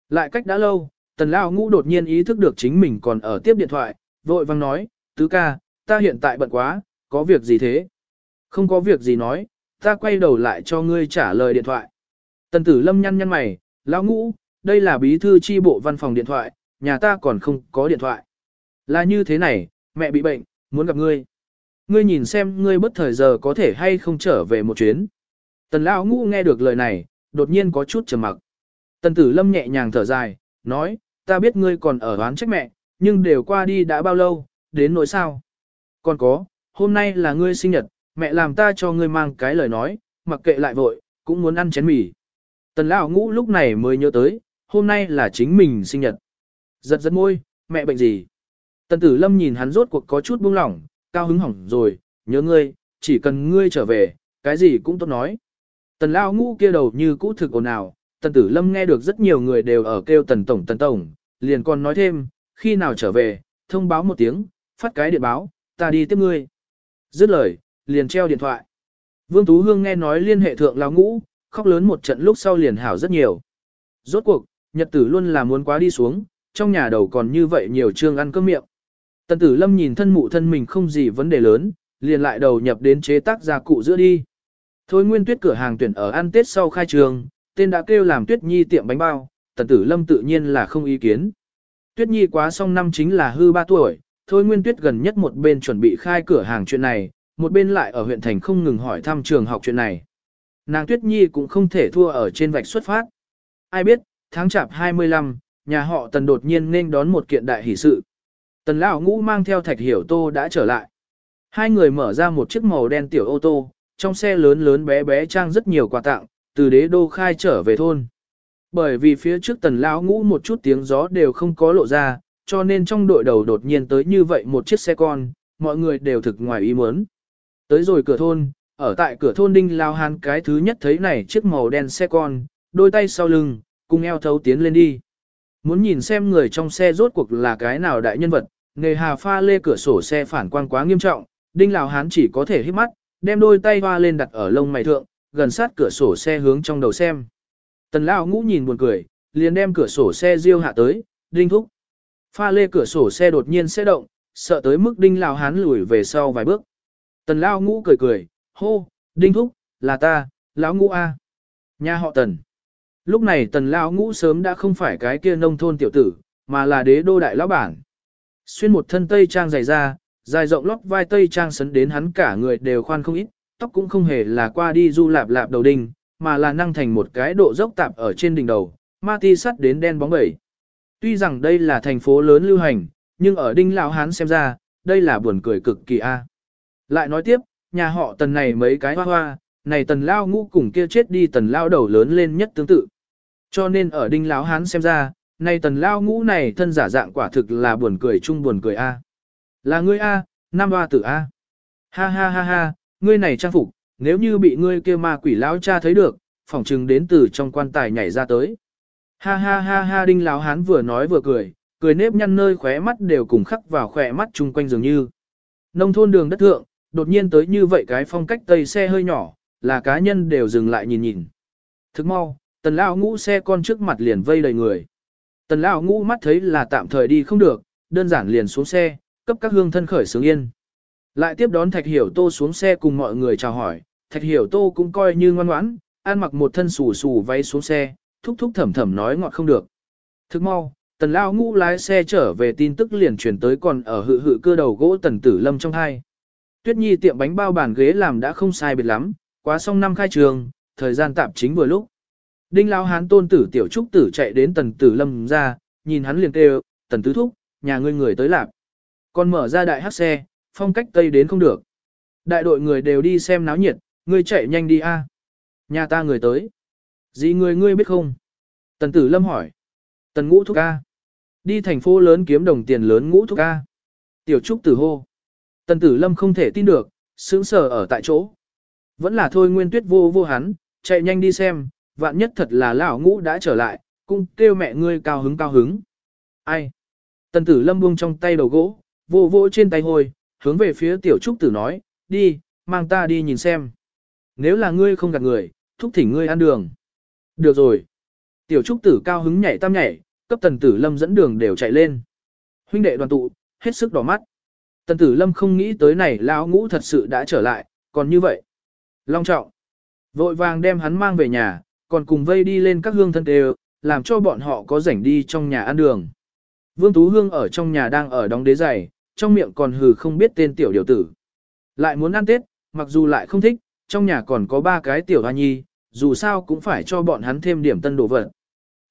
Lại cách đã lâu, tần lão ngũ đột nhiên ý thức được chính mình còn ở tiếp điện thoại, vội vang nói, tứ ca, ta hiện tại bận quá, có việc gì thế? Không có việc gì nói, ta quay đầu lại cho ngươi trả lời điện thoại. Tần tử lâm nhăn nhăn mày, Lão ngũ, đây là bí thư chi bộ văn phòng điện thoại, nhà ta còn không có điện thoại. Là như thế này, mẹ bị bệnh, muốn gặp ngươi. Ngươi nhìn xem ngươi bất thời giờ có thể hay không trở về một chuyến. Tần lão ngũ nghe được lời này, đột nhiên có chút trầm mặc. Tần tử lâm nhẹ nhàng thở dài, nói, ta biết ngươi còn ở đoán trách mẹ, nhưng đều qua đi đã bao lâu, đến nỗi sao. Còn có, hôm nay là ngươi sinh nhật, mẹ làm ta cho ngươi mang cái lời nói, mặc kệ lại vội, cũng muốn ăn chén mì. Tần lão ngũ lúc này mới nhớ tới, hôm nay là chính mình sinh nhật. Giật giật môi, mẹ bệnh gì? Tần tử lâm nhìn hắn rốt cuộc có chút buông lỏng, cao hứng hỏng rồi, nhớ ngươi, chỉ cần ngươi trở về, cái gì cũng tốt nói. Tần lão ngũ kia đầu như cũ thực ồn ào, tần tử lâm nghe được rất nhiều người đều ở kêu tần tổng tần tổng, liền còn nói thêm, khi nào trở về, thông báo một tiếng, phát cái điện báo, ta đi tiếp ngươi. Dứt lời, liền treo điện thoại. Vương Tú Hương nghe nói liên hệ thượng lão ngũ, khóc lớn một trận lúc sau liền hảo rất nhiều. Rốt cuộc, nhật tử luôn là muốn quá đi xuống, trong nhà đầu còn như vậy nhiều trương ăn cơm miệng. Tần tử lâm nhìn thân mụ thân mình không gì vấn đề lớn, liền lại đầu nhập đến chế tác gia cụ giữa đi. Thôi nguyên tuyết cửa hàng tuyển ở ăn tết sau khai trường, tên đã kêu làm tuyết nhi tiệm bánh bao, tần tử lâm tự nhiên là không ý kiến. Tuyết nhi quá xong năm chính là hư ba tuổi, thôi nguyên tuyết gần nhất một bên chuẩn bị khai cửa hàng chuyện này, một bên lại ở huyện thành không ngừng hỏi thăm trường học chuyện này. Nàng tuyết nhi cũng không thể thua ở trên vạch xuất phát. Ai biết, tháng chạp 25, nhà họ tần đột nhiên nên đón một kiện đại hỷ sự. Tần lão ngũ mang theo thạch hiểu tô đã trở lại. Hai người mở ra một chiếc màu đen tiểu ô tô, trong xe lớn lớn bé bé trang rất nhiều quà tặng, từ đế đô khai trở về thôn. Bởi vì phía trước tần lão ngũ một chút tiếng gió đều không có lộ ra, cho nên trong đội đầu đột nhiên tới như vậy một chiếc xe con, mọi người đều thực ngoài ý muốn. Tới rồi cửa thôn, ở tại cửa thôn đinh lao Hán cái thứ nhất thấy này chiếc màu đen xe con, đôi tay sau lưng, cùng eo thấu tiến lên đi. Muốn nhìn xem người trong xe rốt cuộc là cái nào đại nhân vật, nghề hà pha lê cửa sổ xe phản quang quá nghiêm trọng, đinh Lào hán chỉ có thể hít mắt, đem đôi tay hoa lên đặt ở lông mày thượng, gần sát cửa sổ xe hướng trong đầu xem. Tần lão ngũ nhìn buồn cười, liền đem cửa sổ xe riêu hạ tới, đinh thúc. Pha lê cửa sổ xe đột nhiên sẽ động, sợ tới mức đinh Lào hán lùi về sau vài bước. Tần lão ngũ cười cười, hô, đinh thúc, là ta, lão ngũ A. Nhà họ tần. Lúc này tần lão ngũ sớm đã không phải cái kia nông thôn tiểu tử, mà là đế đô đại lão bản. Xuyên một thân tây trang dày ra, dài rộng lót vai tây trang sấn đến hắn cả người đều khoan không ít, tóc cũng không hề là qua đi du lạp lạp đầu đinh, mà là năng thành một cái độ dốc tạp ở trên đỉnh đầu, ma ti sắt đến đen bóng bẩy. Tuy rằng đây là thành phố lớn lưu hành, nhưng ở đinh lão hán xem ra, đây là buồn cười cực kỳ a. Lại nói tiếp, nhà họ tần này mấy cái hoa hoa, này tần lao ngũ cùng kia chết đi tần lao đầu lớn lên nhất tương tự. Cho nên ở đinh lão hán xem ra, này tần lao ngũ này thân giả dạng quả thực là buồn cười chung buồn cười a. Là ngươi a, nam hoa tử a. Ha ha ha ha, ngươi này trang phục, nếu như bị ngươi kia ma quỷ lão cha thấy được, phỏng chừng đến từ trong quan tài nhảy ra tới. Ha ha ha ha đinh lão hán vừa nói vừa cười, cười nếp nhăn nơi khóe mắt đều cùng khắc vào khóe mắt chung quanh dường như. Nông thôn đường đất thượng, đột nhiên tới như vậy cái phong cách tây xe hơi nhỏ, là cá nhân đều dừng lại nhìn nhìn. Thức mau, tần lão ngũ xe con trước mặt liền vây đầy người. Tần lão ngũ mắt thấy là tạm thời đi không được, đơn giản liền xuống xe, cấp các hương thân khởi sướng yên. Lại tiếp đón Thạch Hiểu Tô xuống xe cùng mọi người chào hỏi, Thạch Hiểu Tô cũng coi như ngoan ngoãn, ăn mặc một thân xù xù váy xuống xe, thúc thúc thầm thầm nói ngọt không được. Thức mau, tần lão ngũ lái xe trở về tin tức liền truyền tới còn ở hự hự cơ đầu gỗ tần tử lâm trong hai. Tuyết Nhi tiệm bánh bao bàn ghế làm đã không sai biệt lắm, quá xong năm khai trường, thời gian tạm chính vừa lúc. Đinh lão hán tôn tử tiểu trúc tử chạy đến tần tử lâm ra, nhìn hắn liền kêu, tần tứ thúc, nhà ngươi người tới lạp. Còn mở ra đại hắc xe, phong cách tây đến không được. Đại đội người đều đi xem náo nhiệt, ngươi chạy nhanh đi a. Nhà ta người tới. Gì người ngươi biết không? Tần tử lâm hỏi. Tần ngũ thúc a. Đi thành phố lớn kiếm đồng tiền lớn ngũ thúc a. Tiểu trúc tử hô. Tần tử lâm không thể tin được, sững sờ ở tại chỗ. Vẫn là thôi nguyên tuyết vô vô hắn, chạy nhanh đi xem, vạn nhất thật là lão ngũ đã trở lại, cung kêu mẹ ngươi cao hứng cao hứng. Ai? Tần tử lâm buông trong tay đầu gỗ, vô vô trên tay hồi, hướng về phía tiểu trúc tử nói, đi, mang ta đi nhìn xem. Nếu là ngươi không gạt người, thúc thỉnh ngươi ăn đường. Được rồi. Tiểu trúc tử cao hứng nhảy tam nhảy, cấp tần tử lâm dẫn đường đều chạy lên. Huynh đệ đoàn tụ, hết sức đỏ mắt. Tần tử lâm không nghĩ tới này lão ngũ thật sự đã trở lại, còn như vậy. Long trọng. Vội vàng đem hắn mang về nhà, còn cùng vây đi lên các hương thân đều, làm cho bọn họ có rảnh đi trong nhà ăn đường. Vương Tú Hương ở trong nhà đang ở đóng đế giày, trong miệng còn hừ không biết tên tiểu điều tử. Lại muốn ăn Tết, mặc dù lại không thích, trong nhà còn có ba cái tiểu hoa nhi, dù sao cũng phải cho bọn hắn thêm điểm tân đồ vật.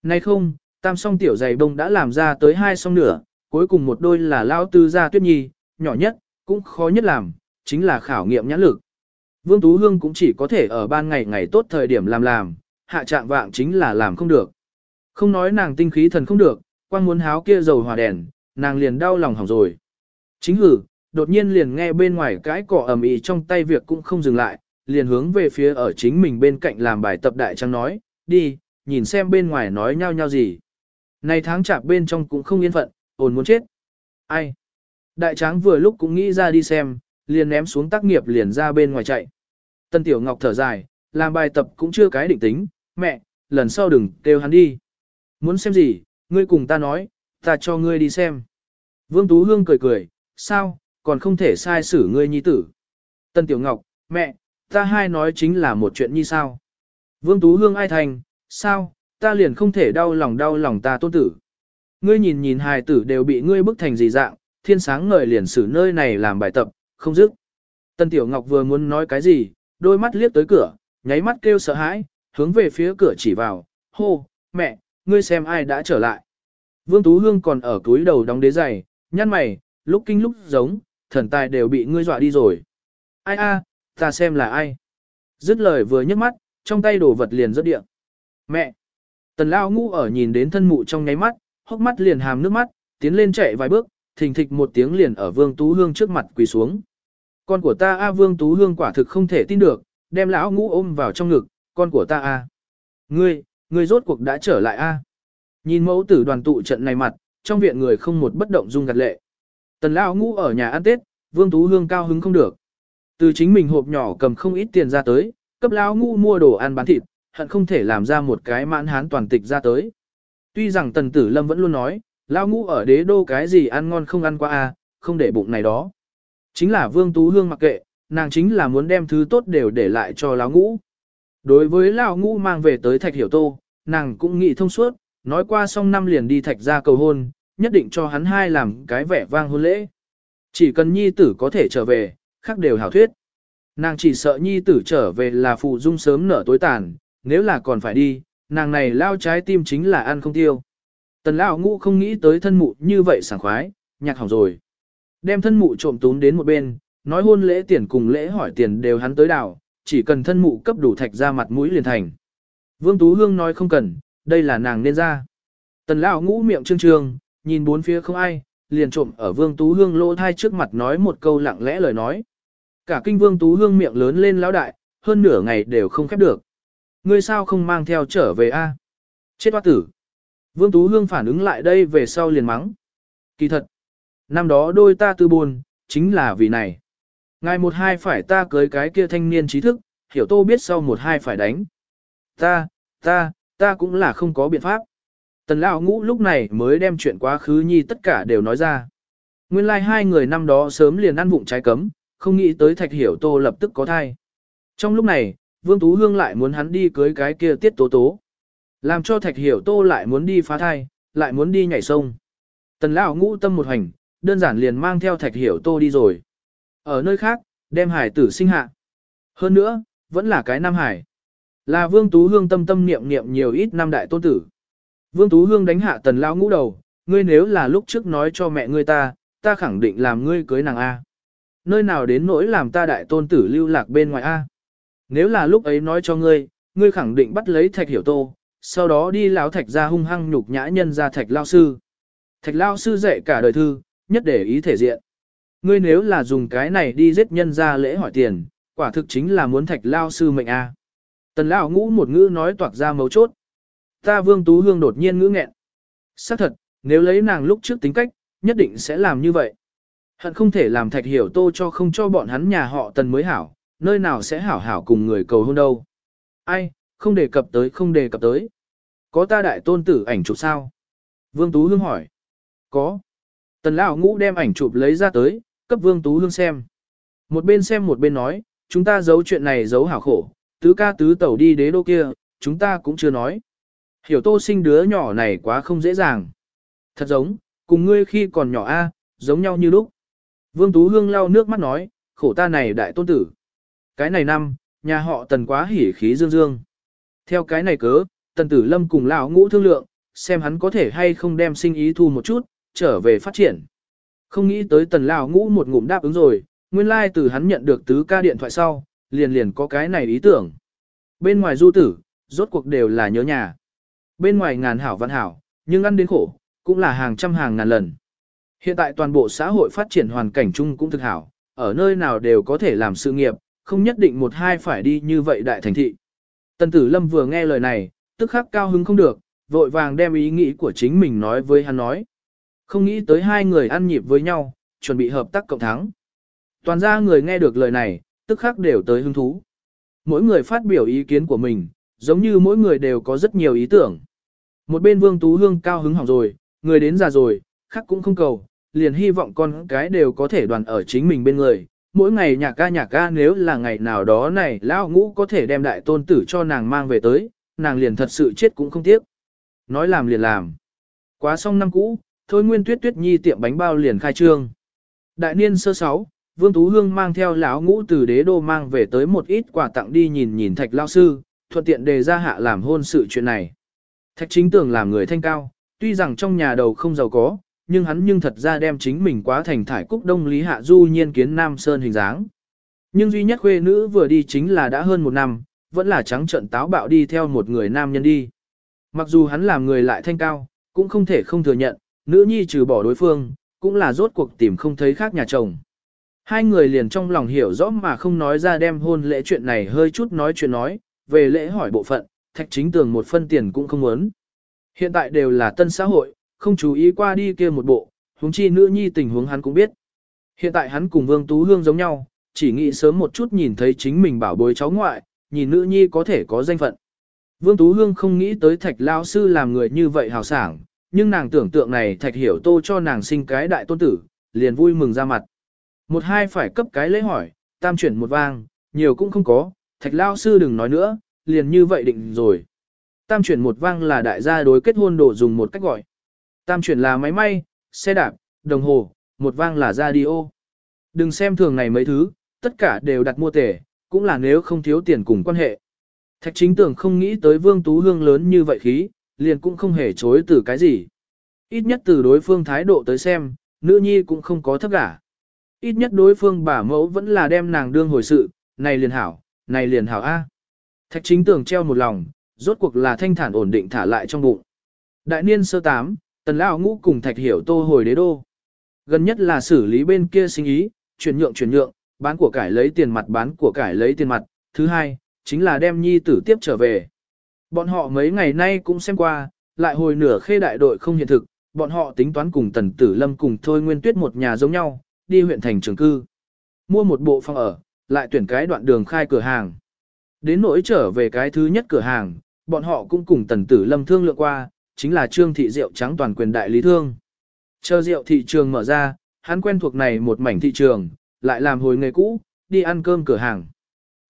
Nay không, tam song tiểu giày bông đã làm ra tới hai song nửa, cuối cùng một đôi là lao tư gia tuyết nhi, nhỏ nhất, cũng khó nhất làm, chính là khảo nghiệm nhãn lực. Vương Tú Hương cũng chỉ có thể ở ban ngày ngày tốt thời điểm làm làm, hạ trạng vạng chính là làm không được. Không nói nàng tinh khí thần không được, quan muốn háo kia dầu hòa đèn, nàng liền đau lòng hỏng rồi. Chính hử, đột nhiên liền nghe bên ngoài cái cỏ ầm ĩ trong tay việc cũng không dừng lại, liền hướng về phía ở chính mình bên cạnh làm bài tập đại trang nói, đi, nhìn xem bên ngoài nói nhau nhau gì. Này tháng chạp bên trong cũng không yên phận, ồn muốn chết. Ai? Đại tráng vừa lúc cũng nghĩ ra đi xem, liền ném xuống tác nghiệp liền ra bên ngoài chạy. Tân Tiểu Ngọc thở dài, làm bài tập cũng chưa cái định tính, mẹ, lần sau đừng kêu hắn đi. Muốn xem gì, ngươi cùng ta nói, ta cho ngươi đi xem. Vương Tú Hương cười cười, sao, còn không thể sai xử ngươi nhi tử. Tân Tiểu Ngọc, mẹ, ta hai nói chính là một chuyện như sao. Vương Tú Hương ai thành, sao, ta liền không thể đau lòng đau lòng ta tôn tử. Ngươi nhìn nhìn hài tử đều bị ngươi bức thành gì dạng, thiên sáng ngời liền xử nơi này làm bài tập, không dứt. Tân Tiểu Ngọc vừa muốn nói cái gì, đôi mắt liếc tới cửa, nháy mắt kêu sợ hãi, hướng về phía cửa chỉ vào, hô, mẹ, ngươi xem ai đã trở lại. Vương Tú Hương còn ở túi đầu đóng đế giày, nhăn mày, lúc kinh lúc giống, thần tài đều bị ngươi dọa đi rồi. Ai a, ta xem là ai. Dứt lời vừa nhấc mắt, trong tay đổ vật liền rớt điện. Mẹ! Tần lao ngũ ở nhìn đến thân mụ trong nháy mắt, hốc mắt liền hàm nước mắt, tiến lên chạy vài bước, thình thịch một tiếng liền ở Vương Tú Hương trước mặt quỳ xuống. Con của ta a Vương Tú Hương quả thực không thể tin được, đem lão ngũ ôm vào trong ngực, con của ta a. Ngươi, ngươi rốt cuộc đã trở lại a. Nhìn mẫu tử đoàn tụ trận này mặt, trong viện người không một bất động dung gật lệ. Tần lão ngũ ở nhà ăn Tết, Vương Tú Hương cao hứng không được. Từ chính mình hộp nhỏ cầm không ít tiền ra tới, cấp lão ngũ mua đồ ăn bán thịt, hận không thể làm ra một cái mãn hán toàn tịch ra tới. Tuy rằng Tần Tử Lâm vẫn luôn nói, lão ngũ ở đế đô cái gì ăn ngon không ăn qua a, không để bụng này đó. Chính là Vương Tú Hương mặc kệ, nàng chính là muốn đem thứ tốt đều để lại cho lão ngũ. Đối với lão ngũ mang về tới Thạch Hiểu Tô, nàng cũng nghĩ thông suốt, nói qua xong năm liền đi Thạch ra cầu hôn, nhất định cho hắn hai làm cái vẻ vang hôn lễ. Chỉ cần nhi tử có thể trở về, khác đều hảo thuyết. Nàng chỉ sợ nhi tử trở về là phụ dung sớm nở tối tàn, nếu là còn phải đi, nàng này lao trái tim chính là ăn không tiêu. Tần lão ngũ không nghĩ tới thân mụ như vậy sảng khoái, nhạc hỏng rồi. Đem thân mụ trộm tún đến một bên, nói hôn lễ tiền cùng lễ hỏi tiền đều hắn tới đảo, chỉ cần thân mụ cấp đủ thạch ra mặt mũi liền thành. Vương Tú Hương nói không cần, đây là nàng nên ra. Tần lão ngũ miệng trương trương, nhìn bốn phía không ai, liền trộm ở Vương Tú Hương lỗ thai trước mặt nói một câu lặng lẽ lời nói. Cả kinh Vương Tú Hương miệng lớn lên lão đại, hơn nửa ngày đều không khép được. Ngươi sao không mang theo trở về a? Chết hoa tử. Vương Tú Hương phản ứng lại đây về sau liền mắng. Kỳ thật. Năm đó đôi ta tư buồn, chính là vì này. Ngài một hai phải ta cưới cái kia thanh niên trí thức, hiểu tô biết sau một hai phải đánh. Ta, ta, ta cũng là không có biện pháp. Tần lão ngũ lúc này mới đem chuyện quá khứ nhi tất cả đều nói ra. Nguyên lai like hai người năm đó sớm liền ăn vụng trái cấm, không nghĩ tới thạch hiểu tô lập tức có thai. Trong lúc này, Vương Tú Hương lại muốn hắn đi cưới cái kia tiết tố tố. Làm cho thạch hiểu tô lại muốn đi phá thai, lại muốn đi nhảy sông. Tần lão ngũ tâm một hành, đơn giản liền mang theo thạch hiểu tô đi rồi. Ở nơi khác, đem hải tử sinh hạ. Hơn nữa, vẫn là cái nam hải. Là Vương Tú Hương tâm tâm niệm niệm nhiều ít năm đại tôn tử. Vương Tú Hương đánh hạ tần lão ngũ đầu, ngươi nếu là lúc trước nói cho mẹ ngươi ta, ta khẳng định làm ngươi cưới nàng A. Nơi nào đến nỗi làm ta đại tôn tử lưu lạc bên ngoài A. Nếu là lúc ấy nói cho ngươi, ngươi khẳng định bắt lấy thạch hiểu tô, sau đó đi lão thạch ra hung hăng nhục nhã nhân ra thạch lao sư. Thạch lao sư dạy cả đời thư, nhất để ý thể diện. Ngươi nếu là dùng cái này đi giết nhân ra lễ hỏi tiền, quả thực chính là muốn thạch lao sư mệnh A. Tần lão ngũ một ngữ nói toạc ra mấu chốt. Ta Vương Tú Hương đột nhiên ngữ nghẹn. Xác thật, nếu lấy nàng lúc trước tính cách, nhất định sẽ làm như vậy. Hận không thể làm thạch hiểu tô cho không cho bọn hắn nhà họ tần mới hảo, nơi nào sẽ hảo hảo cùng người cầu hôn đâu. Ai, không đề cập tới không đề cập tới. Có ta đại tôn tử ảnh chụp sao? Vương Tú Hương hỏi. Có. Tần lão ngũ đem ảnh chụp lấy ra tới, cấp Vương Tú Hương xem. Một bên xem một bên nói, chúng ta giấu chuyện này giấu hảo khổ, tứ ca tứ tẩu đi đế đô kia, chúng ta cũng chưa nói. Hiểu tô sinh đứa nhỏ này quá không dễ dàng. Thật giống, cùng ngươi khi còn nhỏ a, giống nhau như lúc. Vương Tú Hương lau nước mắt nói, khổ ta này đại tôn tử. Cái này năm, nhà họ tần quá hỉ khí dương dương. Theo cái này cớ, tần tử lâm cùng lão ngũ thương lượng, xem hắn có thể hay không đem sinh ý thu một chút, trở về phát triển. Không nghĩ tới tần lão ngũ một ngụm đáp ứng rồi, nguyên lai like từ hắn nhận được tứ ca điện thoại sau, liền liền có cái này ý tưởng. Bên ngoài du tử, rốt cuộc đều là nhớ nhà. Bên ngoài ngàn hảo văn hảo, nhưng ăn đến khổ, cũng là hàng trăm hàng ngàn lần. Hiện tại toàn bộ xã hội phát triển hoàn cảnh chung cũng thực hảo, ở nơi nào đều có thể làm sự nghiệp, không nhất định một hai phải đi như vậy đại thành thị. Tần tử lâm vừa nghe lời này, tức khắc cao hứng không được, vội vàng đem ý nghĩ của chính mình nói với hắn nói. Không nghĩ tới hai người ăn nhịp với nhau, chuẩn bị hợp tác cộng thắng. Toàn ra người nghe được lời này, tức khắc đều tới hứng thú. Mỗi người phát biểu ý kiến của mình, giống như mỗi người đều có rất nhiều ý tưởng. Một bên Vương Tú Hương cao hứng hỏng rồi, người đến già rồi, khác cũng không cầu, liền hy vọng con cái đều có thể đoàn ở chính mình bên người. Mỗi ngày nhạc ca nhạc ca nếu là ngày nào đó này lão ngũ có thể đem đại tôn tử cho nàng mang về tới, nàng liền thật sự chết cũng không tiếc. Nói làm liền làm. Quá xong năm cũ, thôi nguyên tuyết tuyết nhi tiệm bánh bao liền khai trương. Đại niên sơ sáu, Vương Tú Hương mang theo lão ngũ từ đế đô mang về tới một ít quà tặng đi nhìn nhìn thạch lao sư, thuận tiện đề ra hạ làm hôn sự chuyện này. Thạch chính tưởng làm người thanh cao, tuy rằng trong nhà đầu không giàu có, nhưng hắn nhưng thật ra đem chính mình quá thành thải cúc đông lý hạ du nhiên kiến Nam Sơn hình dáng. Nhưng duy nhất khuê nữ vừa đi chính là đã hơn một năm, vẫn là trắng trận táo bạo đi theo một người nam nhân đi. Mặc dù hắn làm người lại thanh cao, cũng không thể không thừa nhận, nữ nhi trừ bỏ đối phương, cũng là rốt cuộc tìm không thấy khác nhà chồng. Hai người liền trong lòng hiểu rõ mà không nói ra đem hôn lễ chuyện này hơi chút nói chuyện nói, về lễ hỏi bộ phận, thạch chính tường một phân tiền cũng không muốn. Hiện tại đều là tân xã hội, không chú ý qua đi kia một bộ, huống chi nữ nhi tình huống hắn cũng biết. Hiện tại hắn cùng Vương Tú Hương giống nhau, chỉ nghĩ sớm một chút nhìn thấy chính mình bảo bối cháu ngoại, nhìn nữ nhi có thể có danh phận. Vương Tú Hương không nghĩ tới thạch lao sư làm người như vậy hào sảng, nhưng nàng tưởng tượng này thạch hiểu tô cho nàng sinh cái đại tôn tử, liền vui mừng ra mặt. Một hai phải cấp cái lễ hỏi, tam chuyển một vang, nhiều cũng không có, thạch lao sư đừng nói nữa, liền như vậy định rồi. Tam chuyển một vang là đại gia đối kết hôn đồ dùng một cách gọi. Tam chuyển là máy may, xe đạp, đồng hồ, một vang là radio. Đừng xem thường này mấy thứ, tất cả đều đặt mua tể, cũng là nếu không thiếu tiền cùng quan hệ. Thạch chính tưởng không nghĩ tới vương tú hương lớn như vậy khí, liền cũng không hề chối từ cái gì. Ít nhất từ đối phương thái độ tới xem, nữ nhi cũng không có thấp cả. Ít nhất đối phương bà mẫu vẫn là đem nàng đương hồi sự, này liền hảo, này liền hảo A. Thạch chính tưởng treo một lòng, rốt cuộc là thanh thản ổn định thả lại trong bụng. Đại niên sơ tám, tần lão ngũ cùng thạch hiểu tô hồi đế đô. Gần nhất là xử lý bên kia sinh ý, chuyển nhượng chuyển nhượng, bán của cải lấy tiền mặt bán của cải lấy tiền mặt. Thứ hai, chính là đem nhi tử tiếp trở về. Bọn họ mấy ngày nay cũng xem qua, lại hồi nửa khê đại đội không hiện thực, bọn họ tính toán cùng tần tử lâm cùng thôi nguyên tuyết một nhà giống nhau, đi huyện thành trường cư. Mua một bộ phòng ở, lại tuyển cái đoạn đường khai cửa hàng. Đến nỗi trở về cái thứ nhất cửa hàng, bọn họ cũng cùng tần tử lâm thương lượng qua, chính là trương thị rượu trắng toàn quyền đại lý thương. Chờ rượu thị trường mở ra, hắn quen thuộc này một mảnh thị trường, lại làm hồi nghề cũ, đi ăn cơm cửa hàng.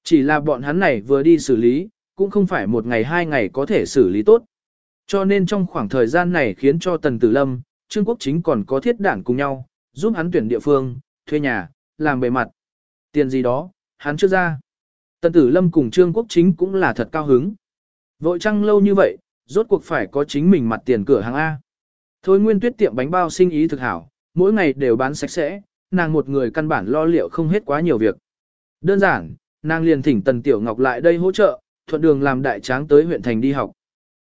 Chỉ là bọn hắn này vừa đi xử lý, cũng không phải một ngày hai ngày có thể xử lý tốt. Cho nên trong khoảng thời gian này khiến cho Tần Tử Lâm, Trương Quốc Chính còn có thiết đảng cùng nhau, giúp hắn tuyển địa phương, thuê nhà, làm bề mặt. Tiền gì đó, hắn chưa ra. Tần Tử Lâm cùng Trương Quốc Chính cũng là thật cao hứng. Vội trăng lâu như vậy, rốt cuộc phải có chính mình mặt tiền cửa hàng A. Thôi nguyên tuyết tiệm bánh bao sinh ý thực hảo, mỗi ngày đều bán sạch sẽ, nàng một người căn bản lo liệu không hết quá nhiều việc. Đơn giản, nàng liền thỉnh Tần Tiểu Ngọc lại đây hỗ trợ, thuận đường làm đại tráng tới huyện thành đi học.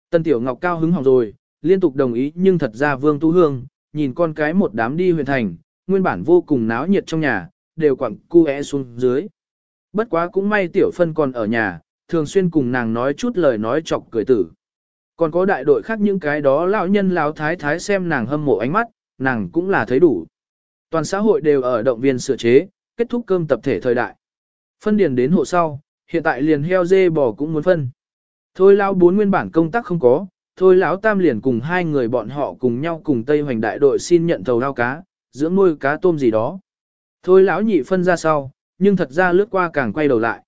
Tần Tiểu Ngọc cao hứng hỏng rồi, liên tục đồng ý nhưng thật ra Vương Tu Hương, nhìn con cái một đám đi huyện thành, nguyên bản vô cùng náo nhiệt trong nhà, đều quặng cu é xuống dưới. Bất quá cũng may Tiểu Phân còn ở nhà, thường xuyên cùng nàng nói chút lời nói chọc cười tử. Còn có đại đội khác những cái đó lão nhân lão thái thái xem nàng hâm mộ ánh mắt, nàng cũng là thấy đủ. Toàn xã hội đều ở động viên sửa chế, kết thúc cơm tập thể thời đại. Phân điền đến hộ sau, hiện tại liền heo dê bò cũng muốn phân. Thôi lão bốn nguyên bản công tác không có, thôi lão tam liền cùng hai người bọn họ cùng nhau cùng Tây Hoành đại đội xin nhận thầu lao cá, dưỡng nuôi cá tôm gì đó. Thôi lão nhị phân ra sau, nhưng thật ra lướt qua càng quay đầu lại.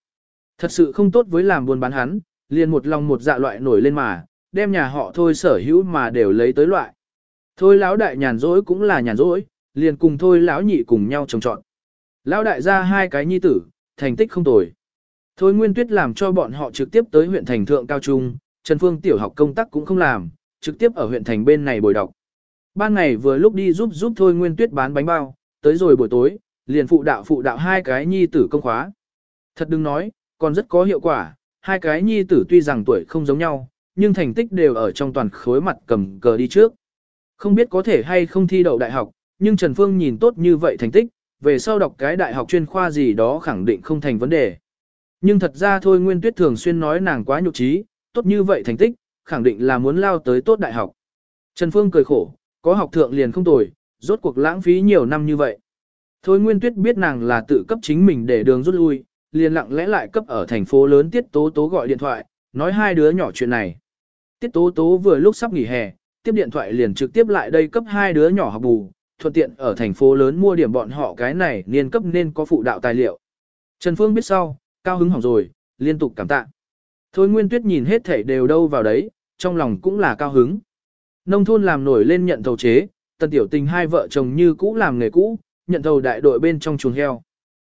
Thật sự không tốt với làm buôn bán hắn, liền một lòng một dạ loại nổi lên mà, đem nhà họ thôi sở hữu mà đều lấy tới loại. Thôi lão đại nhàn rỗi cũng là nhàn rỗi, liền cùng thôi lão nhị cùng nhau trồng trọn. Lão đại ra hai cái nhi tử, thành tích không tồi. Thôi Nguyên Tuyết làm cho bọn họ trực tiếp tới huyện thành thượng cao trung, Trần Phương tiểu học công tác cũng không làm, trực tiếp ở huyện thành bên này bồi đọc. Ban ngày vừa lúc đi giúp giúp Thôi Nguyên Tuyết bán bánh bao, tới rồi buổi tối, liền phụ đạo phụ đạo hai cái nhi tử công khóa. Thật đừng nói, còn rất có hiệu quả, hai cái nhi tử tuy rằng tuổi không giống nhau, nhưng thành tích đều ở trong toàn khối mặt cầm cờ đi trước. Không biết có thể hay không thi đậu đại học, nhưng Trần Phương nhìn tốt như vậy thành tích, về sau đọc cái đại học chuyên khoa gì đó khẳng định không thành vấn đề. Nhưng thật ra thôi Nguyên Tuyết thường xuyên nói nàng quá nhục trí, tốt như vậy thành tích, khẳng định là muốn lao tới tốt đại học. Trần Phương cười khổ, có học thượng liền không tồi, rốt cuộc lãng phí nhiều năm như vậy. Thôi Nguyên Tuyết biết nàng là tự cấp chính mình để đường rút lui, liền lặng lẽ lại cấp ở thành phố lớn Tiết Tố Tố gọi điện thoại, nói hai đứa nhỏ chuyện này. Tiết Tố Tố vừa lúc sắp nghỉ hè, tiếp điện thoại liền trực tiếp lại đây cấp hai đứa nhỏ học bù, thuận tiện ở thành phố lớn mua điểm bọn họ cái này niên cấp nên có phụ đạo tài liệu. Trần Phương biết sau, cao hứng hỏng rồi, liên tục cảm tạ. Thôi Nguyên Tuyết nhìn hết thảy đều đâu vào đấy, trong lòng cũng là cao hứng. Nông thôn làm nổi lên nhận thầu chế, tần tiểu tình hai vợ chồng như cũ làm nghề cũ, nhận thầu đại đội bên trong chuồng heo.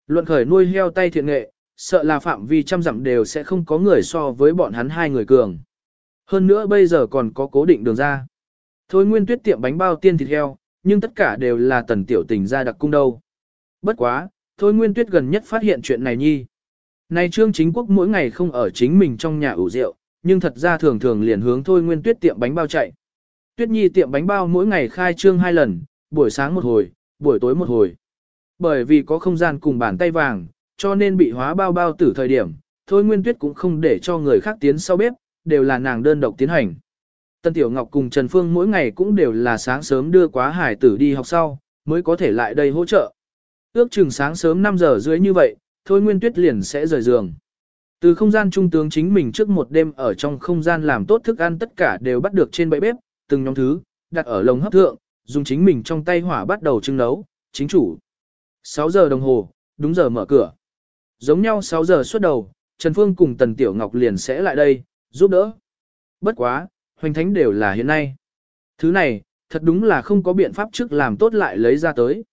Luận khởi nuôi heo tay thiện nghệ, sợ là phạm vi trăm dặm đều sẽ không có người so với bọn hắn hai người cường. Hơn nữa bây giờ còn có cố định đường ra. Thôi nguyên tuyết tiệm bánh bao tiên thịt heo, nhưng tất cả đều là tần tiểu tình ra đặc cung đâu. Bất quá, thôi nguyên tuyết gần nhất phát hiện chuyện này nhi. Này trương chính quốc mỗi ngày không ở chính mình trong nhà ủ rượu, nhưng thật ra thường thường liền hướng thôi nguyên tuyết tiệm bánh bao chạy. Tuyết nhi tiệm bánh bao mỗi ngày khai trương hai lần, buổi sáng một hồi, buổi tối một hồi. Bởi vì có không gian cùng bàn tay vàng, cho nên bị hóa bao bao tử thời điểm, thôi nguyên tuyết cũng không để cho người khác tiến sau bếp, đều là nàng đơn độc tiến hành. Tân Tiểu Ngọc cùng Trần Phương mỗi ngày cũng đều là sáng sớm đưa quá hải tử đi học sau, mới có thể lại đây hỗ trợ. Ước chừng sáng sớm 5 giờ dưới như vậy, thôi Nguyên Tuyết liền sẽ rời giường. Từ không gian trung tướng chính mình trước một đêm ở trong không gian làm tốt thức ăn tất cả đều bắt được trên bẫy bếp, từng nhóm thứ, đặt ở lồng hấp thượng, dùng chính mình trong tay hỏa bắt đầu trưng nấu, chính chủ. 6 giờ đồng hồ, đúng giờ mở cửa. Giống nhau 6 giờ xuất đầu, Trần Phương cùng Tần Tiểu Ngọc liền sẽ lại đây, giúp đỡ. Bất quá, hoành thánh đều là hiện nay. Thứ này, thật đúng là không có biện pháp trước làm tốt lại lấy ra tới.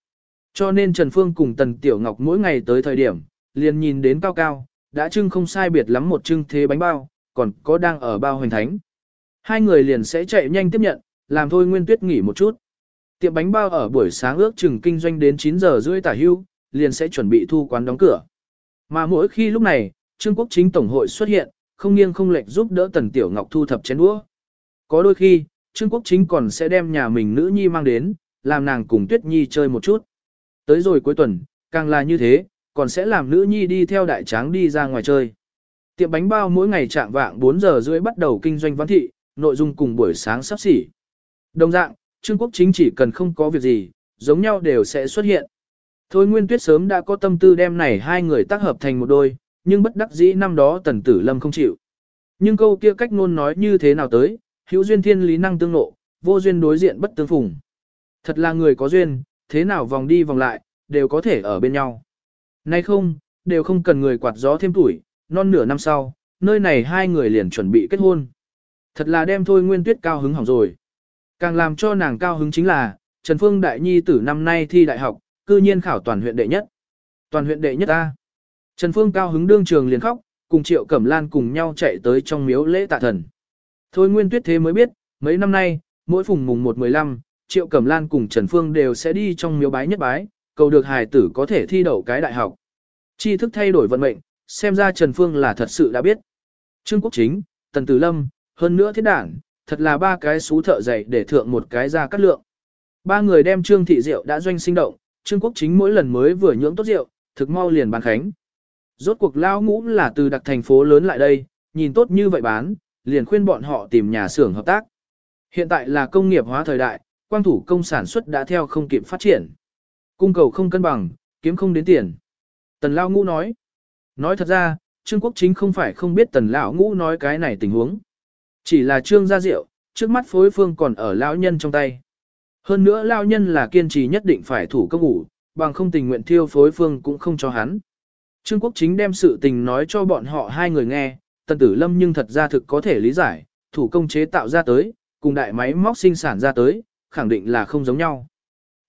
Cho nên Trần Phương cùng Tần Tiểu Ngọc mỗi ngày tới thời điểm, liền nhìn đến cao cao, đã trưng không sai biệt lắm một trưng thế bánh bao, còn có đang ở bao hoành thánh. Hai người liền sẽ chạy nhanh tiếp nhận, làm thôi Nguyên Tuyết nghỉ một chút. Tiệm bánh bao ở buổi sáng ước chừng kinh doanh đến 9 giờ rưỡi tả hưu, liền sẽ chuẩn bị thu quán đóng cửa. Mà mỗi khi lúc này, Trương Quốc Chính Tổng hội xuất hiện, không nghiêng không lệch giúp đỡ Tần Tiểu Ngọc thu thập chén đũa. Có đôi khi, Trương Quốc Chính còn sẽ đem nhà mình nữ nhi mang đến, làm nàng cùng Tuyết Nhi chơi một chút. Tới rồi cuối tuần, càng là như thế, còn sẽ làm nữ nhi đi theo đại tráng đi ra ngoài chơi. Tiệm bánh bao mỗi ngày trạng vạng 4 giờ rưỡi bắt đầu kinh doanh văn thị, nội dung cùng buổi sáng sắp xỉ. Đồng dạng, Trương Quốc Chính chỉ cần không có việc gì, giống nhau đều sẽ xuất hiện. Thôi Nguyên Tuyết sớm đã có tâm tư đem này hai người tác hợp thành một đôi, nhưng bất đắc dĩ năm đó Tần Tử Lâm không chịu. Nhưng câu kia cách ngôn nói như thế nào tới, hữu duyên thiên lý năng tương nộ, vô duyên đối diện bất tương phùng. Thật là người có duyên, thế nào vòng đi vòng lại, đều có thể ở bên nhau. Nay không, đều không cần người quạt gió thêm tuổi, non nửa năm sau, nơi này hai người liền chuẩn bị kết hôn. Thật là đem thôi nguyên tuyết cao hứng hỏng rồi. Càng làm cho nàng cao hứng chính là, Trần Phương Đại Nhi tử năm nay thi đại học, cư nhiên khảo toàn huyện đệ nhất. Toàn huyện đệ nhất ta Trần Phương cao hứng đương trường liền khóc, cùng Triệu Cẩm Lan cùng nhau chạy tới trong miếu lễ tạ thần. Thôi Nguyên Tuyết thế mới biết, mấy năm nay, mỗi phùng mùng 1-15, Triệu Cẩm Lan cùng Trần Phương đều sẽ đi trong miếu bái nhất bái, cầu được hài tử có thể thi đậu cái đại học. Tri thức thay đổi vận mệnh, xem ra Trần Phương là thật sự đã biết. Trương Quốc Chính, Tần Tử Lâm, hơn nữa thiết đảng, thật là ba cái xú thợ dạy để thượng một cái ra cắt lượng. Ba người đem Trương Thị Diệu đã doanh sinh động, Trương Quốc Chính mỗi lần mới vừa nhưỡng tốt rượu, thực mau liền bàn khánh. Rốt cuộc lao ngũ là từ đặc thành phố lớn lại đây, nhìn tốt như vậy bán, liền khuyên bọn họ tìm nhà xưởng hợp tác. Hiện tại là công nghiệp hóa thời đại, quang thủ công sản xuất đã theo không kịp phát triển. Cung cầu không cân bằng, kiếm không đến tiền. Tần Lao Ngũ nói. Nói thật ra, Trương Quốc Chính không phải không biết Tần Lão Ngũ nói cái này tình huống. Chỉ là Trương gia rượu, trước mắt phối phương còn ở Lão Nhân trong tay. Hơn nữa Lão Nhân là kiên trì nhất định phải thủ công ngủ, bằng không tình nguyện thiêu phối phương cũng không cho hắn. Trương Quốc Chính đem sự tình nói cho bọn họ hai người nghe, Tần Tử Lâm nhưng thật ra thực có thể lý giải, thủ công chế tạo ra tới, cùng đại máy móc sinh sản ra tới, khẳng định là không giống nhau.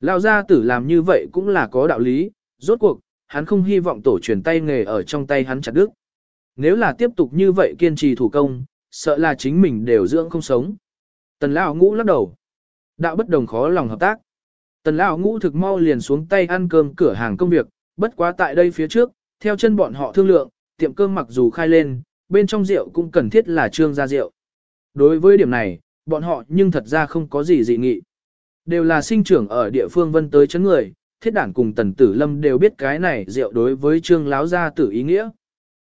Lão gia tử làm như vậy cũng là có đạo lý, rốt cuộc, hắn không hy vọng tổ truyền tay nghề ở trong tay hắn chặt đứt. Nếu là tiếp tục như vậy kiên trì thủ công, sợ là chính mình đều dưỡng không sống. Tần lão ngũ lắc đầu. Đạo bất đồng khó lòng hợp tác. Tần lão ngũ thực mau liền xuống tay ăn cơm cửa hàng công việc, bất quá tại đây phía trước, theo chân bọn họ thương lượng, tiệm cơm mặc dù khai lên, bên trong rượu cũng cần thiết là trương gia rượu. Đối với điểm này, bọn họ nhưng thật ra không có gì dị nghị. Đều là sinh trưởng ở địa phương vân tới chấn người, thiết đản cùng tần tử lâm đều biết cái này rượu đối với trương láo gia tử ý nghĩa.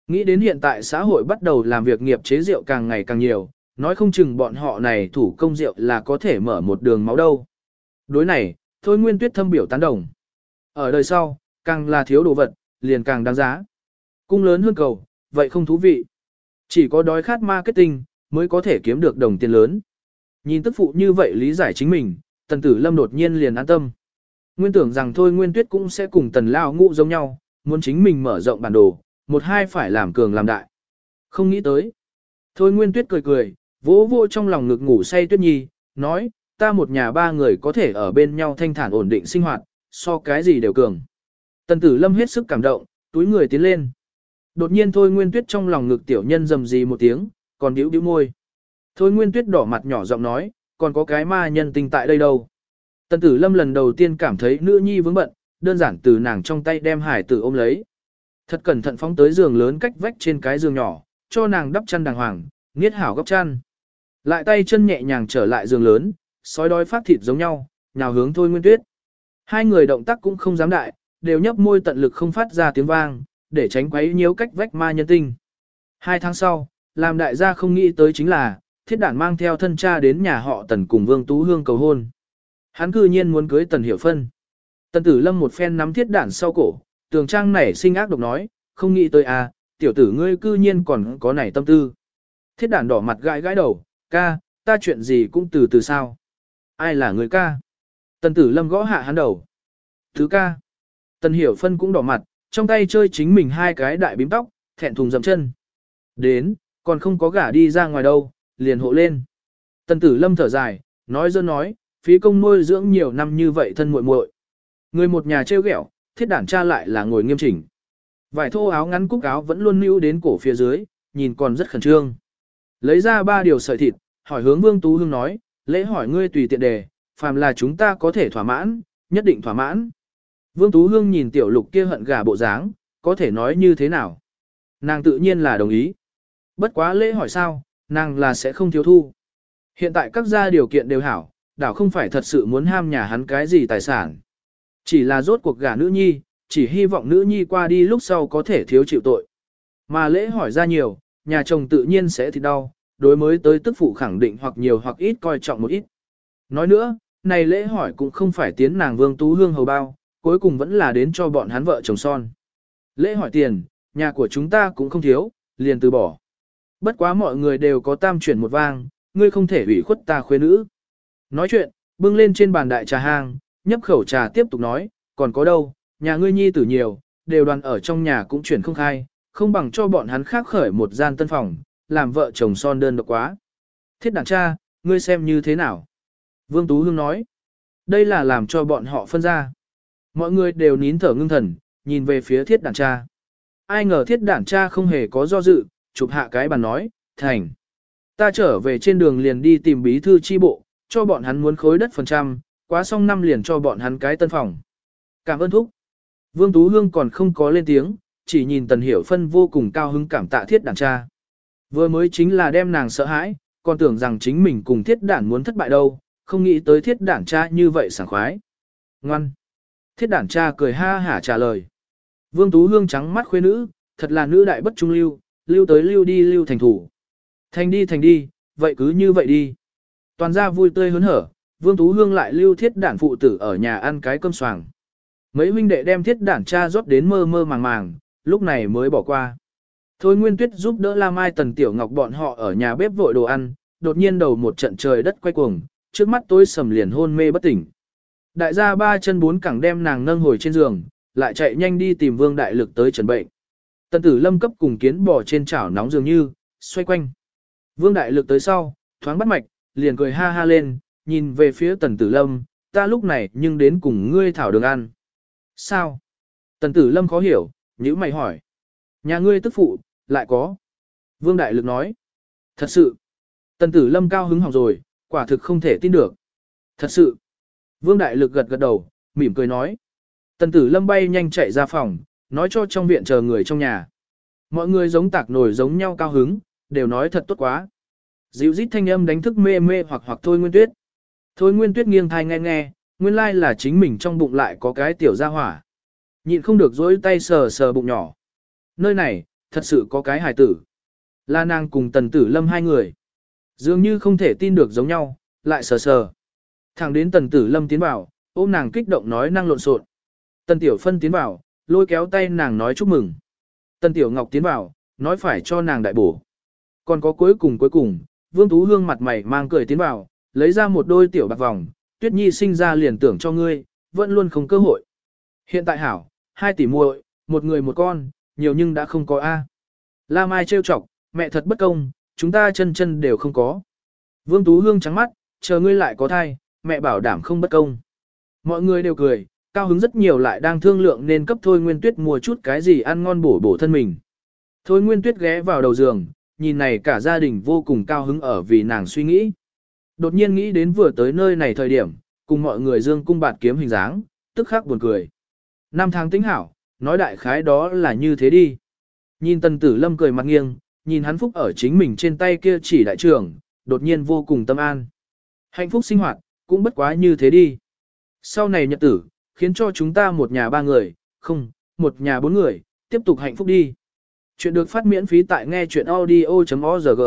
Nghĩ đến hiện tại xã hội bắt đầu làm việc nghiệp chế rượu càng ngày càng nhiều, nói không chừng bọn họ này thủ công rượu là có thể mở một đường máu đâu. Đối này, thôi nguyên tuyết thâm biểu tán đồng. Ở đời sau, càng là thiếu đồ vật, liền càng đáng giá. Cung lớn hơn cầu, vậy không thú vị. Chỉ có đói khát marketing, mới có thể kiếm được đồng tiền lớn. Nhìn tức phụ như vậy lý giải chính mình, tần tử lâm đột nhiên liền an tâm. Nguyên tưởng rằng thôi nguyên tuyết cũng sẽ cùng tần lao ngũ giống nhau, muốn chính mình mở rộng bản đồ, một hai phải làm cường làm đại. Không nghĩ tới. Thôi nguyên tuyết cười cười, vỗ vô trong lòng ngực ngủ say tuyết nhi, nói, ta một nhà ba người có thể ở bên nhau thanh thản ổn định sinh hoạt, so cái gì đều cường. Tần tử lâm hết sức cảm động, túi người tiến lên. Đột nhiên thôi nguyên tuyết trong lòng ngực tiểu nhân rầm gì một tiếng, còn điếu điếu môi. Thôi nguyên tuyết đỏ mặt nhỏ giọng nói, còn có cái ma nhân tình tại đây đâu. Tần tử lâm lần đầu tiên cảm thấy nữ nhi vướng bận, đơn giản từ nàng trong tay đem hải tử ôm lấy. Thật cẩn thận phóng tới giường lớn cách vách trên cái giường nhỏ, cho nàng đắp chăn đàng hoàng, nghiết hảo gấp chăn. Lại tay chân nhẹ nhàng trở lại giường lớn, sói đói phát thịt giống nhau, nhào hướng thôi nguyên tuyết. Hai người động tác cũng không dám đại, đều nhấp môi tận lực không phát ra tiếng vang, để tránh quấy nhiễu cách vách ma nhân tinh. Hai tháng sau, làm đại gia không nghĩ tới chính là, thiết đản mang theo thân cha đến nhà họ tần cùng Vương Tú Hương cầu hôn. Hắn cư nhiên muốn cưới tần hiểu phân. Tần tử lâm một phen nắm thiết đản sau cổ, tường trang nảy sinh ác độc nói, không nghĩ tới à, tiểu tử ngươi cư nhiên còn có nảy tâm tư. Thiết đản đỏ mặt gãi gãi đầu, ca, ta chuyện gì cũng từ từ sao. Ai là người ca? Tần tử lâm gõ hạ hắn đầu. Thứ ca. Tần hiểu phân cũng đỏ mặt, trong tay chơi chính mình hai cái đại bím tóc, thẹn thùng dầm chân. Đến, còn không có gả đi ra ngoài đâu, liền hộ lên. Tần tử lâm thở dài, nói dơ nói, phí công nuôi dưỡng nhiều năm như vậy thân muội muội. Người một nhà trêu ghẹo, thiết đản cha lại là ngồi nghiêm chỉnh. Vải thô áo ngắn cúc áo vẫn luôn níu đến cổ phía dưới, nhìn còn rất khẩn trương. Lấy ra ba điều sợi thịt, hỏi hướng Vương Tú Hương nói, lễ hỏi ngươi tùy tiện đề, phàm là chúng ta có thể thỏa mãn, nhất định thỏa mãn. Vương Tú Hương nhìn tiểu lục kia hận gà bộ dáng, có thể nói như thế nào? Nàng tự nhiên là đồng ý. Bất quá lễ hỏi sao, nàng là sẽ không thiếu thu. Hiện tại các gia điều kiện đều hảo, đảo không phải thật sự muốn ham nhà hắn cái gì tài sản. Chỉ là rốt cuộc gả nữ nhi, chỉ hy vọng nữ nhi qua đi lúc sau có thể thiếu chịu tội. Mà lễ hỏi ra nhiều, nhà chồng tự nhiên sẽ thì đau, đối mới tới tức phụ khẳng định hoặc nhiều hoặc ít coi trọng một ít. Nói nữa, này lễ hỏi cũng không phải tiến nàng vương tú hương hầu bao, cuối cùng vẫn là đến cho bọn hắn vợ chồng son. Lễ hỏi tiền, nhà của chúng ta cũng không thiếu, liền từ bỏ. Bất quá mọi người đều có tam chuyển một vang, ngươi không thể ủy khuất ta khuê nữ. Nói chuyện, bưng lên trên bàn đại trà hang, nhấp khẩu trà tiếp tục nói, còn có đâu, nhà ngươi nhi tử nhiều, đều đoàn ở trong nhà cũng chuyển không khai, không bằng cho bọn hắn khác khởi một gian tân phòng, làm vợ chồng son đơn độc quá. Thiết đàn cha, ngươi xem như thế nào? Vương Tú Hương nói, đây là làm cho bọn họ phân ra. Mọi người đều nín thở ngưng thần, nhìn về phía thiết Đản cha. Ai ngờ thiết Đản cha không hề có do dự, chụp hạ cái bàn nói, thành. Ta trở về trên đường liền đi tìm bí thư chi bộ, cho bọn hắn muốn khối đất phần trăm, quá xong năm liền cho bọn hắn cái tân phòng. Cảm ơn thúc. Vương Tú Hương còn không có lên tiếng, chỉ nhìn Tần Hiểu Phân vô cùng cao hứng cảm tạ thiết Đản cha. Vừa mới chính là đem nàng sợ hãi, còn tưởng rằng chính mình cùng thiết đản muốn thất bại đâu, không nghĩ tới thiết đản cha như vậy sảng khoái. Ngoan. Thiết đản cha cười ha hả trả lời. Vương Tú Hương trắng mắt khuê nữ, thật là nữ đại bất trung lưu, lưu tới lưu đi lưu thành thủ. Thành đi thành đi, vậy cứ như vậy đi. Toàn gia vui tươi hớn hở, Vương Tú Hương lại lưu thiết đản phụ tử ở nhà ăn cái cơm xoàng. Mấy huynh đệ đem thiết đản cha rót đến mơ mơ màng màng, lúc này mới bỏ qua. Thôi Nguyên Tuyết giúp đỡ La Mai Tần Tiểu Ngọc bọn họ ở nhà bếp vội đồ ăn, đột nhiên đầu một trận trời đất quay cuồng, trước mắt tối sầm liền hôn mê bất tỉnh. Đại gia ba chân bốn cẳng đem nàng nâng hồi trên giường, lại chạy nhanh đi tìm Vương Đại Lực tới trần bệnh. Tần Tử Lâm cấp cùng kiến bò trên chảo nóng dường như, xoay quanh. Vương Đại Lực tới sau, thoáng bắt mạch, liền cười ha ha lên, nhìn về phía tần tử lâm, ta lúc này nhưng đến cùng ngươi thảo đường ăn. Sao? Tần tử lâm khó hiểu, nhữ mày hỏi. Nhà ngươi tức phụ, lại có. Vương Đại Lực nói. Thật sự. Tần tử lâm cao hứng hỏng rồi, quả thực không thể tin được. Thật sự. Vương Đại Lực gật gật đầu, mỉm cười nói. Tần tử lâm bay nhanh chạy ra phòng, nói cho trong viện chờ người trong nhà. Mọi người giống tạc nổi giống nhau cao hứng, đều nói thật tốt quá. Dịu rít thanh âm đánh thức mê mê hoặc hoặc thôi nguyên tuyết. Thôi nguyên tuyết nghiêng thai nghe nghe, nguyên lai là chính mình trong bụng lại có cái tiểu gia hỏa. Nhịn không được dối tay sờ sờ bụng nhỏ. Nơi này, thật sự có cái hài tử. La nàng cùng tần tử lâm hai người. Dường như không thể tin được giống nhau, lại sờ sờ. Thẳng đến tần tử lâm tiến vào, ôm nàng kích động nói năng lộn xộn. Tần tiểu phân tiến vào, lôi kéo tay nàng nói chúc mừng. Tần tiểu ngọc tiến vào, nói phải cho nàng đại bổ. Còn có cuối cùng cuối cùng, vương tú hương mặt mày mang cười tiến vào, lấy ra một đôi tiểu bạc vòng, tuyết nhi sinh ra liền tưởng cho ngươi, vẫn luôn không cơ hội. Hiện tại hảo, hai tỷ muội, một người một con, nhiều nhưng đã không có A. La Mai trêu chọc, mẹ thật bất công, chúng ta chân chân đều không có. Vương Tú Hương trắng mắt, chờ ngươi lại có thai, mẹ bảo đảm không bất công. Mọi người đều cười, cao hứng rất nhiều lại đang thương lượng nên cấp Thôi Nguyên Tuyết mua chút cái gì ăn ngon bổ bổ thân mình. Thôi Nguyên Tuyết ghé vào đầu giường, nhìn này cả gia đình vô cùng cao hứng ở vì nàng suy nghĩ. Đột nhiên nghĩ đến vừa tới nơi này thời điểm, cùng mọi người dương cung bạt kiếm hình dáng, tức khắc buồn cười. Năm tháng tính hảo, nói đại khái đó là như thế đi. Nhìn tần tử lâm cười mặt nghiêng, nhìn hắn phúc ở chính mình trên tay kia chỉ đại trưởng, đột nhiên vô cùng tâm an. Hạnh phúc sinh hoạt, cũng bất quá như thế đi. Sau này nhật tử, khiến cho chúng ta một nhà ba người, không, một nhà bốn người, tiếp tục hạnh phúc đi. Chuyện được phát miễn phí tại nghe chuyện audio.org.